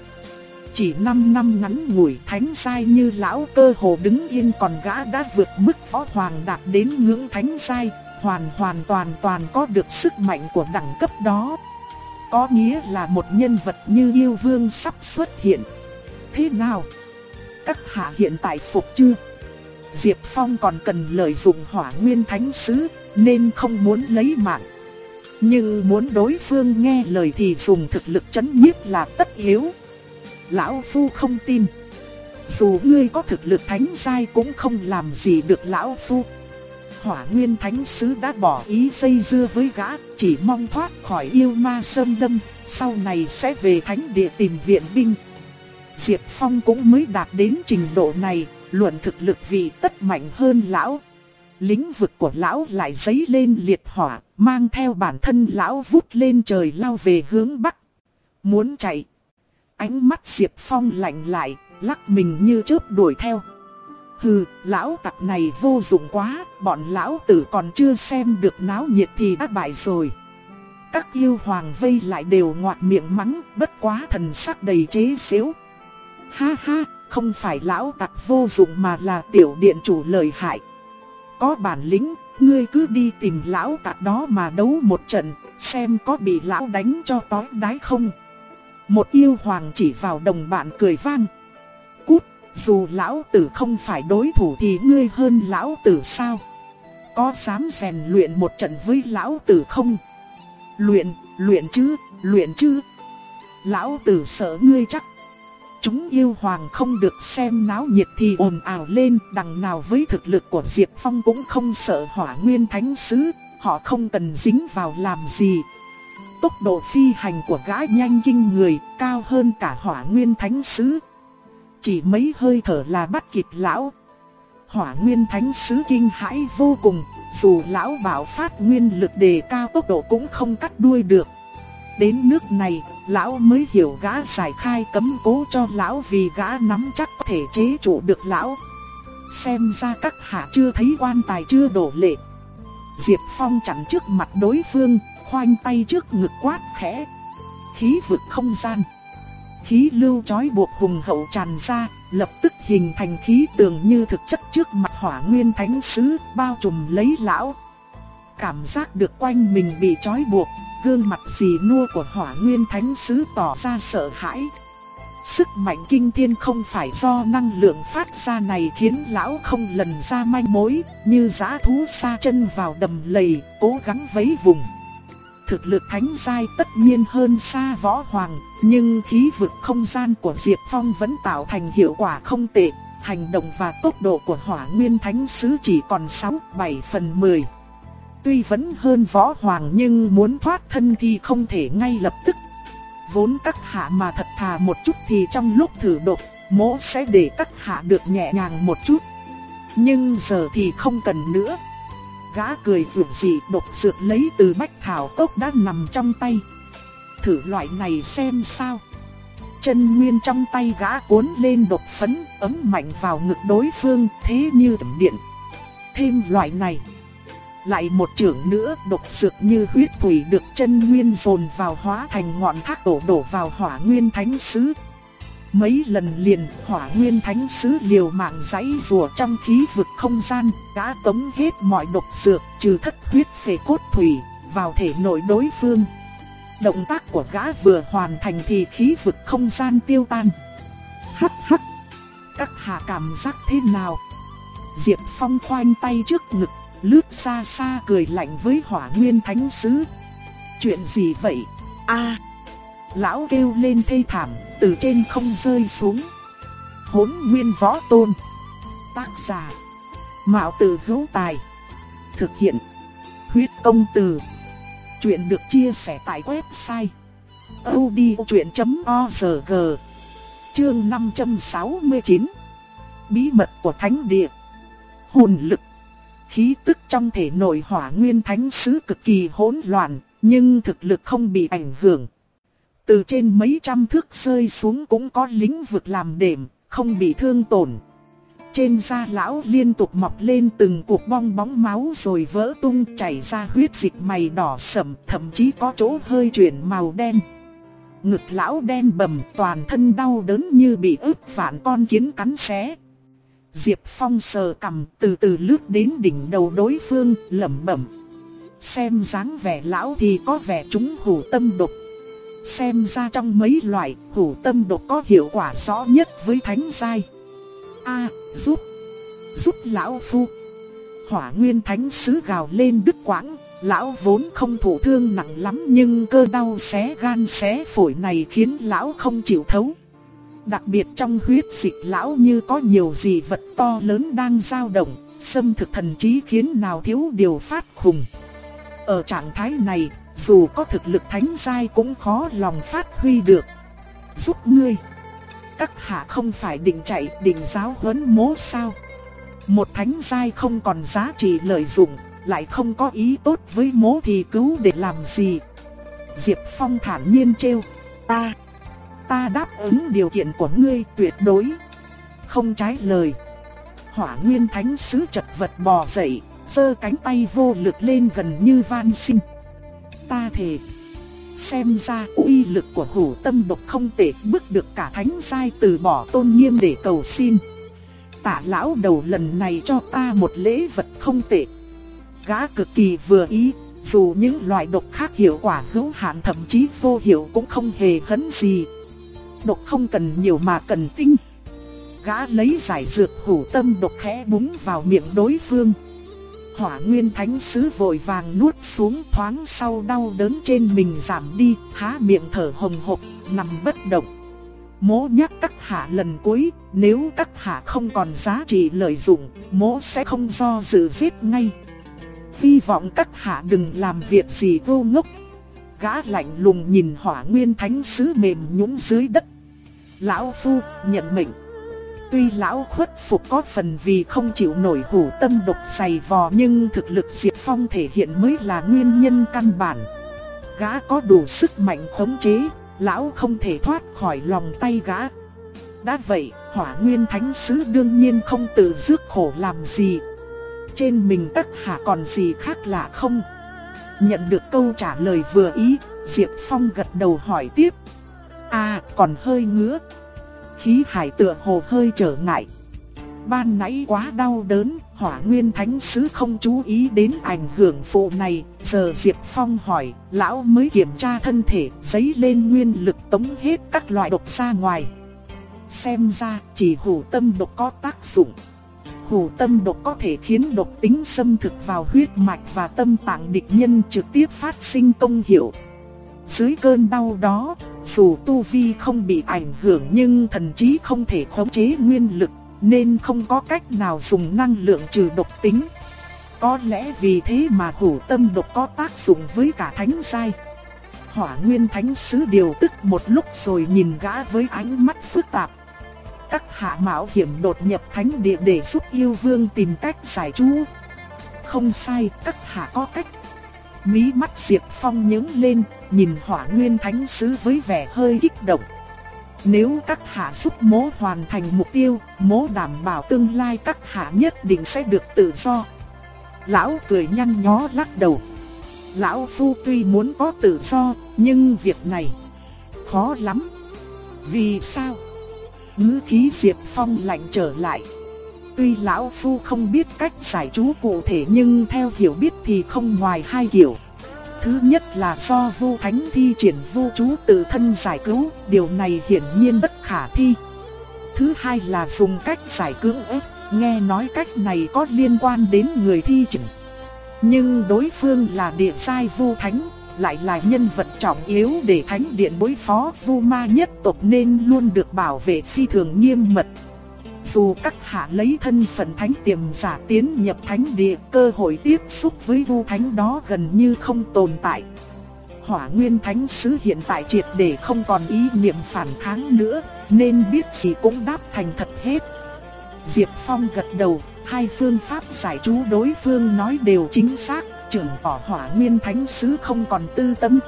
chỉ 5 năm ngắn ngủi thánh sai như lão cơ hồ đứng yên còn gã đã vượt mức võ hoàng đạt đến ngưỡng thánh sai, hoàn hoàn toàn toàn có được sức mạnh của đẳng cấp đó. Có nghĩa là một nhân vật như yêu vương sắp xuất hiện. Thế nào? Các hạ hiện tại phục chưa? Diệp Phong còn cần lợi dụng hỏa nguyên thánh sứ, nên không muốn lấy mạng. Nhưng muốn đối phương nghe lời thì dùng thực lực chấn nhiếp là tất yếu. Lão Phu không tin. Dù ngươi có thực lực thánh sai cũng không làm gì được Lão Phu. Hỏa Nguyên Thánh Sứ đã bỏ ý dây dưa với gã, chỉ mong thoát khỏi yêu ma sâm đâm sau này sẽ về thánh địa tìm viện binh. Diệp Phong cũng mới đạt đến trình độ này, luận thực lực vị tất mạnh hơn lão. Lĩnh vực của lão lại giấy lên liệt hỏa, mang theo bản thân lão vút lên trời lao về hướng bắc. Muốn chạy, Ánh mắt Diệp Phong lạnh lại, lắc mình như chớp đuổi theo. Hừ, lão tặc này vô dụng quá, bọn lão tử còn chưa xem được náo nhiệt thì đã bại rồi. Các yêu hoàng vây lại đều ngoạc miệng mắng, bất quá thần sắc đầy chế xíu. Ha ha, không phải lão tặc vô dụng mà là tiểu điện chủ lời hại. Có bản lĩnh, ngươi cứ đi tìm lão tặc đó mà đấu một trận, xem có bị lão đánh cho tói đái không. Một yêu hoàng chỉ vào đồng bạn cười vang. Dù lão tử không phải đối thủ thì ngươi hơn lão tử sao? Có dám rèn luyện một trận với lão tử không? Luyện, luyện chứ, luyện chứ. Lão tử sợ ngươi chắc. Chúng yêu hoàng không được xem náo nhiệt thì ồn ào lên đằng nào với thực lực của Diệp Phong cũng không sợ hỏa nguyên thánh sứ, họ không cần dính vào làm gì, Tốc độ phi hành của gã nhanh kinh người, cao hơn cả hỏa nguyên thánh sứ. Chỉ mấy hơi thở là bắt kịp lão. Hỏa nguyên thánh sứ kinh hãi vô cùng, dù lão bảo phát nguyên lực đề cao tốc độ cũng không cắt đuôi được. Đến nước này, lão mới hiểu gã giải khai cấm cố cho lão vì gã nắm chắc có thể chế trụ được lão. Xem ra các hạ chưa thấy quan tài chưa đổ lệ. Diệp Phong chặn trước mặt đối phương, khoanh tay trước ngực quát khẽ. Khí vực không gian khí lưu chói buộc hùng hậu tràn ra, lập tức hình thành khí tường như thực chất trước mặt hỏa nguyên thánh sứ, bao trùm lấy lão. Cảm giác được quanh mình bị chói buộc, gương mặt xì nua của hỏa nguyên thánh sứ tỏ ra sợ hãi. Sức mạnh kinh thiên không phải do năng lượng phát ra này khiến lão không lần ra manh mối, như giã thú xa chân vào đầm lầy, cố gắng vấy vùng. Thực lực thánh giai tất nhiên hơn xa võ hoàng, nhưng khí vực không gian của Diệp Phong vẫn tạo thành hiệu quả không tệ, hành động và tốc độ của hỏa nguyên thánh sứ chỉ còn 6-7 phần 10. Tuy vẫn hơn võ hoàng nhưng muốn thoát thân thì không thể ngay lập tức. Vốn các hạ mà thật thà một chút thì trong lúc thử độc, mỗ sẽ để các hạ được nhẹ nhàng một chút. Nhưng giờ thì không cần nữa. Gã cười vượt dị độc dược lấy từ bách thảo cốc đã nằm trong tay. Thử loại này xem sao. Chân nguyên trong tay gã cuốn lên độc phấn, ấm mạnh vào ngực đối phương, thế như tầm điện. Thêm loại này. Lại một trưởng nữa, độc dược như huyết thủy được chân nguyên dồn vào hóa thành ngọn thác đổ đổ vào hỏa nguyên thánh sứ. Mấy lần liền hỏa nguyên thánh sứ liều mạng giấy rùa trong khí vực không gian, đã tống hết mọi độc dược trừ thất huyết phệ cốt thủy vào thể nội đối phương. Động tác của gã vừa hoàn thành thì khí vực không gian tiêu tan. Hắc hắc, các hạ cảm giác thế nào? Diệp Phong khoanh tay trước ngực lướt xa xa cười lạnh với hỏa nguyên thánh sứ. Chuyện gì vậy? a Lão kêu lên thê thảm, từ trên không rơi xuống. Hốn nguyên võ tôn. Tác giả. Mạo tử hữu tài. Thực hiện. Huyết công từ. Chuyện được chia sẻ tại website. odchuyện.org Chương 569 Bí mật của Thánh Địa Hồn lực khí tức trong thể nội hỏa nguyên thánh sứ cực kỳ hỗn loạn, nhưng thực lực không bị ảnh hưởng. Từ trên mấy trăm thước rơi xuống cũng có lính vực làm đệm, không bị thương tổn. Trên da lão liên tục mọc lên từng cuộc bong bóng máu rồi vỡ tung chảy ra huyết dịch mày đỏ sẫm, thậm chí có chỗ hơi chuyển màu đen. Ngực lão đen bầm toàn thân đau đớn như bị ức vạn con kiến cắn xé. Diệp Phong sờ cầm từ từ lướt đến đỉnh đầu đối phương lẩm bẩm. Xem dáng vẻ lão thì có vẻ chúng hủ tâm độc. Xem ra trong mấy loại hủ tâm độc có hiệu quả rõ nhất với thánh giai. A, giúp, giúp lão phu. Hỏa nguyên thánh sứ gào lên đứt quãng, lão vốn không thụ thương nặng lắm nhưng cơ đau xé gan xé phổi này khiến lão không chịu thấu. Đặc biệt trong huyết dịch lão như có nhiều gì vật to lớn đang dao động, xâm thực thần trí khiến nào thiếu điều phát khùng. Ở trạng thái này, dù có thực lực thánh giai cũng khó lòng phát huy được. Giúp ngươi. Các hạ không phải định chạy định giáo huấn mố sao. Một thánh giai không còn giá trị lợi dụng, lại không có ý tốt với mố thì cứu để làm gì. Diệp Phong thản nhiên trêu, ta Ta đáp ứng điều kiện của ngươi tuyệt đối. Không trái lời. Hỏa nguyên thánh sứ chật vật bò dậy, giơ cánh tay vô lực lên gần như van xin. Ta thề. Xem ra uy lực của hủ tâm độc không tệ bước được cả thánh sai từ bỏ tôn nghiêm để cầu xin. Tạ lão đầu lần này cho ta một lễ vật không tệ. Gã cực kỳ vừa ý, dù những loại độc khác hiệu quả hữu hạn thậm chí vô hiệu cũng không hề hấn gì độc không cần nhiều mà cần tinh. Gã lấy giải dược hủ tâm độc khẽ búng vào miệng đối phương. Hỏa nguyên thánh sứ vội vàng nuốt xuống thoáng sau đau đớn trên mình giảm đi, há miệng thở hồng hộc, nằm bất động. Mố nhắc các hạ lần cuối, nếu các hạ không còn giá trị lợi dụng, mố sẽ không do dự giết ngay. Hy vọng các hạ đừng làm việc gì vô ngốc. Gã lạnh lùng nhìn hỏa nguyên thánh sứ mềm nhũn dưới đất Lão Phu nhận mệnh. Tuy lão khuất phục có phần vì không chịu nổi hủ tâm độc dày vò nhưng thực lực Diệp Phong thể hiện mới là nguyên nhân căn bản. Gã có đủ sức mạnh khống chế, lão không thể thoát khỏi lòng tay gã. Đã vậy, hỏa nguyên thánh sứ đương nhiên không tự rước khổ làm gì. Trên mình tất hạ còn gì khác lạ không? Nhận được câu trả lời vừa ý, Diệp Phong gật đầu hỏi tiếp. À, còn hơi ngứa. Khí hải tựa hồ hơi trở ngại. Ban nãy quá đau đớn, hỏa nguyên thánh sứ không chú ý đến ảnh hưởng phụ này. Giờ Diệp Phong hỏi, lão mới kiểm tra thân thể, giấy lên nguyên lực tống hết các loại độc ra ngoài. Xem ra chỉ hủ tâm độc có tác dụng. Hủ tâm độc có thể khiến độc tính xâm thực vào huyết mạch và tâm tạng địch nhân trực tiếp phát sinh công hiệu. Dưới cơn đau đó, dù tu vi không bị ảnh hưởng nhưng thần trí không thể khống chế nguyên lực, nên không có cách nào dùng năng lượng trừ độc tính. Có lẽ vì thế mà hủ tâm độc có tác dụng với cả thánh sai. Hỏa nguyên thánh sứ điều tức một lúc rồi nhìn gã với ánh mắt phức tạp. Các hạ mạo hiểm đột nhập thánh địa để giúp yêu vương tìm cách giải chú. Không sai, các hạ có cách. Mí mắt Diệp Phong nhướng lên, nhìn hỏa nguyên thánh sứ với vẻ hơi kích động. Nếu các hạ giúp mố hoàn thành mục tiêu, mố đảm bảo tương lai các hạ nhất định sẽ được tự do. Lão cười nhăn nhó lắc đầu. Lão Phu tuy muốn có tự do, nhưng việc này khó lắm. Vì sao? Ngữ khí Diệp Phong lạnh trở lại. Tuy Lão Phu không biết cách giải chú cụ thể nhưng theo hiểu biết thì không ngoài hai kiểu. Thứ nhất là do vu thánh thi triển vu chú tự thân giải cứu, điều này hiển nhiên bất khả thi. Thứ hai là dùng cách giải cưỡng ép, nghe nói cách này có liên quan đến người thi triển. Nhưng đối phương là địa sai vu thánh, lại là nhân vật trọng yếu để thánh điện bối phó vu ma nhất tộc nên luôn được bảo vệ phi thường nghiêm mật. Dù các hạ lấy thân phận thánh tiềm giả tiến nhập thánh địa, cơ hội tiếp xúc với vu thánh đó gần như không tồn tại. Hỏa nguyên thánh sứ hiện tại triệt để không còn ý niệm phản kháng nữa, nên biết gì cũng đáp thành thật hết. Diệp Phong gật đầu, hai phương pháp giải chú đối phương nói đều chính xác, trưởng tỏ hỏa nguyên thánh sứ không còn tư tâm.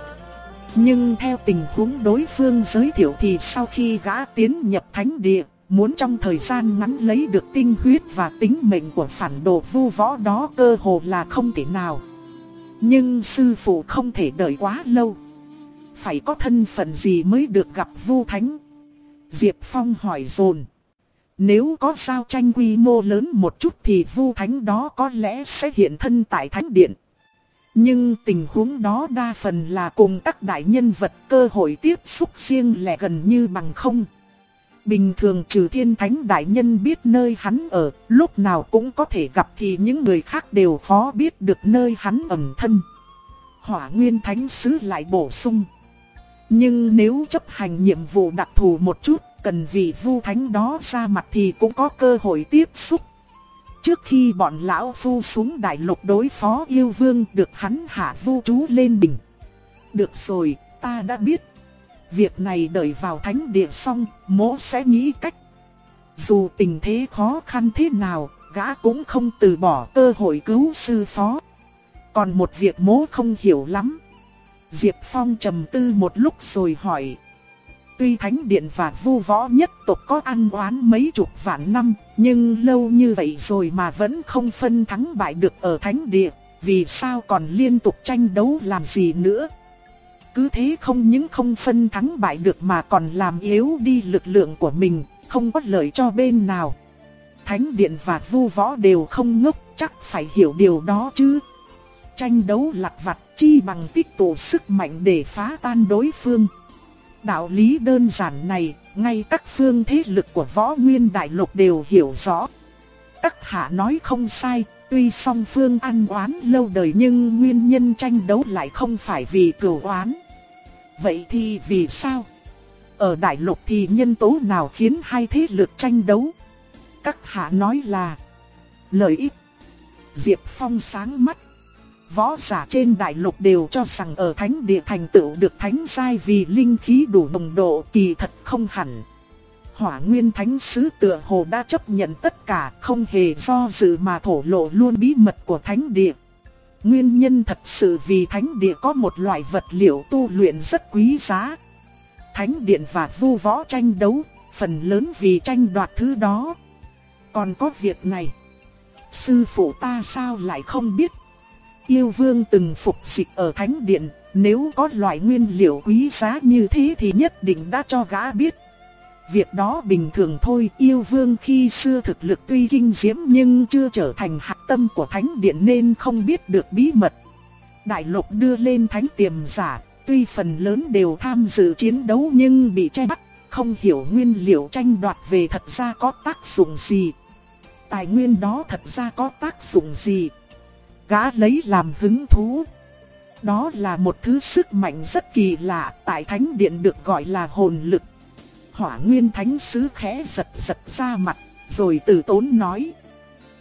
Nhưng theo tình huống đối phương giới thiệu thì sau khi gã tiến nhập thánh địa, Muốn trong thời gian ngắn lấy được tinh huyết và tính mệnh của phản đồ vu võ đó cơ hồ là không thể nào. Nhưng sư phụ không thể đợi quá lâu. Phải có thân phận gì mới được gặp vu thánh? Diệp Phong hỏi dồn. Nếu có giao tranh quy mô lớn một chút thì vu thánh đó có lẽ sẽ hiện thân tại thánh điện. Nhưng tình huống đó đa phần là cùng các đại nhân vật cơ hội tiếp xúc riêng lẻ gần như bằng không. Bình thường trừ thiên thánh đại nhân biết nơi hắn ở, lúc nào cũng có thể gặp thì những người khác đều khó biết được nơi hắn ẩn thân. Hỏa nguyên thánh sứ lại bổ sung. Nhưng nếu chấp hành nhiệm vụ đặc thù một chút, cần vị vu thánh đó ra mặt thì cũng có cơ hội tiếp xúc. Trước khi bọn lão phu xuống đại lục đối phó yêu vương được hắn hạ vu chú lên đỉnh. Được rồi, ta đã biết. Việc này đợi vào thánh địa xong, mỗ sẽ nghĩ cách. Dù tình thế khó khăn thế nào, gã cũng không từ bỏ cơ hội cứu sư phó. Còn một việc mỗ không hiểu lắm. Diệp Phong trầm tư một lúc rồi hỏi. Tuy thánh điện và vu võ nhất tộc có ăn oán mấy chục vạn năm, nhưng lâu như vậy rồi mà vẫn không phân thắng bại được ở thánh địa, vì sao còn liên tục tranh đấu làm gì nữa? Cứ thế không những không phân thắng bại được mà còn làm yếu đi lực lượng của mình, không có lợi cho bên nào. Thánh điện và vu võ đều không ngốc, chắc phải hiểu điều đó chứ. Tranh đấu lặt vặt chi bằng tích tụ sức mạnh để phá tan đối phương. Đạo lý đơn giản này, ngay các phương thế lực của võ nguyên đại lục đều hiểu rõ. Các hạ nói không sai, tuy song phương ăn oán lâu đời nhưng nguyên nhân tranh đấu lại không phải vì cửu oán. Vậy thì vì sao? Ở đại lục thì nhân tố nào khiến hai thế lực tranh đấu? Các hạ nói là, lợi ích. Diệp Phong sáng mắt. Võ giả trên đại lục đều cho rằng ở thánh địa thành tựu được thánh giai vì linh khí đủ nồng độ kỳ thật không hẳn. Hỏa nguyên thánh sứ tựa hồ đã chấp nhận tất cả, không hề do dự mà thổ lộ luôn bí mật của thánh địa. Nguyên nhân thật sự vì thánh địa có một loại vật liệu tu luyện rất quý giá. Thánh điện và vu võ tranh đấu, phần lớn vì tranh đoạt thứ đó. Còn có việc này, sư phụ ta sao lại không biết? Yêu vương từng phục dịch ở thánh điện, Nếu có loại nguyên liệu quý giá như thế thì nhất định đã cho gã biết. Việc đó bình thường thôi, yêu vương khi xưa thực lực tuy kinh diễm nhưng chưa trở thành hạt tâm của thánh điện nên không biết được bí mật. Đại lục đưa lên thánh tiềm giả, tuy phần lớn đều tham dự chiến đấu nhưng bị che bắt, không hiểu nguyên liệu tranh đoạt về thật ra có tác dụng gì. Tài nguyên đó thật ra có tác dụng gì. Gã lấy làm hứng thú. Đó là một thứ sức mạnh rất kỳ lạ, tại thánh điện được gọi là hồn lực. Hỏa nguyên thánh sứ khẽ giật giật ra mặt, rồi từ tốn nói.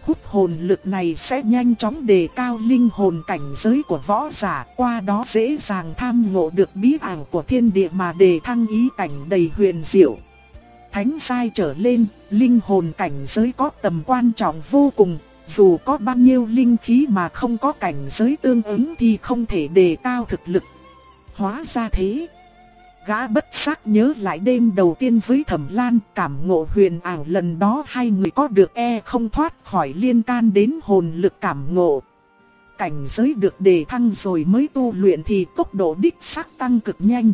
Hút hồn lực này sẽ nhanh chóng đề cao linh hồn cảnh giới của võ giả, qua đó dễ dàng tham ngộ được bí ảo của thiên địa mà đề thăng ý cảnh đầy huyền diệu. Thánh sai trở lên, linh hồn cảnh giới có tầm quan trọng vô cùng, dù có bao nhiêu linh khí mà không có cảnh giới tương ứng thì không thể đề cao thực lực. Hóa ra thế. Gã bất giác nhớ lại đêm đầu tiên với Thẩm Lan, cảm ngộ huyền ảo lần đó hai người có được e không thoát khỏi liên can đến hồn lực cảm ngộ. Cảnh giới được đề thăng rồi mới tu luyện thì tốc độ đích xác tăng cực nhanh.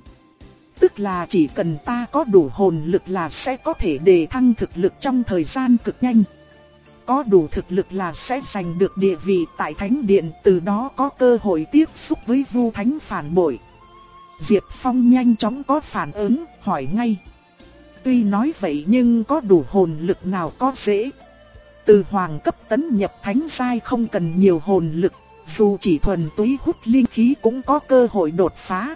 Tức là chỉ cần ta có đủ hồn lực là sẽ có thể đề thăng thực lực trong thời gian cực nhanh. Có đủ thực lực là sẽ giành được địa vị tại Thánh Điện, từ đó có cơ hội tiếp xúc với Vu Thánh phản bội. Diệp Phong nhanh chóng có phản ứng, hỏi ngay. Tuy nói vậy nhưng có đủ hồn lực nào có dễ. Từ hoàng cấp tấn nhập thánh sai không cần nhiều hồn lực, dù chỉ thuần túy hút linh khí cũng có cơ hội đột phá.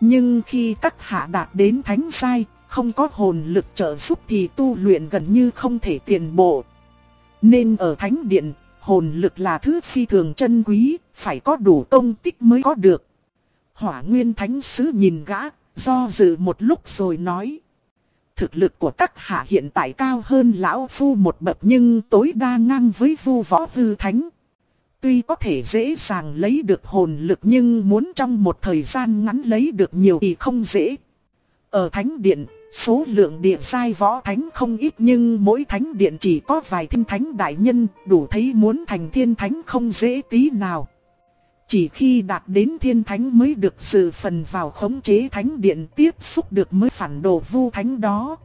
Nhưng khi các hạ đạt đến thánh sai, không có hồn lực trợ giúp thì tu luyện gần như không thể tiền bộ. Nên ở thánh điện, hồn lực là thứ phi thường chân quý, phải có đủ công tích mới có được. Hỏa Nguyên Thánh Sứ nhìn gã, do dự một lúc rồi nói. Thực lực của các hạ hiện tại cao hơn lão phu một bậc nhưng tối đa ngang với vu võ hư thánh. Tuy có thể dễ dàng lấy được hồn lực nhưng muốn trong một thời gian ngắn lấy được nhiều thì không dễ. Ở thánh điện, số lượng địa sai võ thánh không ít nhưng mỗi thánh điện chỉ có vài thiên thánh đại nhân, đủ thấy muốn thành thiên thánh không dễ tí nào. Chỉ khi đạt đến thiên thánh mới được sự phần vào khống chế thánh điện tiếp xúc được mới phản đồ vu thánh đó.